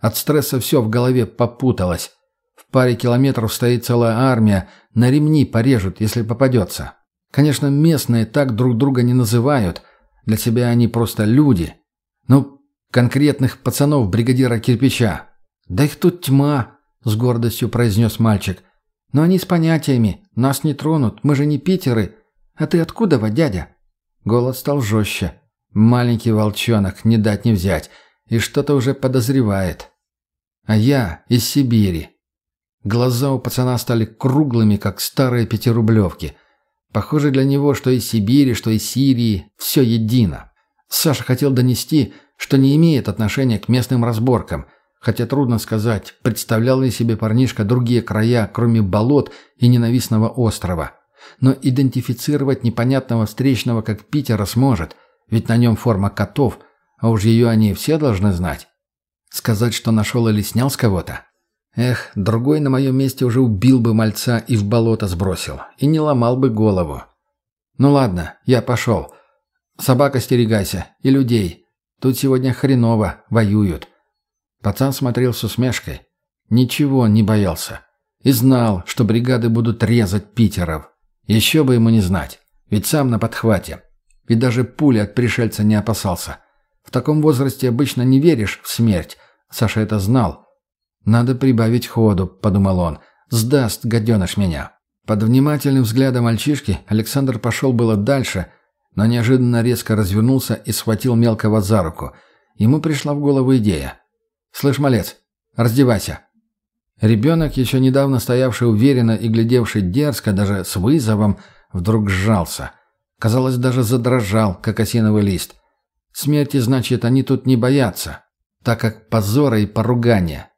От стресса все в голове попуталось. В паре километров стоит целая армия, на ремни порежут, если попадется. Конечно, местные так друг друга не называют. Для себя они просто люди. Ну, конкретных пацанов бригадира кирпича. Да их тут тьма, с гордостью произнес мальчик. Но они с понятиями. Нас не тронут, мы же не питеры. А ты откуда, дядя? Голос стал жестче. Маленький волчонок, не дать не взять. И что-то уже подозревает. А я из Сибири. Глаза у пацана стали круглыми, как старые пятирублевки. Похоже для него, что из Сибири, что из Сирии, все едино. Саша хотел донести, что не имеет отношения к местным разборкам, хотя трудно сказать, представлял ли себе парнишка другие края, кроме болот и ненавистного острова. Но идентифицировать непонятного встречного как Питера сможет, ведь на нем форма котов, а уж ее они все должны знать. Сказать, что нашел или снял с кого-то? Эх, другой на моем месте уже убил бы мальца и в болото сбросил, и не ломал бы голову. Ну ладно, я пошел. Собака стерегайся, и людей. Тут сегодня хреново, воюют. Пацан смотрел с усмешкой. Ничего не боялся. И знал, что бригады будут резать питеров. Еще бы ему не знать, ведь сам на подхвате. И даже пули от пришельца не опасался. В таком возрасте обычно не веришь в смерть. Саша это знал. «Надо прибавить ходу», — подумал он. «Сдаст, гаденыш, меня». Под внимательным взглядом мальчишки Александр пошел было дальше, но неожиданно резко развернулся и схватил мелкого за руку. Ему пришла в голову идея. «Слышь, малец, раздевайся». Ребенок, еще недавно стоявший уверенно и глядевший дерзко, даже с вызовом, вдруг сжался. Казалось, даже задрожал, как осиновый лист. Смерти, значит, они тут не боятся, так как позора и поругания.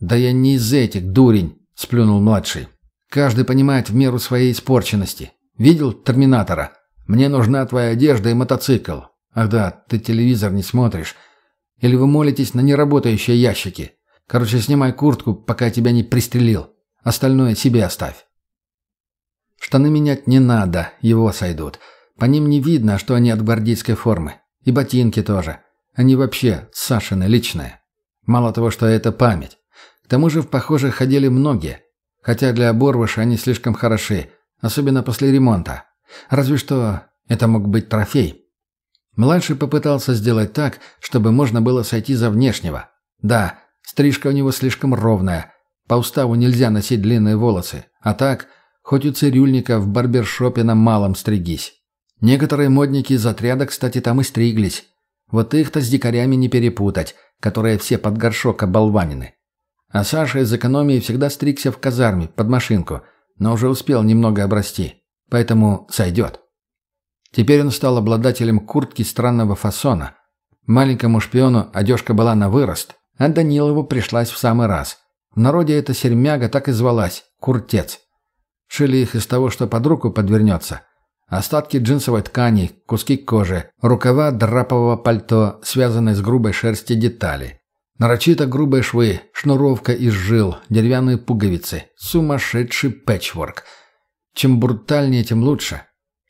«Да я не из этих, дурень!» – сплюнул младший. «Каждый понимает в меру своей испорченности. Видел Терминатора? Мне нужна твоя одежда и мотоцикл. Ах да, ты телевизор не смотришь. Или вы молитесь на неработающие ящики. Короче, снимай куртку, пока я тебя не пристрелил. Остальное себе оставь». Штаны менять не надо, его сойдут. По ним не видно, что они от гвардейской формы. И ботинки тоже. Они вообще Сашины личные. Мало того, что это память. К тому же в похожих ходили многие. Хотя для оборвыша они слишком хороши, особенно после ремонта. Разве что это мог быть трофей. Младший попытался сделать так, чтобы можно было сойти за внешнего. Да, стрижка у него слишком ровная. По уставу нельзя носить длинные волосы. А так, хоть у цирюльника в барбершопе на малом стригись. Некоторые модники из отряда, кстати, там и стриглись. Вот их-то с дикарями не перепутать, которые все под горшок оболванены. А Саша из экономии всегда стригся в казарме, под машинку, но уже успел немного обрасти. Поэтому сойдет. Теперь он стал обладателем куртки странного фасона. Маленькому шпиону одежка была на вырост, а Данилову пришлась в самый раз. В народе эта сермяга так и звалась – куртец. Шили их из того, что под руку подвернется. Остатки джинсовой ткани, куски кожи, рукава драпового пальто, связанные с грубой шерсти детали. Нарочито грубые швы, шнуровка из жил, деревянные пуговицы. Сумасшедший пэтчворк. Чем брутальнее, тем лучше.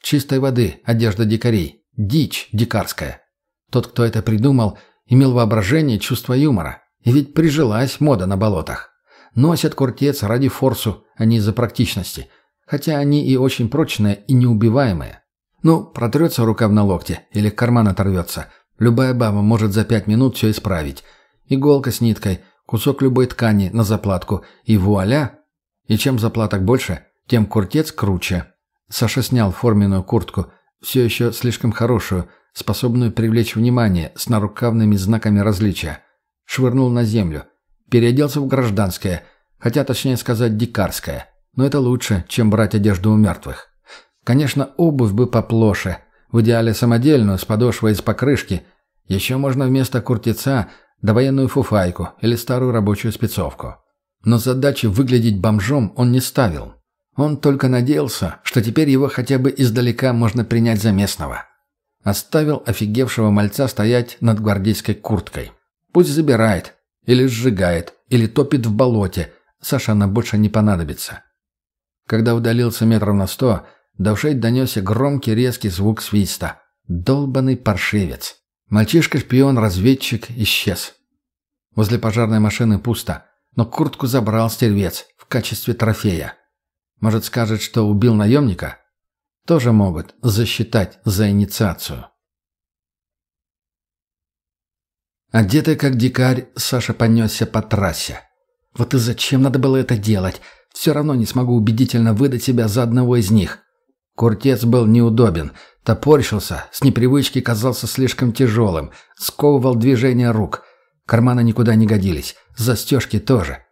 Чистой воды одежда дикарей. Дичь дикарская. Тот, кто это придумал, Имел воображение, чувство юмора. И ведь прижилась мода на болотах. Носят куртец ради форсу, а не из-за практичности. Хотя они и очень прочные и неубиваемые. Ну, протрется рукав на локте или карман оторвется. Любая баба может за пять минут все исправить. Иголка с ниткой, кусок любой ткани на заплатку и вуаля. И чем заплаток больше, тем куртец круче. Саша снял форменную куртку, все еще слишком хорошую, способную привлечь внимание, с нарукавными знаками различия. Швырнул на землю. Переоделся в гражданское, хотя точнее сказать дикарское. Но это лучше, чем брать одежду у мертвых. Конечно, обувь бы поплоше. В идеале самодельную, с подошвой из покрышки. Еще можно вместо куртеца довоенную фуфайку или старую рабочую спецовку. Но задачи выглядеть бомжом он не ставил. Он только надеялся, что теперь его хотя бы издалека можно принять за местного. Оставил офигевшего мальца стоять над гвардейской курткой. Пусть забирает, или сжигает, или топит в болоте. Саша она больше не понадобится. Когда удалился метров на сто, до ушей донесся громкий резкий звук свиста. Долбанный паршивец. Мальчишка-шпион-разведчик исчез. Возле пожарной машины пусто, но куртку забрал стервец в качестве трофея. Может, скажет, что убил наемника? Тоже могут засчитать за инициацию. Одетый как дикарь, Саша понесся по трассе. Вот и зачем надо было это делать? Все равно не смогу убедительно выдать себя за одного из них. Куртец был неудобен, топорщился, с непривычки казался слишком тяжелым, сковывал движения рук. Карманы никуда не годились, застежки тоже.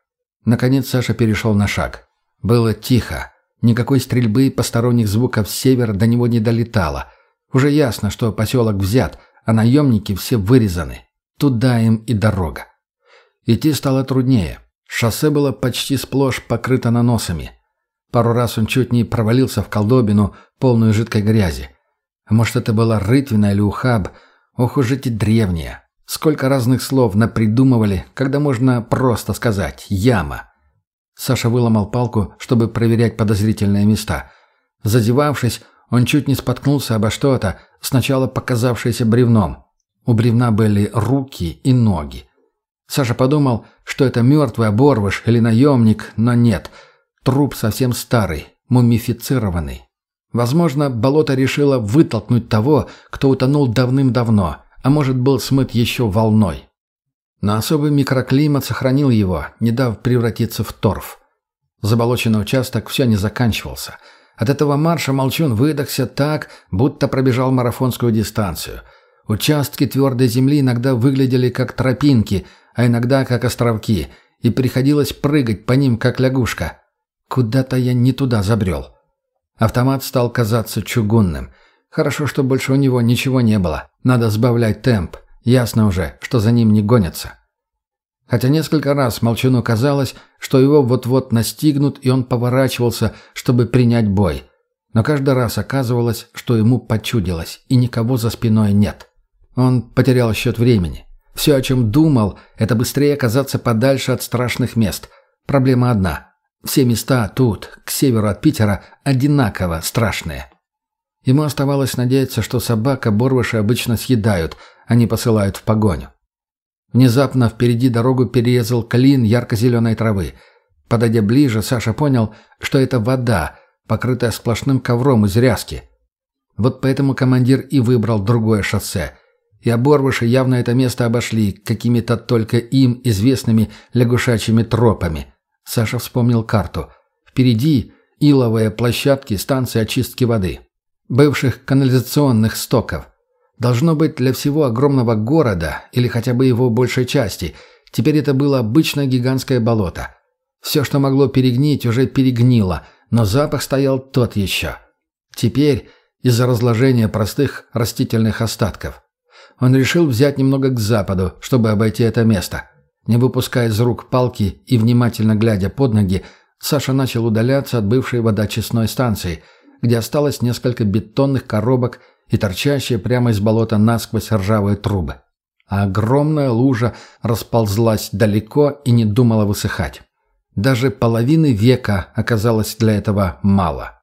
Наконец Саша перешел на шаг. Было тихо. Никакой стрельбы и посторонних звуков с севера до него не долетало. Уже ясно, что поселок взят, а наемники все вырезаны. Туда им и дорога. Идти стало труднее. Шоссе было почти сплошь покрыто наносами. Пару раз он чуть не провалился в колдобину, полную жидкой грязи. Может, это была рытвина или ухаб? Ох уж эти древние. Сколько разных слов напридумывали, когда можно просто сказать «яма». Саша выломал палку, чтобы проверять подозрительные места. Зазевавшись, он чуть не споткнулся обо что-то, сначала показавшееся бревном. У бревна были руки и ноги. Саша подумал, что это мертвый оборвыш или наемник, но нет. Труп совсем старый, мумифицированный. Возможно, болото решило вытолкнуть того, кто утонул давным-давно, а может был смыт еще волной. Но особый микроклимат сохранил его, не дав превратиться в торф. Заболоченный участок все не заканчивался. От этого марша Молчун выдохся так, будто пробежал марафонскую дистанцию. Участки твердой земли иногда выглядели как тропинки, а иногда как островки, и приходилось прыгать по ним, как лягушка. Куда-то я не туда забрел. Автомат стал казаться чугунным. Хорошо, что больше у него ничего не было. Надо сбавлять темп. Ясно уже, что за ним не гонятся. Хотя несколько раз Молчану казалось, что его вот-вот настигнут, и он поворачивался, чтобы принять бой. Но каждый раз оказывалось, что ему почудилось, и никого за спиной нет. Он потерял счет времени. Все, о чем думал, это быстрее оказаться подальше от страшных мест. Проблема одна. Все места тут, к северу от Питера, одинаково страшные. Ему оставалось надеяться, что собака Борвыши обычно съедают, а не посылают в погоню. Внезапно впереди дорогу перерезал клин ярко-зеленой травы. Подойдя ближе, Саша понял, что это вода, покрытая сплошным ковром из ряски. Вот поэтому командир и выбрал другое шоссе. И оборвыши явно это место обошли какими-то только им известными лягушачьими тропами. Саша вспомнил карту. Впереди иловые площадки станции очистки воды бывших канализационных стоков. Должно быть для всего огромного города, или хотя бы его большей части, теперь это было обычное гигантское болото. Все, что могло перегнить, уже перегнило, но запах стоял тот еще. Теперь из-за разложения простых растительных остатков. Он решил взять немного к западу, чтобы обойти это место. Не выпуская из рук палки и внимательно глядя под ноги, Саша начал удаляться от бывшей водочистной станции – где осталось несколько бетонных коробок и торчащие прямо из болота насквозь ржавые трубы. А огромная лужа расползлась далеко и не думала высыхать. Даже половины века оказалось для этого мало.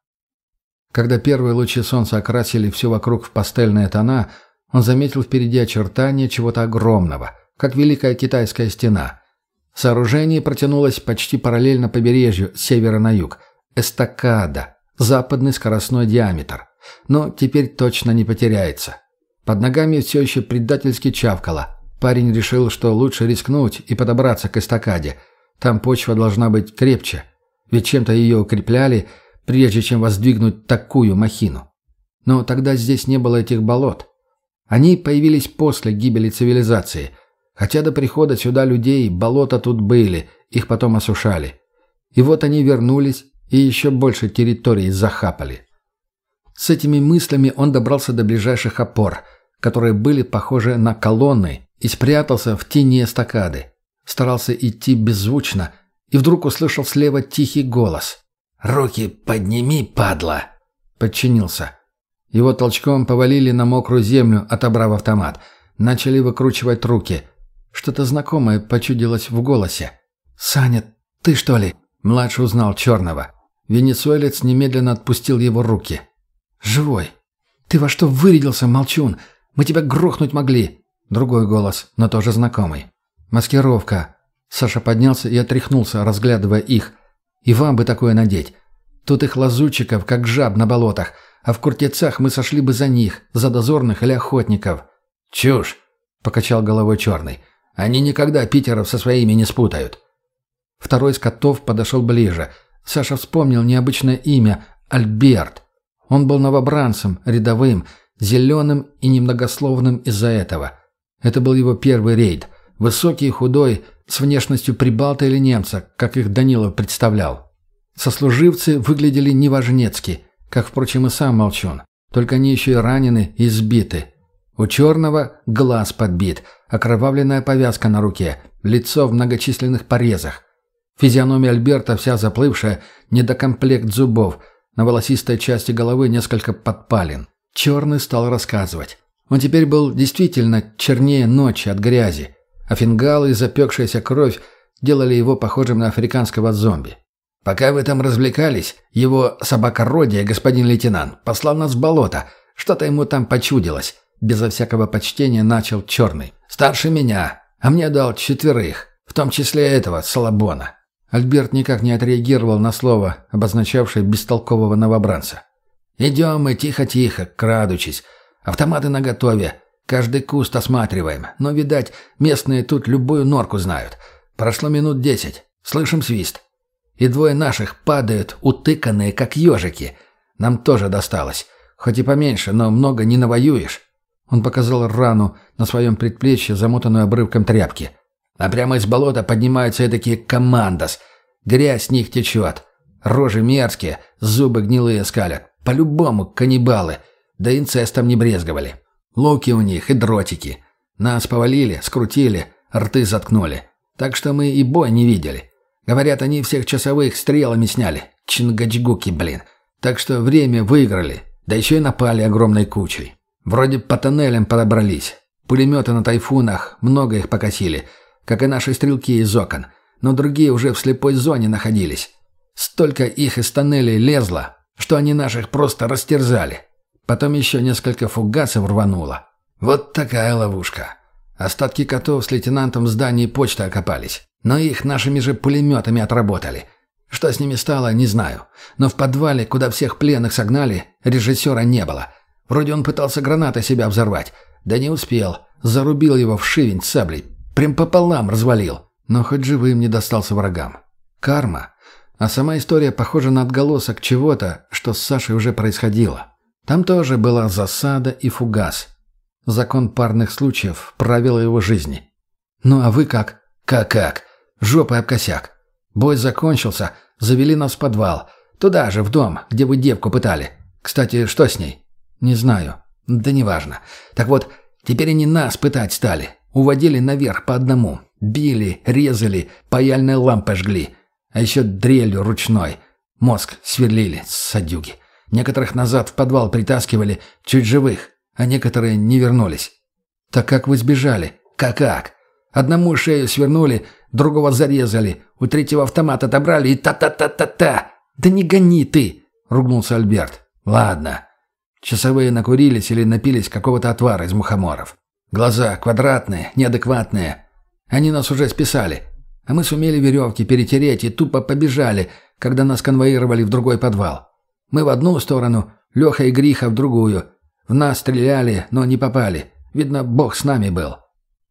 Когда первые лучи солнца окрасили все вокруг в пастельные тона, Он заметил впереди очертания чего-то огромного, как Великая Китайская стена. Сооружение протянулось почти параллельно побережью с севера на юг. Эстакада, западный скоростной диаметр. Но теперь точно не потеряется. Под ногами все еще предательски чавкало. Парень решил, что лучше рискнуть и подобраться к эстакаде. Там почва должна быть крепче. Ведь чем-то ее укрепляли, прежде чем воздвигнуть такую махину. Но тогда здесь не было этих болот. Они появились после гибели цивилизации. Хотя до прихода сюда людей болота тут были, их потом осушали. И вот они вернулись и еще больше территории захапали. С этими мыслями он добрался до ближайших опор, которые были похожи на колонны, и спрятался в тени эстакады. Старался идти беззвучно, и вдруг услышал слева тихий голос. «Руки подними, падла!» Подчинился. Его толчком повалили на мокрую землю, отобрав автомат. Начали выкручивать руки. Что-то знакомое почудилось в голосе. «Саня, ты что ли?» Младший узнал черного. Венесуэлец немедленно отпустил его руки. «Живой. Ты во что вырядился, молчун? Мы тебя грохнуть могли. Другой голос, но тоже знакомый. «Маскировка». Саша поднялся и отряхнулся, разглядывая их. «И вам бы такое надеть. Тут их лазутчиков, как жаб на болотах, а в куртецах мы сошли бы за них, за дозорных или охотников». «Чушь!» — покачал головой черный. «Они никогда питеров со своими не спутают». Второй из котов подошел ближе. Саша вспомнил необычное имя — Альберт. Он был новобранцем, рядовым, зеленым и немногословным из-за этого — это был его первый рейд. Высокий и худой, с внешностью прибалта или немца, как их Данилов представлял. Сослуживцы выглядели неважнецки, как, впрочем, и сам Молчун. Только они еще и ранены и сбиты. У черного глаз подбит, окровавленная повязка на руке, лицо в многочисленных порезах. Физиономия Альберта вся заплывшая, недокомплект зубов, на волосистой части головы несколько подпалин. Черный стал рассказывать. Он теперь был действительно чернее ночи от грязи, а фингалы и запекшаяся кровь делали его похожим на африканского зомби. «Пока вы там развлекались, его собакородие, господин лейтенант, послал нас в болото. Что-то ему там почудилось». Безо всякого почтения начал черный. «Старше меня, а мне дал четверых, в том числе этого, Салабона». Альберт никак не отреагировал на слово, обозначавшее бестолкового новобранца. «Идем мы тихо-тихо, крадучись, Автоматы наготове. Каждый куст осматриваем. Но, видать, местные тут любую норку знают. Прошло минут десять. Слышим свист. И двое наших падают, утыканные, как ежики. Нам тоже досталось. Хоть и поменьше, но много не навоюешь. Он показал рану на своем предплечье, замотанную обрывком тряпки. А прямо из болота поднимаются такие командос. Грязь с них течет. Рожи мерзкие, зубы гнилые скалят. По-любому каннибалы — да инцестом не брезговали. Луки у них и дротики. Нас повалили, скрутили, рты заткнули. Так что мы и бой не видели. Говорят, они всех часовых стрелами сняли. Чингачгуки, блин. Так что время выиграли. Да еще и напали огромной кучей. Вроде по тоннелям подобрались. Пулеметы на тайфунах, много их покосили. Как и наши стрелки из окон. Но другие уже в слепой зоне находились. Столько их из тоннелей лезло, что они наших просто растерзали. Потом еще несколько фугасов рвануло. Вот такая ловушка. Остатки котов с лейтенантом в здании почты окопались. Но их нашими же пулеметами отработали. Что с ними стало, не знаю. Но в подвале, куда всех пленных согнали, режиссера не было. Вроде он пытался гранатой себя взорвать. Да не успел. Зарубил его в шивень саблей. Прям пополам развалил. Но хоть живым не достался врагам. Карма. А сама история похожа на отголосок чего-то, что с Сашей уже происходило. Там тоже была засада и фугас. Закон парных случаев, правила его жизни. Ну а вы как? Как-как? Жопой об косяк. Бой закончился, завели нас в подвал. Туда же, в дом, где вы девку пытали. Кстати, что с ней? Не знаю. Да неважно. Так вот, теперь они нас пытать стали. Уводили наверх по одному. Били, резали, паяльной лампой жгли. А еще дрелью ручной. Мозг сверлили, садюги. Некоторых назад в подвал притаскивали, чуть живых, а некоторые не вернулись. Так как вы сбежали? Как-как? Одному шею свернули, другого зарезали, у третьего автомат отобрали и та-та-та-та-та. Да не гони ты, ругнулся Альберт. Ладно. Часовые накурились или напились какого-то отвара из мухоморов. Глаза квадратные, неадекватные. Они нас уже списали. А мы сумели веревки перетереть и тупо побежали, когда нас конвоировали в другой подвал. Мы в одну сторону, Леха и Гриха в другую. В нас стреляли, но не попали. Видно, бог с нами был.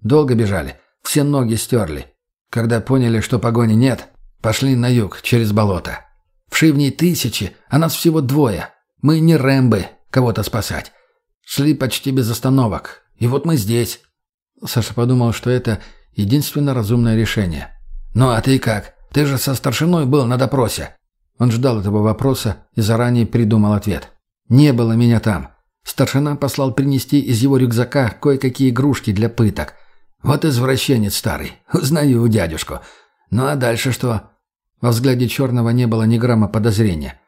Долго бежали. Все ноги стерли. Когда поняли, что погони нет, пошли на юг, через болото. В Шивней тысячи, а нас всего двое. Мы не Рэмбы, кого-то спасать. Шли почти без остановок. И вот мы здесь. Саша подумал, что это единственно разумное решение. «Ну а ты как? Ты же со старшиной был на допросе». Он ждал этого вопроса и заранее придумал ответ. «Не было меня там. Старшина послал принести из его рюкзака кое-какие игрушки для пыток. Вот извращенец старый. Узнаю у дядюшку. Ну а дальше что?» Во взгляде черного не было ни грамма подозрения.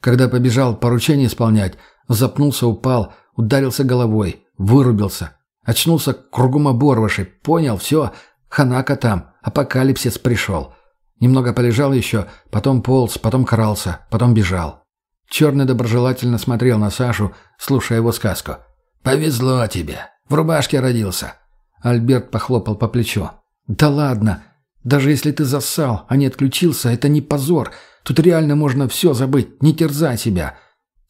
Когда побежал поручение исполнять, запнулся, упал, ударился головой, вырубился. Очнулся кругом оборвыши, понял, все, ханака там, апокалипсис пришел. Немного полежал еще, потом полз, потом крался, потом бежал. Черный доброжелательно смотрел на Сашу, слушая его сказку. «Повезло тебе. В рубашке родился». Альберт похлопал по плечу. «Да ладно. Даже если ты зассал, а не отключился, это не позор. Тут реально можно все забыть, не терзай себя».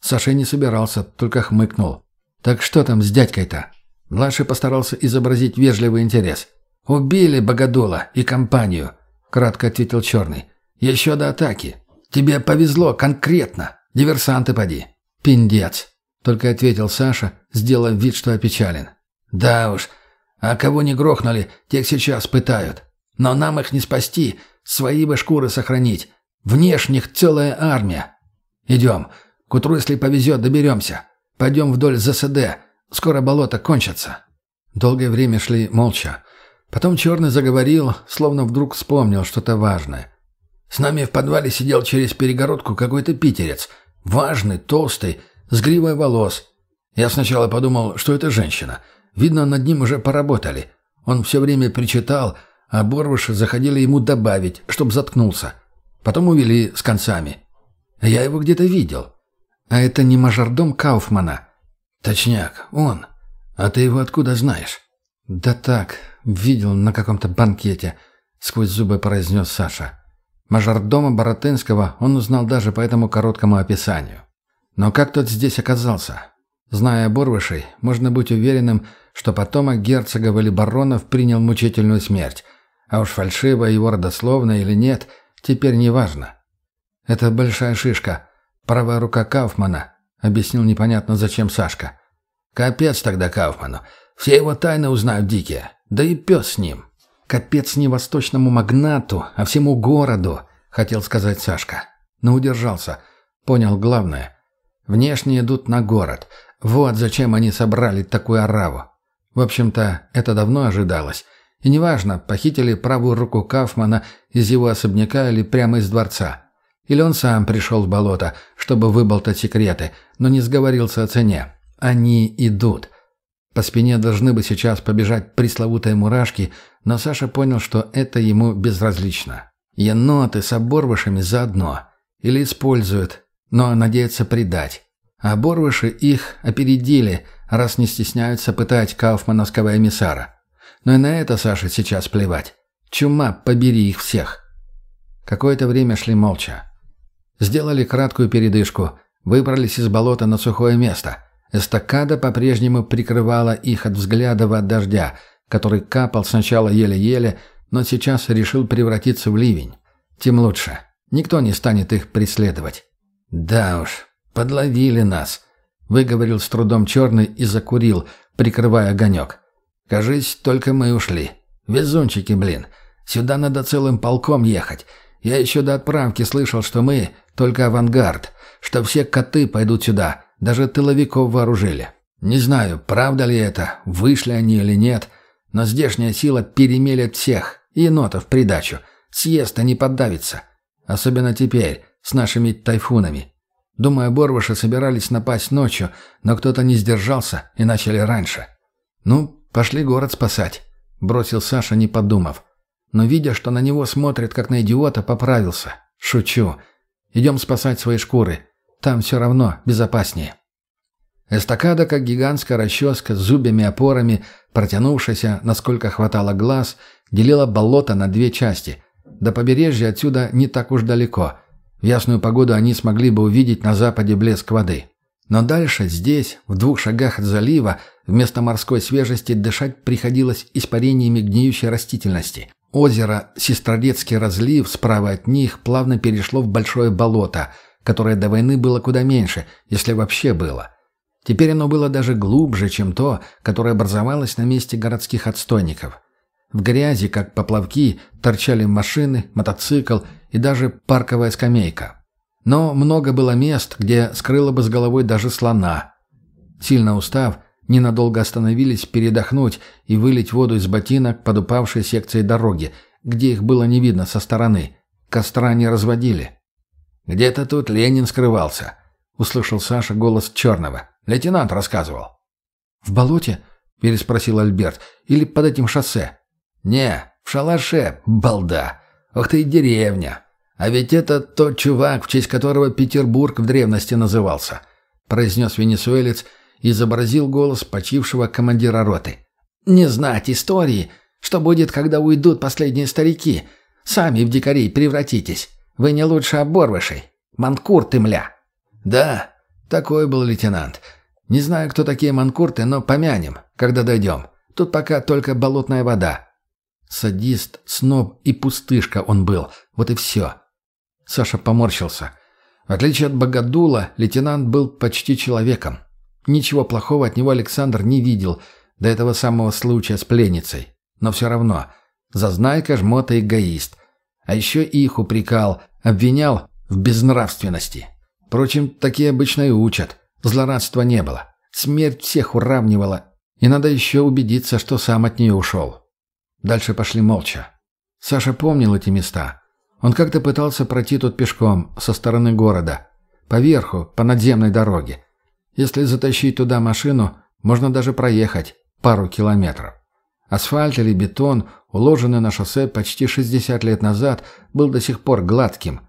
Саша не собирался, только хмыкнул. «Так что там с дядькой-то?» Младший постарался изобразить вежливый интерес. «Убили Богодула и компанию», — кратко ответил Черный. «Еще до атаки. Тебе повезло конкретно. Диверсанты поди». «Пиндец», — только ответил Саша, сделав вид, что опечален. «Да уж. А кого не грохнули, тех сейчас пытают. Но нам их не спасти, свои бы шкуры сохранить. Внешних целая армия. Идем. К утру, если повезет, доберемся. Пойдем вдоль ЗСД. Скоро болото кончится». Долгое время шли молча. Потом Черный заговорил, словно вдруг вспомнил что-то важное. «С нами в подвале сидел через перегородку какой-то питерец. Важный, толстый, с гривой волос. Я сначала подумал, что это женщина. Видно, над ним уже поработали. Он все время причитал, а Борвыши заходили ему добавить, чтоб заткнулся. Потом увели с концами. Я его где-то видел. А это не мажордом Кауфмана?» «Точняк, он. А ты его откуда знаешь?» «Да так, видел на каком-то банкете», — сквозь зубы произнес Саша. Мажордома Боротынского он узнал даже по этому короткому описанию. Но как тот здесь оказался? Зная Борвышей, можно быть уверенным, что потомок герцогов или баронов принял мучительную смерть. А уж фальшивая его родословная или нет, теперь не важно. «Это большая шишка. Правая рука Кауфмана», — объяснил непонятно зачем Сашка. «Капец тогда Кауфману. Все его тайны узнают дикие. Да и пес с ним». «Капец не восточному магнату, а всему городу», — хотел сказать Сашка. Но удержался. Понял главное. Внешне идут на город. Вот зачем они собрали такую ораву. В общем-то, это давно ожидалось. И неважно, похитили правую руку Кафмана из его особняка или прямо из дворца. Или он сам пришел в болото, чтобы выболтать секреты, но не сговорился о цене. Они идут. По спине должны бы сейчас побежать пресловутые мурашки, но Саша понял, что это ему безразлично. Еноты с оборвышами заодно. Или используют, но надеются предать. А оборвыши их опередили, раз не стесняются пытать кауфмановского эмиссара. Но и на это Саше сейчас плевать. Чума, побери их всех. Какое-то время шли молча. Сделали краткую передышку, выбрались из болота на сухое место. Эстакада по-прежнему прикрывала их от взглядов от дождя, который капал сначала еле-еле, но сейчас решил превратиться в ливень. Тем лучше. Никто не станет их преследовать. «Да уж, подловили нас», — выговорил с трудом черный и закурил, прикрывая огонек. «Кажись, только мы ушли. Везунчики, блин. Сюда надо целым полком ехать. Я еще до отправки слышал, что мы только авангард, что все коты пойдут сюда, даже тыловиков вооружили. Не знаю, правда ли это, вышли они или нет, но здешняя сила перемелет всех, енотов придачу. Съест, а не поддавится. Особенно теперь, с нашими тайфунами. Думаю, Борвыши собирались напасть ночью, но кто-то не сдержался и начали раньше. «Ну, пошли город спасать», — бросил Саша, не подумав. Но, видя, что на него смотрят как на идиота, поправился. «Шучу. Идем спасать свои шкуры. Там все равно безопаснее». Эстакада, как гигантская расческа с зубьями-опорами, протянувшаяся, насколько хватало глаз, делила болото на две части. До побережья отсюда не так уж далеко. В ясную погоду они смогли бы увидеть на западе блеск воды. Но дальше, здесь, в двух шагах от залива, вместо морской свежести дышать приходилось испарениями гниющей растительности. Озеро Сестрорецкий разлив справа от них плавно перешло в большое болото, которое до войны было куда меньше, если вообще было. Теперь оно было даже глубже, чем то, которое образовалось на месте городских отстойников. В грязи, как поплавки, торчали машины, мотоцикл и даже парковая скамейка. Но много было мест, где скрыло бы с головой даже слона. Сильно устав, ненадолго остановились передохнуть и вылить воду из ботинок под упавшей секцией дороги, где их было не видно со стороны. Костра не разводили. «Где-то тут Ленин скрывался», — услышал Саша голос Черного. «Лейтенант рассказывал». «В болоте?» — переспросил Альберт. «Или под этим шоссе?» «Не, в шалаше, балда. Ох ты и деревня. «А ведь это тот чувак, в честь которого Петербург в древности назывался», — произнес венесуэлец изобразил голос почившего командира роты. «Не знать истории, что будет, когда уйдут последние старики. Сами в дикарей превратитесь. Вы не лучше оборвышей. Манкурты, мля». «Да, такой был лейтенант. Не знаю, кто такие манкурты, но помянем, когда дойдем. Тут пока только болотная вода». Садист, сноб и пустышка он был. Вот и все. Саша поморщился. В отличие от Богодула, лейтенант был почти человеком. Ничего плохого от него Александр не видел до этого самого случая с пленницей. Но все равно, зазнайка, жмота, эгоист. А еще их упрекал, обвинял в безнравственности. Впрочем, такие обычно и учат. Злорадства не было. Смерть всех уравнивала. И надо еще убедиться, что сам от нее ушел. Дальше пошли молча. Саша помнил эти места. Он как-то пытался пройти тут пешком, со стороны города. Поверху, по надземной дороге. Если затащить туда машину, можно даже проехать пару километров. Асфальт или бетон, уложенный на шоссе почти 60 лет назад, был до сих пор гладким.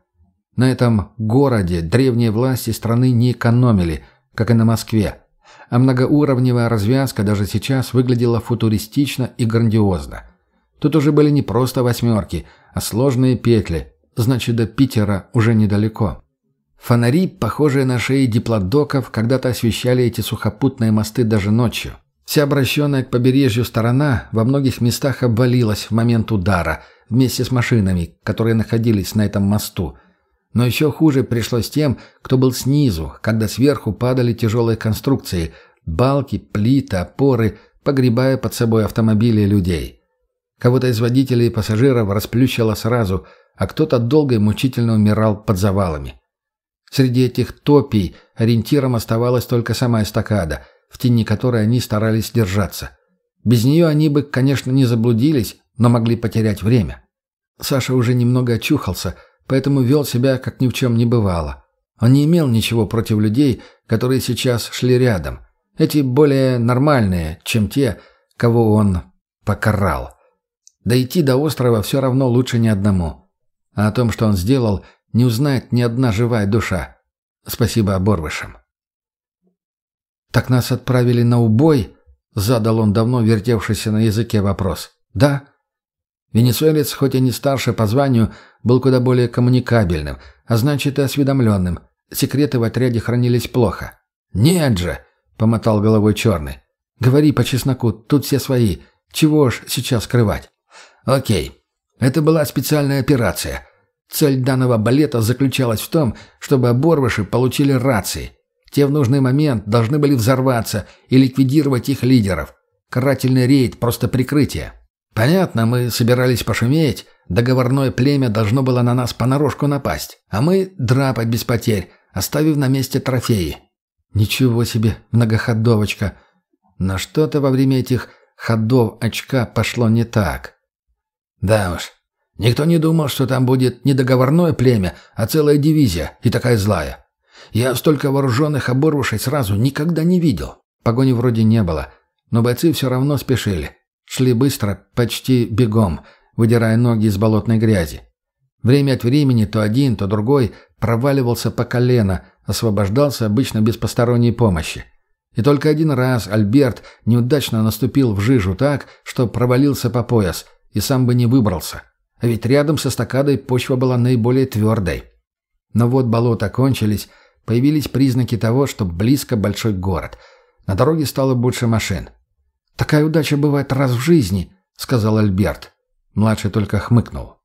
На этом городе древние власти страны не экономили, как и на Москве. А многоуровневая развязка даже сейчас выглядела футуристично и грандиозно. Тут уже были не просто восьмерки, а сложные петли, значит, до Питера уже недалеко. Фонари, похожие на шеи диплодоков, когда-то освещали эти сухопутные мосты даже ночью. Вся обращенная к побережью сторона во многих местах обвалилась в момент удара, вместе с машинами, которые находились на этом мосту. Но еще хуже пришлось тем, кто был снизу, когда сверху падали тяжелые конструкции, балки, плиты, опоры, погребая под собой автомобили и людей. Кого-то из водителей и пассажиров расплющило сразу, а кто-то долго и мучительно умирал под завалами. Среди этих топий ориентиром оставалась только сама эстакада, в тени которой они старались держаться. Без нее они бы, конечно, не заблудились, но могли потерять время. Саша уже немного очухался, поэтому вел себя, как ни в чем не бывало. Он не имел ничего против людей, которые сейчас шли рядом. Эти более нормальные, чем те, кого он покарал. Дойти до острова все равно лучше ни одному. А о том, что он сделал, не узнает ни одна живая душа. Спасибо оборвышам. «Так нас отправили на убой?» — задал он давно вертевшийся на языке вопрос. «Да». Венесуэлец, хоть и не старше по званию, был куда более коммуникабельным, а значит и осведомленным. Секреты в отряде хранились плохо. «Нет же!» — помотал головой черный. «Говори по чесноку, тут все свои. Чего ж сейчас скрывать?» Окей. Это была специальная операция. Цель данного балета заключалась в том, чтобы оборвыши получили рации. Те в нужный момент должны были взорваться и ликвидировать их лидеров. Карательный рейд – просто прикрытие. Понятно, мы собирались пошуметь, договорное племя должно было на нас понарошку напасть, а мы – драпать без потерь, оставив на месте трофеи. Ничего себе, многоходовочка. Но что-то во время этих ходов очка пошло не так. Да уж. Никто не думал, что там будет не договорное племя, а целая дивизия, и такая злая. Я столько вооруженных оборвушей сразу никогда не видел. Погони вроде не было, но бойцы все равно спешили. Шли быстро, почти бегом, выдирая ноги из болотной грязи. Время от времени то один, то другой проваливался по колено, освобождался обычно без посторонней помощи. И только один раз Альберт неудачно наступил в жижу так, что провалился по пояс и сам бы не выбрался. Ведь рядом со стакадой почва была наиболее твердой. Но вот болота кончились, появились признаки того, что близко большой город. На дороге стало больше машин. «Такая удача бывает раз в жизни», — сказал Альберт. Младший только хмыкнул.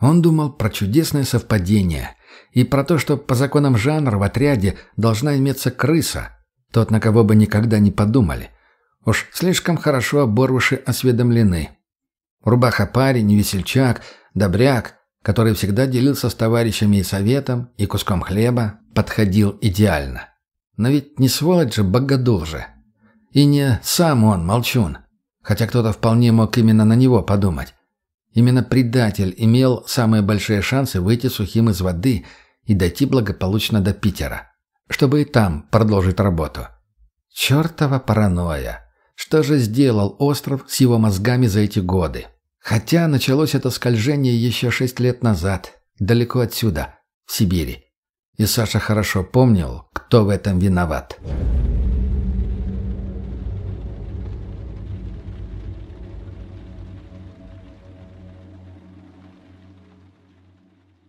Он думал про чудесное совпадение и про то, что по законам жанра в отряде должна иметься крыса, тот, на кого бы никогда не подумали. Уж слишком хорошо оборвыши осведомлены. Рубаха парень, весельчак, добряк, который всегда делился с товарищами и советом, и куском хлеба, подходил идеально. Но ведь не сволочь же, богодул же. И не сам он, молчун. Хотя кто-то вполне мог именно на него подумать. Именно предатель имел самые большие шансы выйти сухим из воды и дойти благополучно до Питера, чтобы и там продолжить работу. Чертова паранойя. Что же сделал остров с его мозгами за эти годы? Хотя началось это скольжение еще шесть лет назад, далеко отсюда, в Сибири. И Саша хорошо помнил, кто в этом виноват.